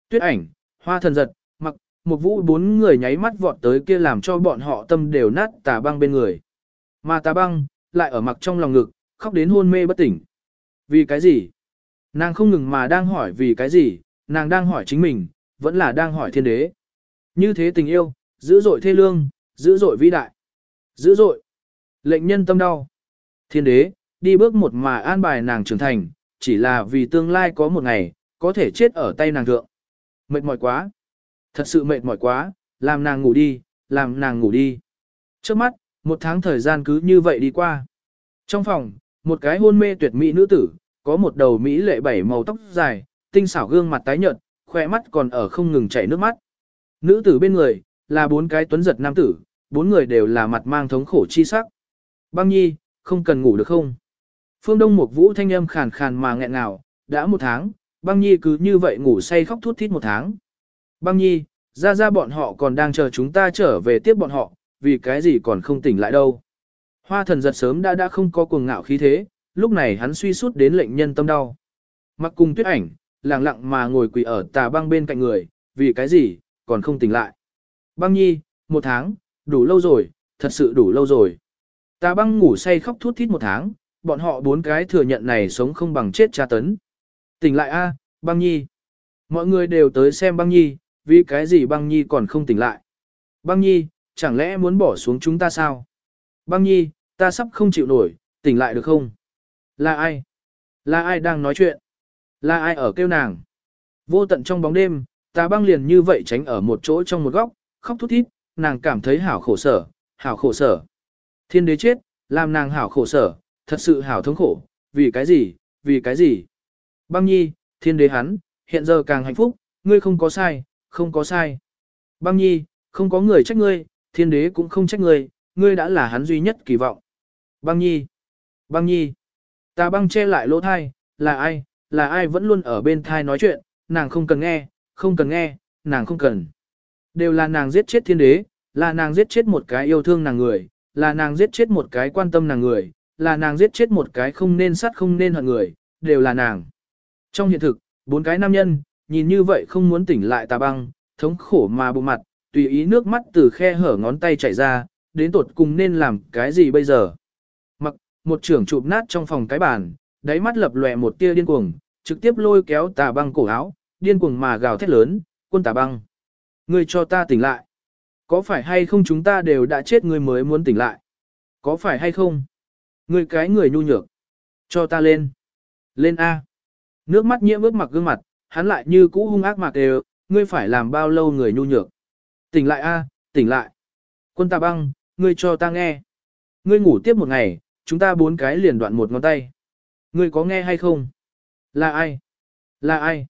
Tuyết ảnh, hoa thần giật, mặc, một vũ bốn người nháy mắt vọt tới kia làm cho bọn họ tâm đều nát tà băng bên người. Mà tà băng, lại ở mặc trong lòng ngực, khóc đến hôn mê bất tỉnh. Vì cái gì? Nàng không ngừng mà đang hỏi vì cái gì, nàng đang hỏi chính mình, vẫn là đang hỏi thiên đế. Như thế tình yêu, dữ dội thê lương, dữ dội vĩ đại. Dữ dội. Lệnh nhân tâm đau. Thiên đế, đi bước một mà an bài nàng trưởng thành, chỉ là vì tương lai có một ngày, có thể chết ở tay nàng thượng. Mệt mỏi quá. Thật sự mệt mỏi quá, làm nàng ngủ đi, làm nàng ngủ đi. Trước mắt, một tháng thời gian cứ như vậy đi qua. Trong phòng, một cái hôn mê tuyệt mỹ nữ tử, có một đầu mỹ lệ bảy màu tóc dài, tinh xảo gương mặt tái nhợt, khỏe mắt còn ở không ngừng chảy nước mắt. Nữ tử bên người, là bốn cái tuấn giật nam tử, bốn người đều là mặt mang thống khổ chi sắc. Băng nhi, không cần ngủ được không? Phương Đông một vũ thanh âm khàn khàn mà nghẹn ngào, đã một tháng, băng nhi cứ như vậy ngủ say khóc thút thít một tháng. Băng nhi, ra ra bọn họ còn đang chờ chúng ta trở về tiếp bọn họ, vì cái gì còn không tỉnh lại đâu. Hoa thần giật sớm đã đã không có cuồng ngạo khí thế, lúc này hắn suy sút đến lệnh nhân tâm đau. Mặc cùng tuyết ảnh, lặng lặng mà ngồi quỳ ở tà băng bên cạnh người, vì cái gì, còn không tỉnh lại. Băng nhi, một tháng, đủ lâu rồi, thật sự đủ lâu rồi. Tà băng ngủ say khóc thút thít một tháng, bọn họ bốn cái thừa nhận này sống không bằng chết tra tấn. Tỉnh lại a, băng nhi. Mọi người đều tới xem băng nhi, vì cái gì băng nhi còn không tỉnh lại. Băng nhi, chẳng lẽ muốn bỏ xuống chúng ta sao? Băng nhi, ta sắp không chịu nổi, tỉnh lại được không? Là ai? Là ai đang nói chuyện? Là ai ở kêu nàng? Vô tận trong bóng đêm, ta băng liền như vậy tránh ở một chỗ trong một góc, khóc thút thít, nàng cảm thấy hảo khổ sở, hảo khổ sở. Thiên đế chết, làm nàng hảo khổ sở, thật sự hảo thống khổ, vì cái gì, vì cái gì? Băng nhi, thiên đế hắn, hiện giờ càng hạnh phúc, ngươi không có sai, không có sai. Băng nhi, không có người trách ngươi, thiên đế cũng không trách ngươi, ngươi đã là hắn duy nhất kỳ vọng. Băng nhi, băng nhi, ta băng che lại lỗ thai, là ai, là ai vẫn luôn ở bên thai nói chuyện, nàng không cần nghe, không cần nghe, nàng không cần. Đều là nàng giết chết thiên đế, là nàng giết chết một cái yêu thương nàng người, là nàng giết chết một cái quan tâm nàng người, là nàng giết chết một cái không nên sát không nên hận người, đều là nàng. Trong hiện thực, bốn cái nam nhân, nhìn như vậy không muốn tỉnh lại tà băng, thống khổ mà bụng mặt, tùy ý nước mắt từ khe hở ngón tay chảy ra, đến tột cùng nên làm cái gì bây giờ. Mặc, một trưởng chụp nát trong phòng cái bàn, đáy mắt lập lòe một tia điên cuồng, trực tiếp lôi kéo tà băng cổ áo, điên cuồng mà gào thét lớn, quân tà băng. Ngươi cho ta tỉnh lại. Có phải hay không chúng ta đều đã chết ngươi mới muốn tỉnh lại? Có phải hay không? Ngươi cái người nhu nhược. Cho ta lên. Lên A. Nước mắt nhiễm ướt mặc gương mặt, hắn lại như cũ hung ác mạc đều, ngươi phải làm bao lâu người nhu nhược. Tỉnh lại A, tỉnh lại. Quân ta băng, ngươi cho ta nghe. Ngươi ngủ tiếp một ngày, chúng ta bốn cái liền đoạn một ngón tay. Ngươi có nghe hay không? Là ai? Là ai?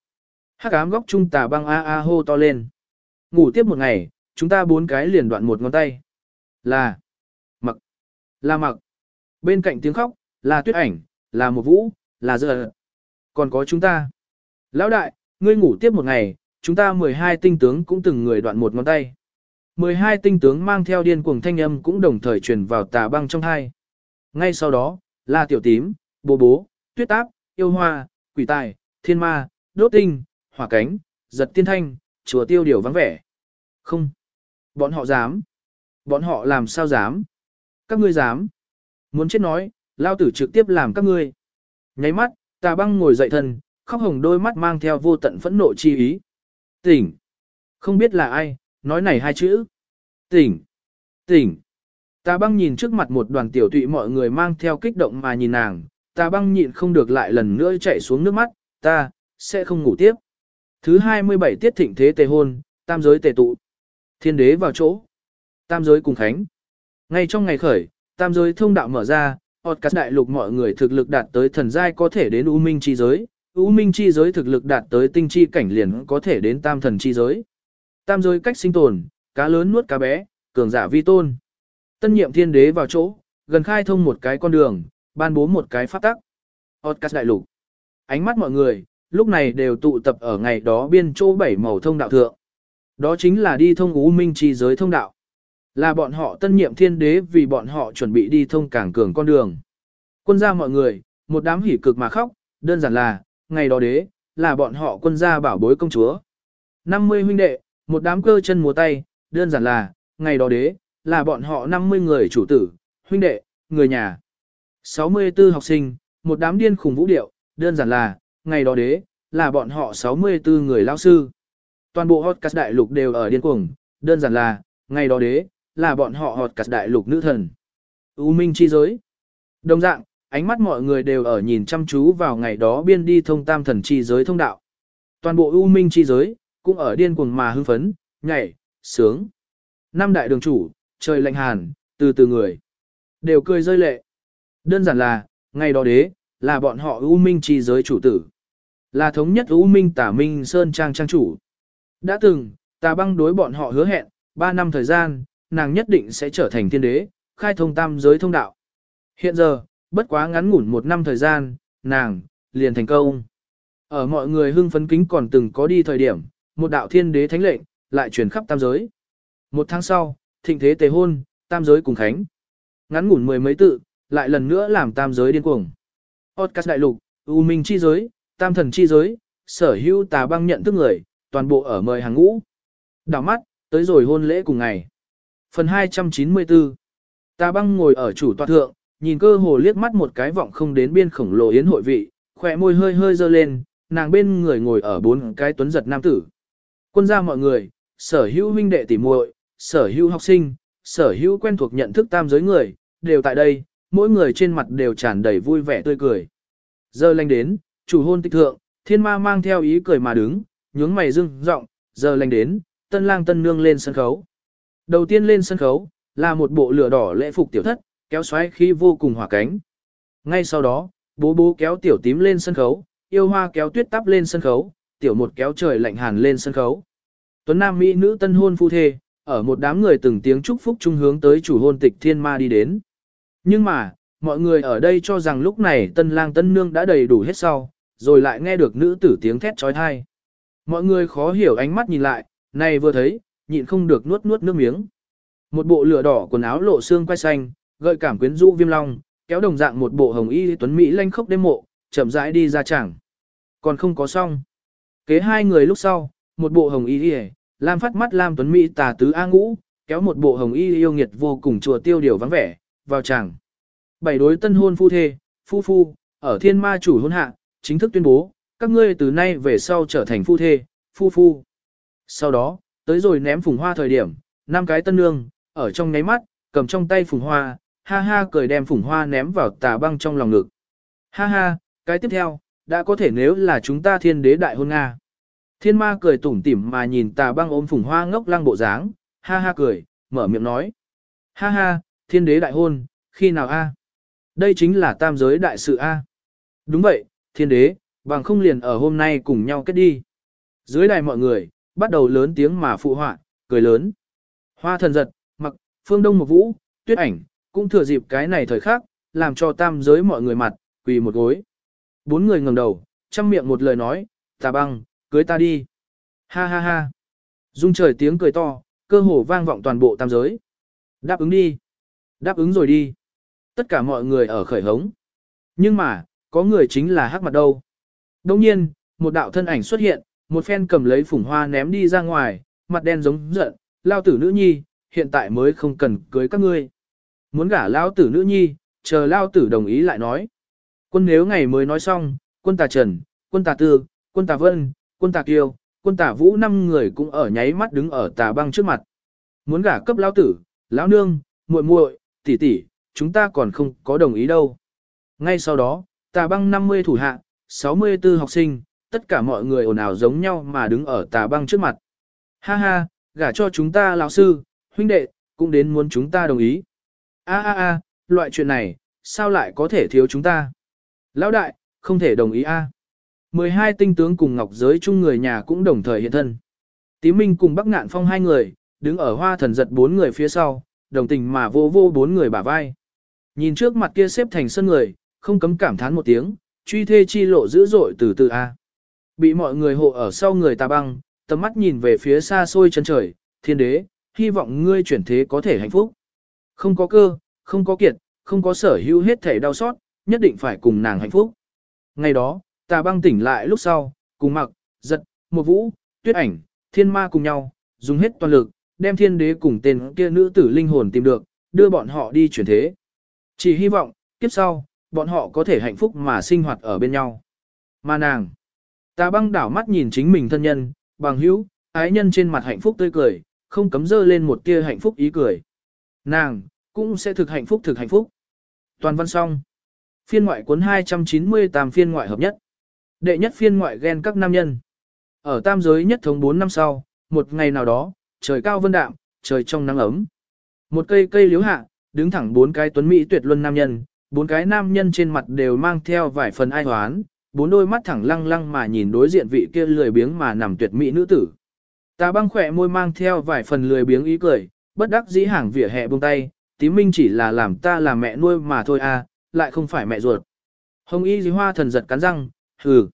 Hắc ám góc trung tà băng a a hô to lên. Ngủ tiếp một ngày, chúng ta bốn cái liền đoạn một ngón tay. Là. Mặc. Là mặc. Bên cạnh tiếng khóc, là tuyết ảnh, là một vũ, là giờ. Còn có chúng ta. Lão đại, ngươi ngủ tiếp một ngày, chúng ta 12 tinh tướng cũng từng người đoạn một ngón tay. 12 tinh tướng mang theo điên cuồng thanh âm cũng đồng thời truyền vào tà băng trong hai. Ngay sau đó, là tiểu tím, bố bố, tuyết áp, yêu hoa, quỷ tài, thiên ma, đốt tinh, hỏa cánh, giật tiên thanh, chùa tiêu điều vắng vẻ. Không. Bọn họ dám. Bọn họ làm sao dám. Các ngươi dám. Muốn chết nói, lao tử trực tiếp làm các ngươi. Nháy mắt, tà băng ngồi dậy thân, khóc hồng đôi mắt mang theo vô tận phẫn nộ chi ý. Tỉnh. Không biết là ai, nói này hai chữ. Tỉnh. Tỉnh. Tà băng nhìn trước mặt một đoàn tiểu tụy mọi người mang theo kích động mà nhìn nàng, tà băng nhịn không được lại lần nữa chạy xuống nước mắt, ta, sẽ không ngủ tiếp. Thứ 27 tiết thịnh thế tề hôn, tam giới tề tụ. Thiên đế vào chỗ. Tam giới cùng khánh. Ngay trong ngày khởi, tam giới thông đạo mở ra, ọt cắt đại lục mọi người thực lực đạt tới thần giai có thể đến u minh chi giới, u minh chi giới thực lực đạt tới tinh chi cảnh liền có thể đến tam thần chi giới. Tam giới cách sinh tồn, cá lớn nuốt cá bé, cường giả vi tôn. Tân nhiệm thiên đế vào chỗ, gần khai thông một cái con đường, ban bố một cái pháp tắc. Otcas đại lục. Ánh mắt mọi người, lúc này đều tụ tập ở ngày đó biên chỗ bảy màu thông đạo thượng. Đó chính là đi thông U Minh chi giới thông đạo. Là bọn họ tân nhiệm thiên đế vì bọn họ chuẩn bị đi thông càng cường con đường. Quân gia mọi người, một đám hỉ cực mà khóc, đơn giản là, ngày đó đế, là bọn họ quân gia bảo bối công chúa. 50 huynh đệ, một đám cơ chân múa tay, đơn giản là, ngày đó đế, là bọn họ 50 người chủ tử, huynh đệ, người nhà. 64 học sinh, một đám điên khủng vũ điệu, đơn giản là, ngày đó đế, là bọn họ 64 người lao sư. Toàn bộ hot cast đại lục đều ở điên cuồng, đơn giản là, ngày đó đế, là bọn họ họt cắt đại lục nữ thần. U minh chi giới. Đồng dạng, ánh mắt mọi người đều ở nhìn chăm chú vào ngày đó biên đi thông tam thần chi giới thông đạo. Toàn bộ U minh chi giới, cũng ở điên cuồng mà hưng phấn, nhảy, sướng. Năm đại đường chủ, trời lạnh hàn, từ từ người. Đều cười rơi lệ. Đơn giản là, ngày đó đế, là bọn họ U minh chi giới chủ tử. Là thống nhất U minh tả minh sơn trang trang chủ. Đã từng, tà băng đối bọn họ hứa hẹn, 3 năm thời gian, nàng nhất định sẽ trở thành thiên đế, khai thông tam giới thông đạo. Hiện giờ, bất quá ngắn ngủn một năm thời gian, nàng, liền thành công. Ở mọi người hưng phấn kính còn từng có đi thời điểm, một đạo thiên đế thánh lệnh, lại truyền khắp tam giới. Một tháng sau, thịnh thế tề hôn, tam giới cùng khánh. Ngắn ngủn mười mấy tự, lại lần nữa làm tam giới điên cuồng. Otcas đại lục, U Minh chi giới, tam thần chi giới, sở hữu tà băng nhận thức người, toàn bộ ở mời hàng ngũ. Đảo mắt, tới rồi hôn lễ cùng ngày. Phần 294 Tà băng ngồi ở chủ tọa thượng, nhìn cơ hồ liếc mắt một cái vọng không đến biên khổng lồ yến hội vị, khỏe môi hơi hơi dơ lên, nàng bên người ngồi ở bốn cái tuấn giật nam tử. Quân gia mọi người, sở hữu huynh đệ tỉ muội, sở hữu học sinh, sở hữu quen thuộc nhận thức tam giới người, đều tại đây, mỗi người trên mặt đều tràn đầy vui vẻ tươi cười. Giờ lành đến, chủ hôn tịch thượng, thiên ma mang theo ý cười mà đứng, nhướng mày rưng, rọng, giờ lành đến, tân lang tân nương lên sân khấu. Đầu tiên lên sân khấu, là một bộ lửa đỏ lễ phục tiểu thất, kéo xoáy khi vô cùng hỏa cánh. Ngay sau đó, bố bố kéo tiểu tím lên sân khấu, yêu hoa kéo tuyết tắp lên sân khấu, tiểu một kéo trời lạnh hàn lên sân khấu. Tuấn Nam Mỹ nữ tân hôn phu thê, ở một đám người từng tiếng chúc phúc trung hướng tới chủ hôn tịch thiên ma đi đến. Nhưng mà, mọi người ở đây cho rằng lúc này tân lang tân nương đã đầy đủ hết sau, rồi lại nghe được nữ tử tiếng thét trói thai. Mọi người khó hiểu ánh mắt nhìn lại, này vừa thấy, nhịn không được nuốt nuốt nước miếng. Một bộ lửa đỏ quần áo lộ xương quay xanh, gợi cảm quyến rũ viêm long, kéo đồng dạng một bộ hồng y tuấn mỹ lanh khốc đêm mộ, chậm rãi đi ra chẳng. Còn không có xong. Kế hai người lúc sau, một bộ hồng y y, lam phát mắt lam tuấn mỹ tà tứ a ngũ, kéo một bộ hồng y yêu nghiệt vô cùng chùa tiêu điều vắng vẻ, vào chẳng. Bảy đối tân hôn phu thê, phu phu, ở thiên ma chủ hôn hạ, chính thức tuyên bố, các ngươi từ nay về sau trở thành phu thê, phu phu. Sau đó, tới rồi ném phùng hoa thời điểm, năm cái tân nương, ở trong nháy mắt, cầm trong tay phùng hoa, ha ha cười đem phùng hoa ném vào tà băng trong lòng ngực. Ha ha, cái tiếp theo, đã có thể nếu là chúng ta thiên đế đại hôn Nga. Thiên ma cười tủm tỉm mà nhìn tà băng ôm phùng hoa ngốc lăng bộ dáng, ha ha cười, mở miệng nói. Ha ha, thiên đế đại hôn, khi nào a? Đây chính là tam giới đại sự a. Đúng vậy, thiên đế, bằng không liền ở hôm nay cùng nhau kết đi. Dưới đài mọi người, bắt đầu lớn tiếng mà phụ họa, cười lớn. Hoa thần giật, mặc, phương đông một vũ, tuyết ảnh, cũng thừa dịp cái này thời khắc, làm cho tam giới mọi người mặt, quỳ một gối. Bốn người ngẩng đầu, chăm miệng một lời nói, tà băng, cưới ta đi. Ha ha ha. Dung trời tiếng cười to, cơ hồ vang vọng toàn bộ tam giới. Đáp ứng đi. Đáp ứng rồi đi. Tất cả mọi người ở khởi hống. Nhưng mà, có người chính là hắc mặt đâu. Đông nhiên, một đạo thân ảnh xuất hiện, một phen cầm lấy phủng hoa ném đi ra ngoài, mặt đen giống giận, lao tử nữ nhi, hiện tại mới không cần cưới các ngươi. Muốn gả lao tử nữ nhi, chờ lao tử đồng ý lại nói. Quân nếu ngày mới nói xong, quân tà trần, quân tà tư, quân tà vân, quân tà kiêu, quân tà vũ năm người cũng ở nháy mắt đứng ở tà băng trước mặt. Muốn gả cấp lao tử, lão nương, muội muội, tỷ tỷ, chúng ta còn không có đồng ý đâu. Ngay sau đó, tà băng 50 thủ hạ, 64 học sinh, tất cả mọi người ồn ào giống nhau mà đứng ở tà băng trước mặt. Ha ha, gả cho chúng ta lão sư, huynh đệ, cũng đến muốn chúng ta đồng ý. A a a, loại chuyện này, sao lại có thể thiếu chúng ta? Lão đại, không thể đồng ý a. À. 12 tinh tướng cùng ngọc giới chung người nhà cũng đồng thời hiện thân. Tí Minh cùng Bắc Ngạn Phong hai người, đứng ở hoa thần giật bốn người phía sau, đồng tình mà vô vô bốn người bả vai. Nhìn trước mặt kia xếp thành sân người, không cấm cảm thán một tiếng, truy thê chi lộ dữ dội từ từ A. Bị mọi người hộ ở sau người ta băng, tầm mắt nhìn về phía xa xôi chân trời, thiên đế, hy vọng ngươi chuyển thế có thể hạnh phúc. Không có cơ, không có kiệt, không có sở hữu hết thể đau xót, nhất định phải cùng nàng hạnh phúc. Ngày đó, ta băng tỉnh lại lúc sau, cùng mặc, giật, một vũ, tuyết ảnh, thiên ma cùng nhau, dùng hết toàn lực, đem thiên đế cùng tên kia nữ tử linh hồn tìm được, đưa bọn họ đi chuyển thế. Chỉ hy vọng, kiếp sau, bọn họ có thể hạnh phúc mà sinh hoạt ở bên nhau. Mà nàng, ta băng đảo mắt nhìn chính mình thân nhân, bằng hữu, ái nhân trên mặt hạnh phúc tươi cười, không cấm dơ lên một tia hạnh phúc ý cười. Nàng, cũng sẽ thực hạnh phúc thực hạnh phúc. Toàn văn xong. Phiên ngoại cuốn 298 phiên ngoại hợp nhất. Đệ nhất phiên ngoại ghen các nam nhân. Ở tam giới nhất thống 4 năm sau, một ngày nào đó, trời cao vân đạm, trời trong nắng ấm. Một cây cây liếu hạ, đứng thẳng bốn cái tuấn mỹ tuyệt luân nam nhân, bốn cái nam nhân trên mặt đều mang theo vài phần ai hoán, bốn đôi mắt thẳng lăng lăng mà nhìn đối diện vị kia lười biếng mà nằm tuyệt mỹ nữ tử. Tà băng khỏe môi mang theo vài phần lười biếng ý cười, bất đắc dĩ hàng vỉa hè buông tay, tím minh chỉ là làm ta là mẹ nuôi mà thôi à, lại không phải mẹ ruột. Hồng y dì hoa thần giật cắn răng, hừ.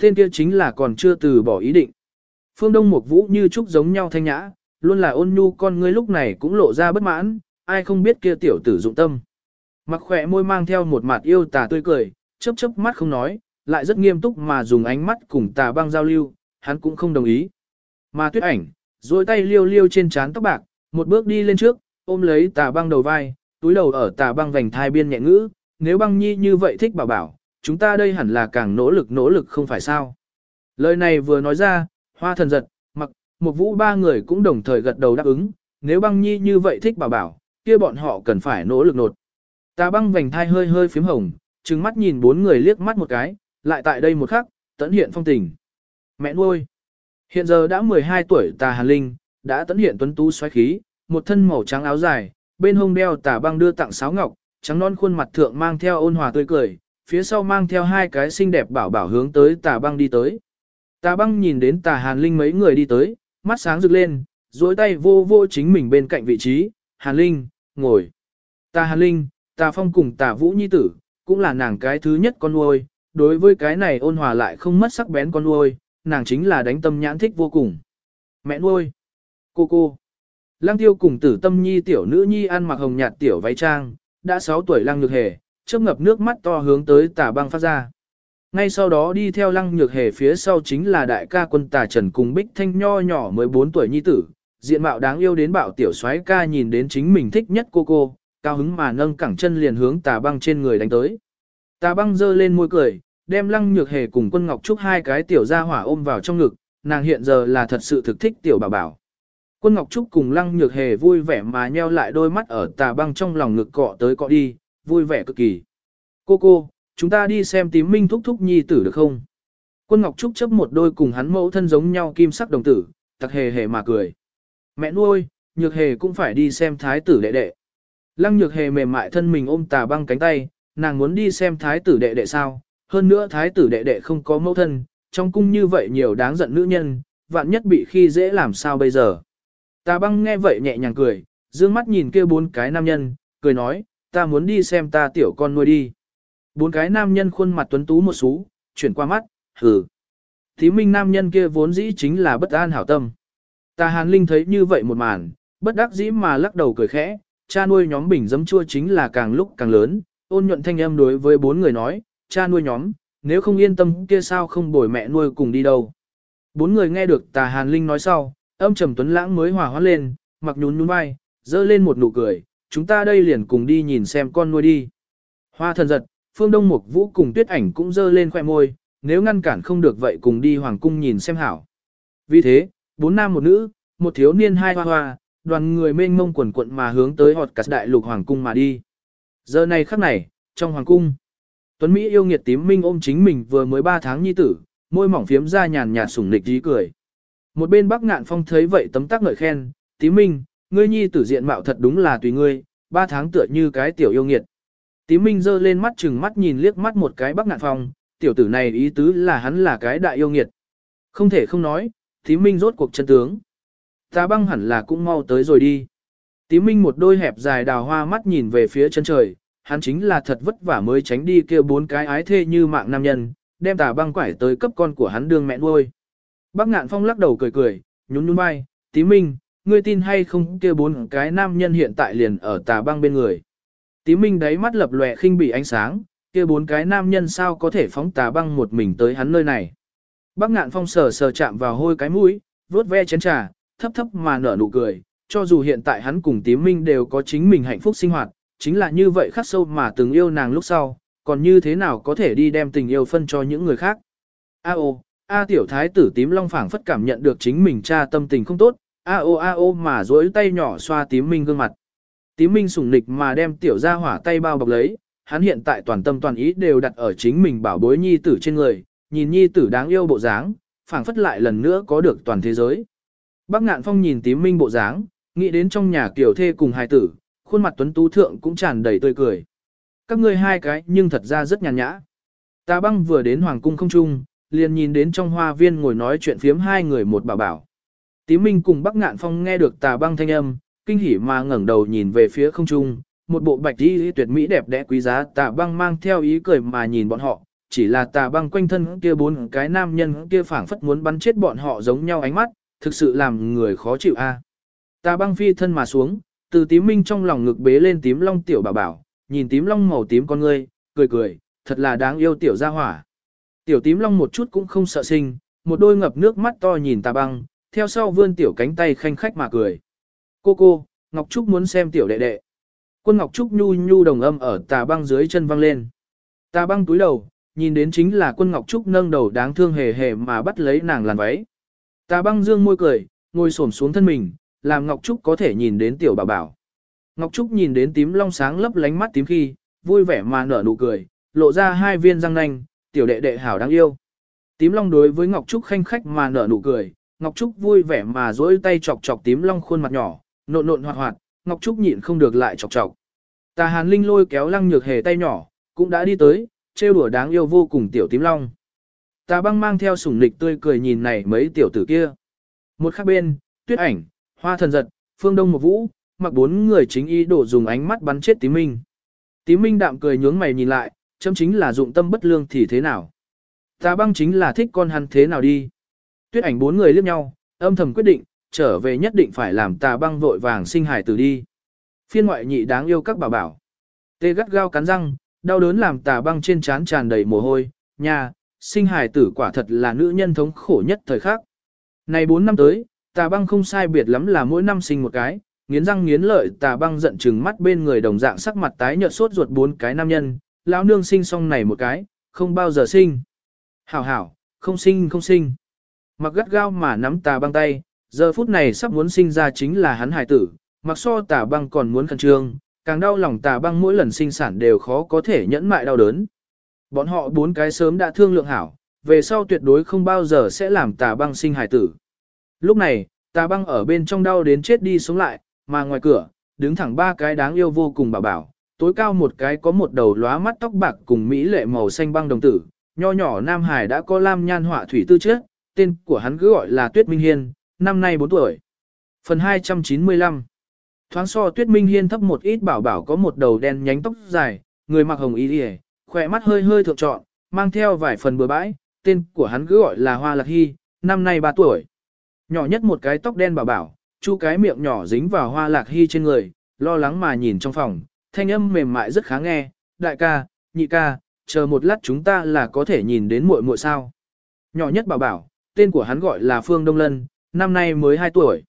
Tên kia chính là còn chưa từ bỏ ý định. Phương Đông Mục Vũ như trúc giống nhau thanh nhã, luôn là ôn nhu con ngươi lúc này cũng lộ ra bất mãn, ai không biết kia tiểu tử dụng tâm. Mặc khỏe môi mang theo một mặt yêu tà tươi cười, chớp chớp mắt không nói, lại rất nghiêm túc mà dùng ánh mắt cùng tà băng giao lưu, hắn cũng không đồng ý. Mà tuyết ảnh, duỗi tay liêu liêu trên trán tóc bạc, một bước đi lên trước, ôm lấy tà băng đầu vai, túi đầu ở tà băng vành thai biên nhẹ ngữ, nếu băng nhi như vậy thích bảo bảo, chúng ta đây hẳn là càng nỗ lực nỗ lực không phải sao. Lời này vừa nói ra, hoa thần giật, mặc, một vũ ba người cũng đồng thời gật đầu đáp ứng, nếu băng nhi như vậy thích bảo bảo, kia bọn họ cần phải nỗ lực nột. Tà băng vành thai hơi hơi phím hồng, trừng mắt nhìn bốn người liếc mắt một cái, lại tại đây một khắc, tẫn hiện phong tình. Mẹ nuôi. Hiện giờ đã 12 tuổi tà hàn linh, đã tẫn hiện tuấn tú xoáy khí, một thân màu trắng áo dài, bên hông đeo tà băng đưa tặng sáo ngọc, trắng non khuôn mặt thượng mang theo ôn hòa tươi cười, phía sau mang theo hai cái xinh đẹp bảo bảo hướng tới tà băng đi tới. Tà băng nhìn đến tà hàn linh mấy người đi tới, mắt sáng rực lên, duỗi tay vô vô chính mình bên cạnh vị trí, hàn linh, ngồi. Tà hàn linh, tà phong cùng tà vũ nhi tử, cũng là nàng cái thứ nhất con nuôi, đối với cái này ôn hòa lại không mất sắc bén con nuôi, nàng chính là đánh tâm nhãn thích vô cùng. Mẹ nuôi, cô cô, lăng tiêu cùng tử tâm nhi tiểu nữ nhi ăn mặc hồng nhạt tiểu váy trang, đã 6 tuổi lăng nhược hề, chớp ngập nước mắt to hướng tới tà băng phát ra. Ngay sau đó đi theo lăng nhược hề phía sau chính là đại ca quân tà trần cùng bích thanh nho nhỏ 14 tuổi nhi tử, diện mạo đáng yêu đến bạo tiểu soái ca nhìn đến chính mình thích nhất cô cô, cao hứng mà nâng cẳng chân liền hướng tà băng trên người đánh tới. Tà băng giơ lên môi cười, đem lăng nhược hề cùng quân ngọc trúc hai cái tiểu gia hỏa ôm vào trong ngực, nàng hiện giờ là thật sự thực thích tiểu bảo bảo. Quân ngọc trúc cùng lăng nhược hề vui vẻ mà nheo lại đôi mắt ở tà băng trong lòng ngực cọ tới cọ đi, vui vẻ cực kỳ. Cô cô, chúng ta đi xem tím minh thúc thúc nhi tử được không? Quân ngọc trúc chấp một đôi cùng hắn mẫu thân giống nhau kim sắc đồng tử, tặc hề hề mà cười. Mẹ nuôi, nhược hề cũng phải đi xem thái tử đệ đệ. Lăng nhược hề mềm mại thân mình ôm tà băng cánh tay, nàng muốn đi xem thái tử đệ đệ sao, hơn nữa thái tử đệ đệ không có mẫu thân, trong cung như vậy nhiều đáng giận nữ nhân, vạn nhất bị khi dễ làm sao bây giờ. Tà băng nghe vậy nhẹ nhàng cười, dương mắt nhìn kia bốn cái nam nhân, cười nói, ta muốn đi xem ta tiểu con nuôi đi. Bốn cái nam nhân khuôn mặt tuấn tú một xú, chuyển qua mắt, hừ. Thí minh nam nhân kia vốn dĩ chính là bất an hảo tâm. Tà hàn linh thấy như vậy một màn, bất đắc dĩ mà lắc đầu cười khẽ, cha nuôi nhóm bình dấm chua chính là càng lúc càng lớn, ôn nhuận thanh âm đối với bốn người nói, cha nuôi nhóm, nếu không yên tâm kia sao không bồi mẹ nuôi cùng đi đâu. Bốn người nghe được tà hàn linh nói sau, âm trầm tuấn lãng mới hòa hoãn lên, mặc nhún nhún vai, dơ lên một nụ cười, chúng ta đây liền cùng đi nhìn xem con nuôi đi. Hoa thần giật, phương đông mục vũ cùng tuyết ảnh cũng dơ lên khoẻ môi, nếu ngăn cản không được vậy cùng đi hoàng cung nhìn xem hảo. Vì thế, bốn nam một nữ, một thiếu niên hai hoa hoa, đoàn người mênh mông quần quận mà hướng tới họt cắt đại lục hoàng cung mà đi. Giờ này khắc này, trong hoàng cung, Tuấn Mỹ yêu nghiệt tím minh ôm chính mình vừa mới 3 tháng nhi tử, môi mỏng phiếm ra nhàn nhạt sủng nịch dí cười. Một bên Bắc Ngạn Phong thấy vậy tấm tắc ngợi khen, tím minh, ngươi nhi tử diện mạo thật đúng là tùy ngươi, 3 tháng tựa như cái tiểu yêu nghiệt. Tím minh giơ lên mắt chừng mắt nhìn liếc mắt một cái Bắc Ngạn Phong, tiểu tử này ý tứ là hắn là cái đại yêu nghiệt. Không thể không nói, tím minh rốt cuộc chân tướng. Ta băng hẳn là cũng mau tới rồi đi. Tí minh một đôi hẹp dài đào hoa mắt nhìn về phía chân trời, hắn chính là thật vất vả mới tránh đi kia bốn cái ái thê như mạng nam nhân, đem tà băng quải tới cấp con của hắn đương mẹ nuôi. Bác ngạn phong lắc đầu cười cười, nhún nhún vai, tí minh, ngươi tin hay không kia bốn cái nam nhân hiện tại liền ở tà băng bên người. Tí minh đáy mắt lập lòe khinh bị ánh sáng, kia bốn cái nam nhân sao có thể phóng tà băng một mình tới hắn nơi này. Bác ngạn phong sờ sờ chạm vào hôi cái mũi, vuốt ve chén trà, thấp thấp mà nở nụ cười, cho dù hiện tại hắn cùng Tím minh đều có chính mình hạnh phúc sinh hoạt, chính là như vậy khắc sâu mà từng yêu nàng lúc sau, còn như thế nào có thể đi đem tình yêu phân cho những người khác. A ô, A tiểu thái tử tím long phảng phất cảm nhận được chính mình cha tâm tình không tốt, a ô a ô mà duỗi tay nhỏ xoa tím minh gương mặt. Tím minh sủng nịch mà đem tiểu ra hỏa tay bao bọc lấy, hắn hiện tại toàn tâm toàn ý đều đặt ở chính mình bảo bối nhi tử trên người, nhìn nhi tử đáng yêu bộ dáng, phảng phất lại lần nữa có được toàn thế giới. Bác ngạn phong nhìn tím minh bộ dáng, nghĩ đến trong nhà kiểu thê cùng hài tử, khuôn mặt tuấn tú thượng cũng tràn đầy tươi cười. Các ngươi hai cái nhưng thật ra rất nhàn nhã. Ta băng vừa đến hoàng cung không trung, liền nhìn đến trong hoa viên ngồi nói chuyện phiếm hai người một bảo bảo. Tí Minh cùng Bắc Ngạn Phong nghe được tà băng thanh âm, kinh hỉ mà ngẩng đầu nhìn về phía không trung, một bộ bạch y tuyệt mỹ đẹp đẽ quý giá tà băng mang theo ý cười mà nhìn bọn họ, chỉ là tà băng quanh thân kia bốn cái nam nhân kia phảng phất muốn bắn chết bọn họ giống nhau ánh mắt, thực sự làm người khó chịu a. Ta băng phi thân mà xuống, từ tím minh trong lòng ngực bế lên tím long tiểu bảo bảo, nhìn tím long màu tím con ngươi, cười cười, thật là đáng yêu tiểu gia hỏa. Tiểu tím long một chút cũng không sợ sinh, một đôi ngập nước mắt to nhìn ta băng, theo sau vươn tiểu cánh tay khanh khách mà cười. Cô cô, Ngọc Trúc muốn xem tiểu đệ đệ. Quân Ngọc Trúc nhu nhu đồng âm ở tà băng dưới chân văng lên. Tà băng túi đầu, nhìn đến chính là quân Ngọc Trúc nâng đầu đáng thương hề hề mà bắt lấy nàng làn váy. Tà băng dương môi cười, ngồi xổm xuống thân mình, làm Ngọc Trúc có thể nhìn đến tiểu bảo bảo. Ngọc Trúc nhìn đến tím long sáng lấp lánh mắt tím khi, vui vẻ mà nở nụ cười, lộ ra hai viên răng nanh, tiểu đệ đệ hảo đáng yêu. Tím long đối với Ngọc Trúc khanh khách mà nở nụ cười, Ngọc Trúc vui vẻ mà duỗi tay chọc chọc tím long khuôn mặt nhỏ, nộn nộn hoạt hoạt, Ngọc Trúc nhịn không được lại chọc chọc. Tà Hàn Linh lôi kéo lăng nhược hề tay nhỏ, cũng đã đi tới, trêu đùa đáng yêu vô cùng tiểu tím long. Tà băng mang theo sủng lịch tươi cười nhìn này mấy tiểu tử kia. Một khác bên, tuyết ảnh, hoa thần giật, phương đông một vũ, mặc bốn người chính ý đổ dùng ánh mắt bắn chết tí minh. Tí minh đạm cười nhướng mày nhìn lại, chấm chính là dụng tâm bất lương thì thế nào. Tà băng chính là thích con hắn thế nào đi. Tuyết ảnh bốn người liếc nhau, âm thầm quyết định, trở về nhất định phải làm tà băng vội vàng sinh hải tử đi. Phiên ngoại nhị đáng yêu các bà bảo. Tê gắt gao cắn răng, đau đớn làm tà băng trên trán tràn đầy mồ hôi, nhà, sinh hải tử quả thật là nữ nhân thống khổ nhất thời khắc. Này 4 năm tới, tà băng không sai biệt lắm là mỗi năm sinh một cái, nghiến răng nghiến lợi tà băng giận chừng mắt bên người đồng dạng sắc mặt tái nhợt sốt ruột bốn cái nam nhân, lão nương sinh xong này một cái, không bao giờ sinh. Hảo hảo, không sinh không sinh. Mặc gắt gao mà nắm tà băng tay, giờ phút này sắp muốn sinh ra chính là hắn hải tử, mặc so tà băng còn muốn khẩn trương, càng đau lòng tà băng mỗi lần sinh sản đều khó có thể nhẫn mại đau đớn. Bọn họ bốn cái sớm đã thương lượng hảo, về sau tuyệt đối không bao giờ sẽ làm tà băng sinh hải tử. Lúc này, tà băng ở bên trong đau đến chết đi sống lại, mà ngoài cửa, đứng thẳng ba cái đáng yêu vô cùng bảo bảo, tối cao một cái có một đầu lóa mắt tóc bạc cùng mỹ lệ màu xanh băng đồng tử, nho nhỏ Nam Hải đã có lam nhan họa thủy tư trước, tên của hắn cứ gọi là Tuyết Minh Hiên, năm nay 4 tuổi. Phần 295 Thoáng so Tuyết Minh Hiên thấp một ít bảo bảo có một đầu đen nhánh tóc dài, người mặc hồng y điề, khỏe mắt hơi hơi thượng trọn, mang theo vài phần bừa bãi, tên của hắn cứ gọi là Hoa Lạc Hy, năm nay 3 tuổi. Nhỏ nhất một cái tóc đen bảo bảo, chu cái miệng nhỏ dính vào Hoa Lạc Hy trên người, lo lắng mà nhìn trong phòng, thanh âm mềm mại rất khá nghe, đại ca, nhị ca, chờ một lát chúng ta là có thể nhìn đến muội muội sao. Nhỏ nhất bảo bảo, tên của hắn gọi là Phương Đông Lân, năm nay mới 2 tuổi.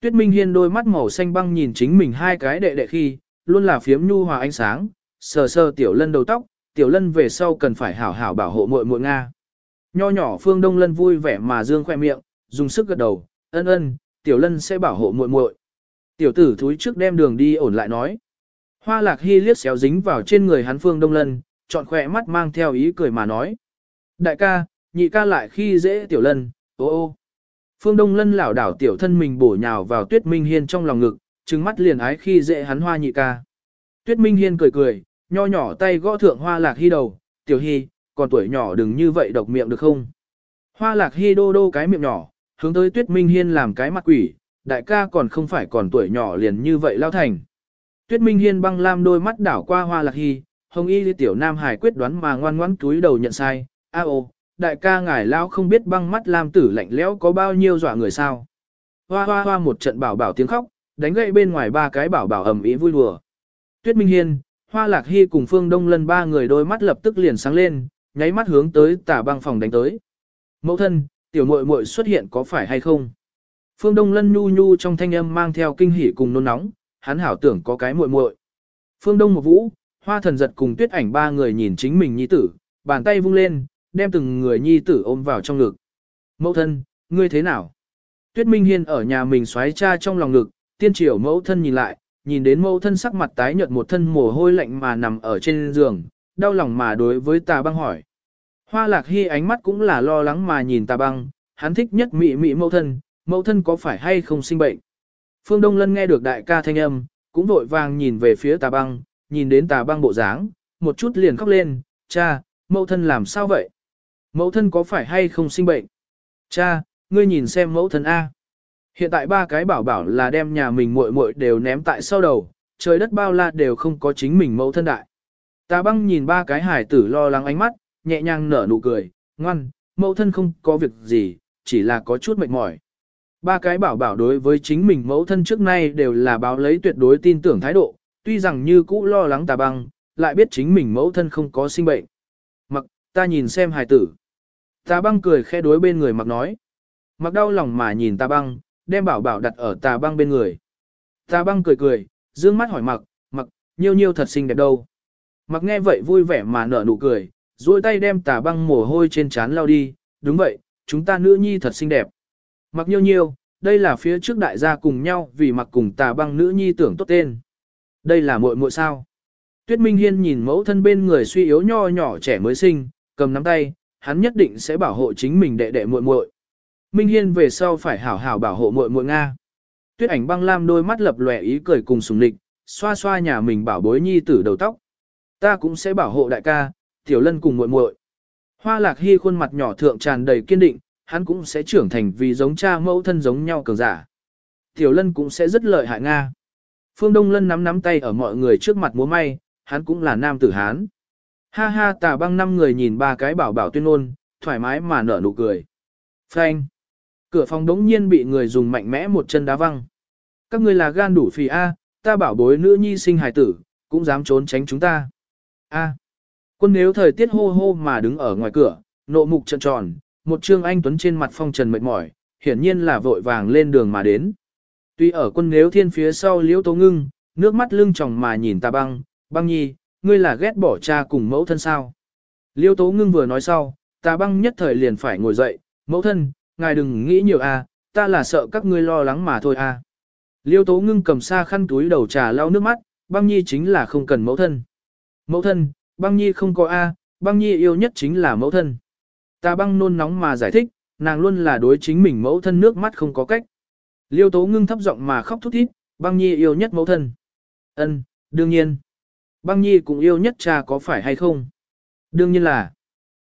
Tuyết Minh Hiên đôi mắt màu xanh băng nhìn chính mình hai cái đệ đệ khi, luôn là phiếm nhu hòa ánh sáng, sờ sờ tiểu lân đầu tóc, tiểu lân về sau cần phải hảo hảo bảo hộ muội muội Nga. Nho nhỏ Phương Đông Lân vui vẻ mà dương khoe miệng, dùng sức gật đầu, ân ân, tiểu lân sẽ bảo hộ muội muội. Tiểu tử thúi trước đem đường đi ổn lại nói. Hoa lạc hy liếc xéo dính vào trên người hắn Phương Đông Lân, chọn khỏe mắt mang theo ý cười mà nói. Đại ca, nhị ca lại khi dễ tiểu lân, ô ô. Phương Đông Lân lảo đảo tiểu thân mình bổ nhào vào Tuyết Minh Hiên trong lòng ngực, trừng mắt liền ái khi dễ hắn hoa nhị ca. Tuyết Minh Hiên cười cười, nho nhỏ tay gõ thượng hoa lạc hy đầu, tiểu hy, còn tuổi nhỏ đừng như vậy độc miệng được không? Hoa lạc hy đô đô cái miệng nhỏ, hướng tới Tuyết Minh Hiên làm cái mặt quỷ, đại ca còn không phải còn tuổi nhỏ liền như vậy lao thành. Tuyết Minh Hiên băng lam đôi mắt đảo qua hoa lạc hy, hồng y tiểu nam hải quyết đoán mà ngoan ngoãn túi đầu nhận sai, a ô, đại ca ngài lão không biết băng mắt lam tử lạnh lẽo có bao nhiêu dọa người sao. Hoa hoa hoa một trận bảo bảo tiếng khóc, đánh gậy bên ngoài ba cái bảo bảo ầm ĩ vui đùa. Tuyết Minh Hiên, Hoa Lạc Hy cùng Phương Đông Lân ba người đôi mắt lập tức liền sáng lên, nháy mắt hướng tới tả băng phòng đánh tới. Mẫu thân, tiểu muội muội xuất hiện có phải hay không? Phương Đông Lân nhu nhu trong thanh âm mang theo kinh hỉ cùng nôn nóng, hắn hảo tưởng có cái muội muội. Phương Đông một vũ, Hoa Thần giật cùng Tuyết Ảnh ba người nhìn chính mình nhi tử, bàn tay vung lên, đem từng người nhi tử ôm vào trong ngực. Mẫu thân, ngươi thế nào? Tuyết Minh Hiên ở nhà mình xoáy cha trong lòng ngực, tiên triều mẫu thân nhìn lại, nhìn đến mẫu thân sắc mặt tái nhợt một thân mồ hôi lạnh mà nằm ở trên giường, đau lòng mà đối với tà băng hỏi. Hoa lạc hy ánh mắt cũng là lo lắng mà nhìn tà băng, hắn thích nhất mị mị mẫu thân, mẫu thân có phải hay không sinh bệnh. Phương Đông Lân nghe được đại ca thanh âm, cũng vội vàng nhìn về phía tà băng, nhìn đến tà băng bộ dáng, một chút liền khóc lên, cha, mẫu thân làm sao vậy? Mẫu thân có phải hay không sinh bệnh? Cha, ngươi nhìn xem mẫu thân A. Hiện tại ba cái bảo bảo là đem nhà mình muội muội đều ném tại sau đầu, trời đất bao la đều không có chính mình mẫu thân đại. Tà băng nhìn ba cái hải tử lo lắng ánh mắt, nhẹ nhàng nở nụ cười, ngoan, mẫu thân không có việc gì, chỉ là có chút mệt mỏi. Ba cái bảo bảo đối với chính mình mẫu thân trước nay đều là báo lấy tuyệt đối tin tưởng thái độ, tuy rằng như cũ lo lắng tà băng, lại biết chính mình mẫu thân không có sinh bệnh. Mặc, ta nhìn xem hài tử. Tà băng cười khẽ đối bên người mặc nói. Mặc đau lòng mà nhìn tà băng, đem bảo bảo đặt ở tà băng bên người. Tà băng cười cười, dương mắt hỏi mặc, mặc, nhiêu nhiêu thật xinh đẹp đâu. Mặc nghe vậy vui vẻ mà nở nụ cười, duỗi tay đem tà băng mồ hôi trên trán lao đi, đúng vậy, chúng ta nữ nhi thật xinh đẹp. Mặc nhiêu nhiêu, đây là phía trước đại gia cùng nhau vì mặc cùng tà băng nữ nhi tưởng tốt tên. Đây là muội muội sao. Tuyết Minh Hiên nhìn mẫu thân bên người suy yếu nho nhỏ trẻ mới sinh, cầm nắm tay, hắn nhất định sẽ bảo hộ chính mình đệ đệ muội muội. Minh Hiên về sau phải hảo hảo bảo hộ muội muội Nga. Tuyết ảnh băng lam đôi mắt lập lòe ý cười cùng sùng lịch, xoa xoa nhà mình bảo bối nhi tử đầu tóc. Ta cũng sẽ bảo hộ đại ca, tiểu lân cùng muội muội. Hoa lạc hy khuôn mặt nhỏ thượng tràn đầy kiên định, hắn cũng sẽ trưởng thành vì giống cha mẫu thân giống nhau cường giả. Tiểu lân cũng sẽ rất lợi hại Nga. Phương Đông Lân nắm nắm tay ở mọi người trước mặt múa may, hắn cũng là nam tử Hán. Ha ha tà băng năm người nhìn ba cái bảo bảo tuyên ôn, thoải mái mà nở nụ cười. Phanh. Cửa phòng đống nhiên bị người dùng mạnh mẽ một chân đá văng. Các ngươi là gan đủ phì A, ta bảo bối nữ nhi sinh hài tử, cũng dám trốn tránh chúng ta. A. Quân nếu thời tiết hô hô mà đứng ở ngoài cửa, nộ mục trận tròn, một trương anh tuấn trên mặt phong trần mệt mỏi, hiển nhiên là vội vàng lên đường mà đến. Tuy ở quân nếu thiên phía sau liễu tố ngưng, nước mắt lưng tròng mà nhìn ta băng, băng nhi, ngươi là ghét bỏ cha cùng mẫu thân sao. Liêu tố ngưng vừa nói sau, ta băng nhất thời liền phải ngồi dậy, mẫu thân, ngài đừng nghĩ nhiều a, ta là sợ các ngươi lo lắng mà thôi a. Liêu tố ngưng cầm xa khăn túi đầu trà lau nước mắt, băng nhi chính là không cần mẫu thân. Mẫu thân, băng nhi không có a, băng nhi yêu nhất chính là mẫu thân. Ta băng nôn nóng mà giải thích, nàng luôn là đối chính mình mẫu thân nước mắt không có cách. Liêu tố ngưng thấp giọng mà khóc thút thít, băng nhi yêu nhất mẫu thân. Ân, đương nhiên. Băng nhi cũng yêu nhất cha có phải hay không? Đương nhiên là.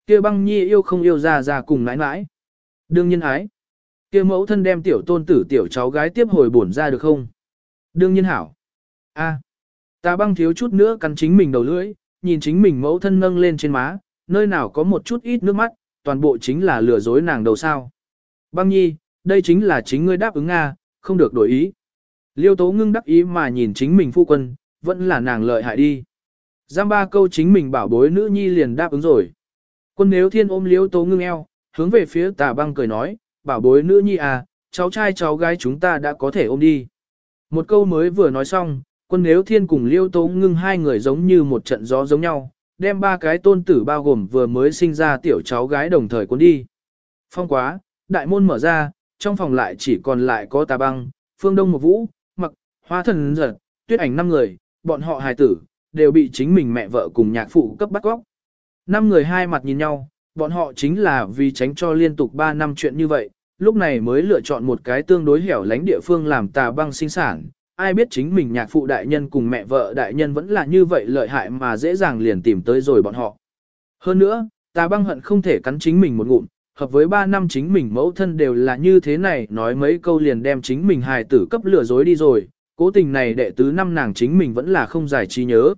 kia băng nhi yêu không yêu ra ra cùng nãi nãi. Đương nhiên ái. kia mẫu thân đem tiểu tôn tử tiểu cháu gái tiếp hồi bổn ra được không? Đương nhiên hảo. A. Ta băng thiếu chút nữa cắn chính mình đầu lưỡi, nhìn chính mình mẫu thân nâng lên trên má, nơi nào có một chút ít nước mắt, toàn bộ chính là lừa dối nàng đầu sao. Băng nhi, đây chính là chính ngươi đáp ứng Nga, không được đổi ý. Liêu tố ngưng đắc ý mà nhìn chính mình phu quân, vẫn là nàng lợi hại đi. Giam ba câu chính mình bảo bối nữ nhi liền đáp ứng rồi. Quân nếu thiên ôm liêu tố ngưng eo, hướng về phía tà băng cười nói, bảo bối nữ nhi à, cháu trai cháu gái chúng ta đã có thể ôm đi. Một câu mới vừa nói xong, quân nếu thiên cùng liêu tố ngưng hai người giống như một trận gió giống nhau, đem ba cái tôn tử bao gồm vừa mới sinh ra tiểu cháu gái đồng thời cuốn đi. Phong quá, đại môn mở ra, trong phòng lại chỉ còn lại có tà băng, phương đông một vũ, mặc, hoa thần giật, tuyết ảnh năm người, bọn họ hài tử, đều bị chính mình mẹ vợ cùng nhạc phụ cấp bắt góc. Năm người hai mặt nhìn nhau, bọn họ chính là vì tránh cho liên tục 3 năm chuyện như vậy, lúc này mới lựa chọn một cái tương đối hẻo lánh địa phương làm tà băng sinh sản. Ai biết chính mình nhạc phụ đại nhân cùng mẹ vợ đại nhân vẫn là như vậy lợi hại mà dễ dàng liền tìm tới rồi bọn họ. Hơn nữa, ta băng hận không thể cắn chính mình một ngụm, hợp với 3 năm chính mình mẫu thân đều là như thế này, nói mấy câu liền đem chính mình hài tử cấp lừa dối đi rồi, cố tình này đệ tứ năm nàng chính mình vẫn là không giải trí nhớ.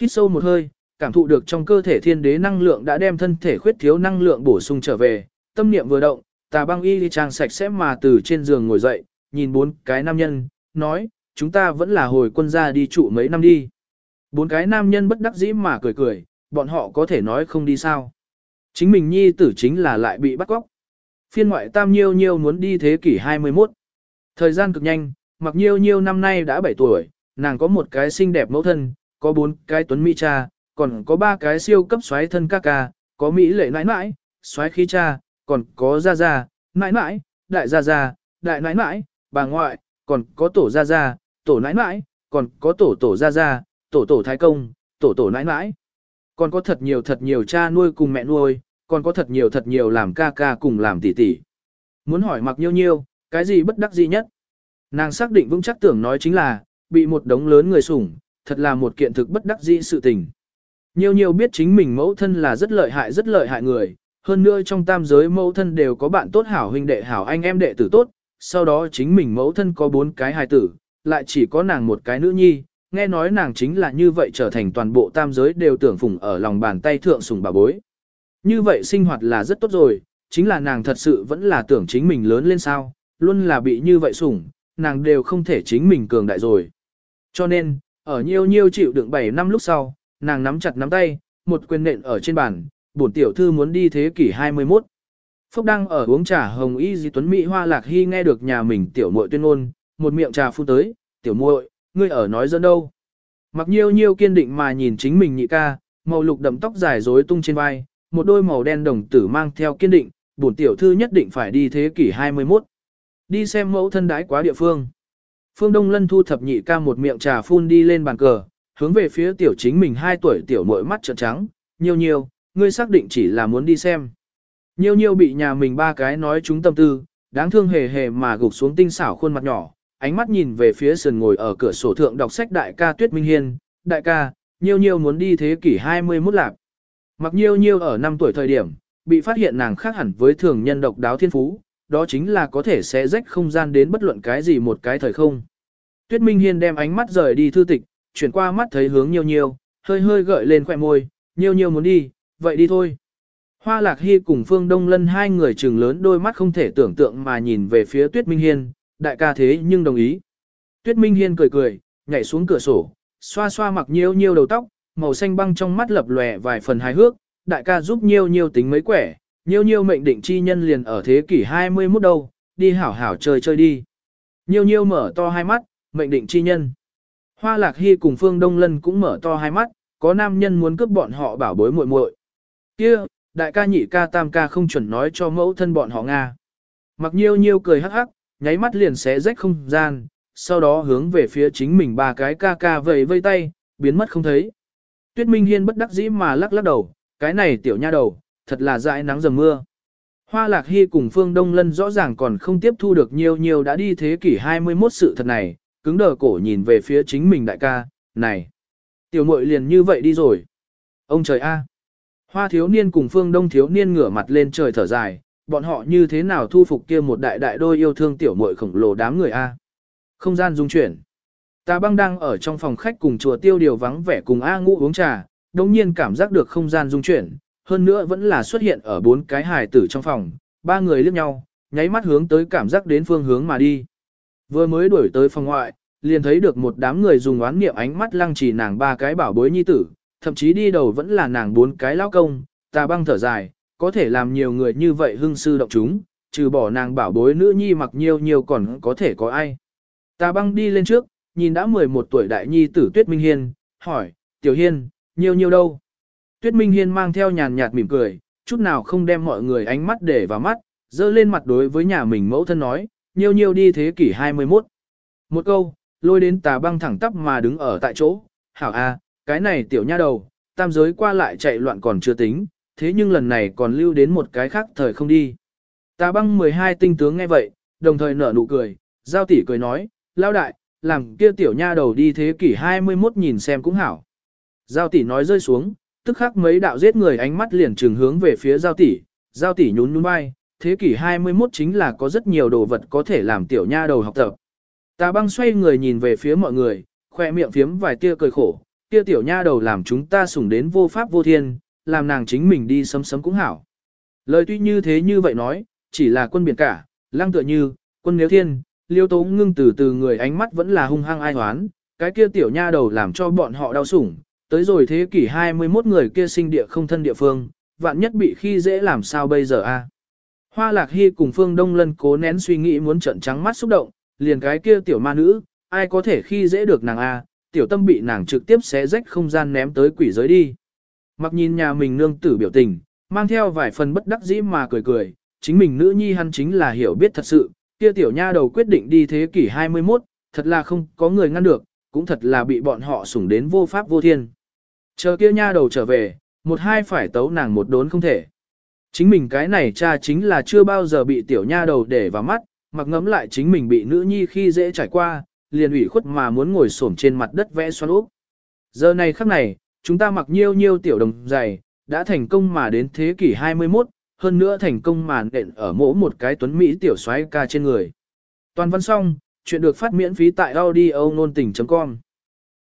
Hít sâu một hơi, cảm thụ được trong cơ thể thiên đế năng lượng đã đem thân thể khuyết thiếu năng lượng bổ sung trở về, tâm niệm vừa động, tà băng y đi trang sạch sẽ mà từ trên giường ngồi dậy, nhìn bốn cái nam nhân, nói, chúng ta vẫn là hồi quân gia đi trụ mấy năm đi. Bốn cái nam nhân bất đắc dĩ mà cười cười, bọn họ có thể nói không đi sao. Chính mình nhi tử chính là lại bị bắt cóc. Phiên ngoại tam nhiêu nhiêu muốn đi thế kỷ 21. Thời gian cực nhanh, mặc nhiêu nhiêu năm nay đã 7 tuổi, nàng có một cái xinh đẹp mẫu thân, có bốn cái tuấn mỹ cha, còn có ba cái siêu cấp xoáy thân ca ca, có mỹ lệ nãi nãi, xoáy khí cha, còn có gia gia, nãi nãi, đại gia gia, đại nãi nãi, bà ngoại, còn có tổ gia gia, tổ nãi nãi, còn có tổ tổ gia gia, tổ tổ thái công, tổ tổ nãi nãi. Còn có thật nhiều thật nhiều cha nuôi cùng mẹ nuôi, còn có thật nhiều thật nhiều làm ca ca cùng làm tỷ tỷ. Muốn hỏi mặc nhiêu nhiêu, cái gì bất đắc dĩ nhất? Nàng xác định vững chắc tưởng nói chính là, bị một đống lớn người sủng, thật là một kiện thực bất đắc dĩ sự tình. Nhiều nhiều biết chính mình mẫu thân là rất lợi hại rất lợi hại người, hơn nữa trong tam giới mẫu thân đều có bạn tốt hảo huynh đệ hảo anh em đệ tử tốt, sau đó chính mình mẫu thân có bốn cái hài tử, lại chỉ có nàng một cái nữ nhi, nghe nói nàng chính là như vậy trở thành toàn bộ tam giới đều tưởng phụng ở lòng bàn tay thượng sùng bà bối. Như vậy sinh hoạt là rất tốt rồi, chính là nàng thật sự vẫn là tưởng chính mình lớn lên sao, luôn là bị như vậy sủng, nàng đều không thể chính mình cường đại rồi. Cho nên, ở nhiêu nhiêu chịu đựng 7 năm lúc sau, nàng nắm chặt nắm tay, một quyền nện ở trên bàn, bổn tiểu thư muốn đi thế kỷ 21. Phúc đang ở uống trà hồng y di tuấn Mỹ hoa lạc hy nghe được nhà mình tiểu muội tuyên ngôn, một miệng trà phun tới, tiểu muội, ngươi ở nói dẫn đâu. Mặc nhiêu nhiêu kiên định mà nhìn chính mình nhị ca, màu lục đậm tóc dài rối tung trên vai, một đôi màu đen đồng tử mang theo kiên định, bổn tiểu thư nhất định phải đi thế kỷ 21. Đi xem mẫu thân đái quá địa phương. Phương Đông Lân thu thập nhị ca một miệng trà phun đi lên bàn cờ, hướng về phía tiểu chính mình 2 tuổi tiểu muội mắt trợn trắng, nhiều nhiều, ngươi xác định chỉ là muốn đi xem. Nhiều nhiều bị nhà mình ba cái nói chúng tâm tư, đáng thương hề hề mà gục xuống tinh xảo khuôn mặt nhỏ, ánh mắt nhìn về phía sườn ngồi ở cửa sổ thượng đọc sách đại ca Tuyết Minh Hiên, đại ca, nhiều nhiều muốn đi thế kỷ 21 lạc. Mặc nhiêu nhiêu ở 5 tuổi thời điểm, bị phát hiện nàng khác hẳn với thường nhân độc đáo thiên phú, đó chính là có thể sẽ rách không gian đến bất luận cái gì một cái thời không. Tuyết Minh Hiên đem ánh mắt rời đi thư tịch, chuyển qua mắt thấy hướng nhiều nhiều, hơi hơi gợi lên khỏe môi, nhiều nhiều muốn đi, vậy đi thôi. Hoa Lạc Hy cùng Phương Đông Lân hai người trừng lớn đôi mắt không thể tưởng tượng mà nhìn về phía Tuyết Minh Hiên, đại ca thế nhưng đồng ý. Tuyết Minh Hiên cười cười, nhảy xuống cửa sổ, xoa xoa mặc nhiêu nhiêu đầu tóc, màu xanh băng trong mắt lập lòe vài phần hài hước, đại ca giúp nhiêu nhiêu tính mấy quẻ, nhiêu nhiêu mệnh định chi nhân liền ở thế kỷ 21 đâu, đi hảo hảo chơi chơi đi. Nhiêu nhiêu mở to hai mắt, mệnh định chi nhân. Hoa Lạc Hy cùng Phương Đông Lân cũng mở to hai mắt, có nam nhân muốn cướp bọn họ bảo bối muội muội. Kia, đại ca nhị ca tam ca không chuẩn nói cho mẫu thân bọn họ Nga. Mặc nhiêu nhiêu cười hắc hắc, nháy mắt liền xé rách không gian, sau đó hướng về phía chính mình ba cái ca ca vẫy vây tay, biến mất không thấy. Tuyết Minh Hiên bất đắc dĩ mà lắc lắc đầu, cái này tiểu nha đầu, thật là dãi nắng dầm mưa. Hoa Lạc Hy cùng Phương Đông Lân rõ ràng còn không tiếp thu được nhiều nhiều đã đi thế kỷ 21 sự thật này, cứng đờ cổ nhìn về phía chính mình đại ca, này. Tiểu muội liền như vậy đi rồi. Ông trời a. Hoa thiếu niên cùng Phương Đông thiếu niên ngửa mặt lên trời thở dài, bọn họ như thế nào thu phục kia một đại đại đôi yêu thương tiểu muội khổng lồ đám người a. Không gian dung chuyển. Tà băng đang ở trong phòng khách cùng chùa tiêu điều vắng vẻ cùng A ngũ uống trà, đồng nhiên cảm giác được không gian dung chuyển, hơn nữa vẫn là xuất hiện ở bốn cái hài tử trong phòng, ba người liếc nhau, nháy mắt hướng tới cảm giác đến phương hướng mà đi. Vừa mới đuổi tới phòng ngoại, liền thấy được một đám người dùng oán niệm ánh mắt lăng trì nàng ba cái bảo bối nhi tử, thậm chí đi đầu vẫn là nàng bốn cái lão công, ta băng thở dài, có thể làm nhiều người như vậy hưng sư động chúng, trừ bỏ nàng bảo bối nữ nhi mặc nhiều nhiều còn có thể có ai. Ta băng đi lên trước, nhìn đã 11 tuổi đại nhi tử Tuyết Minh Hiên, hỏi, Tiểu Hiên, nhiều nhiều đâu? Tuyết Minh Hiên mang theo nhàn nhạt mỉm cười, chút nào không đem mọi người ánh mắt để vào mắt, dơ lên mặt đối với nhà mình mẫu thân nói, nhiều nhiều đi thế kỷ 21. Một câu, lôi đến tà băng thẳng tắp mà đứng ở tại chỗ, hảo a, cái này tiểu nha đầu, tam giới qua lại chạy loạn còn chưa tính, thế nhưng lần này còn lưu đến một cái khác thời không đi. Tà băng 12 tinh tướng nghe vậy, đồng thời nở nụ cười, giao tỷ cười nói, lao đại, làm kia tiểu nha đầu đi thế kỷ 21 nhìn xem cũng hảo. Giao tỷ nói rơi xuống, tức khắc mấy đạo giết người ánh mắt liền trừng hướng về phía giao tỷ, giao tỷ nhún nhún vai, thế kỷ 21 chính là có rất nhiều đồ vật có thể làm tiểu nha đầu học tập. Tà băng xoay người nhìn về phía mọi người, khoe miệng phiếm vài tia cười khổ, tia tiểu nha đầu làm chúng ta sủng đến vô pháp vô thiên, làm nàng chính mình đi sấm sấm cũng hảo. Lời tuy như thế như vậy nói, chỉ là quân biển cả, lăng tựa như, quân nếu thiên, liêu tố ngưng từ từ người ánh mắt vẫn là hung hăng ai hoán, cái kia tiểu nha đầu làm cho bọn họ đau sủng, tới rồi thế kỷ 21 người kia sinh địa không thân địa phương, vạn nhất bị khi dễ làm sao bây giờ a? Hoa Lạc Hy cùng Phương Đông Lân cố nén suy nghĩ muốn trận trắng mắt xúc động, liền cái kia tiểu ma nữ, ai có thể khi dễ được nàng a? Tiểu tâm bị nàng trực tiếp xé rách không gian ném tới quỷ giới đi. Mặc nhìn nhà mình nương tử biểu tình, mang theo vài phần bất đắc dĩ mà cười cười, chính mình nữ nhi hắn chính là hiểu biết thật sự, kia tiểu nha đầu quyết định đi thế kỷ 21, thật là không có người ngăn được, cũng thật là bị bọn họ sủng đến vô pháp vô thiên. Chờ kia nha đầu trở về, một hai phải tấu nàng một đốn không thể. Chính mình cái này cha chính là chưa bao giờ bị tiểu nha đầu để vào mắt, mặc ngấm lại chính mình bị nữ nhi khi dễ trải qua, liền ủy khuất mà muốn ngồi xổm trên mặt đất vẽ xoắn úp. Giờ này khắc này, chúng ta mặc nhiêu nhiêu tiểu đồng dày, đã thành công mà đến thế kỷ 21, hơn nữa thành công mà nện ở mỗi một cái tuấn Mỹ tiểu xoáy ca trên người. Toàn văn xong, chuyện được phát miễn phí tại audio nôn tình.com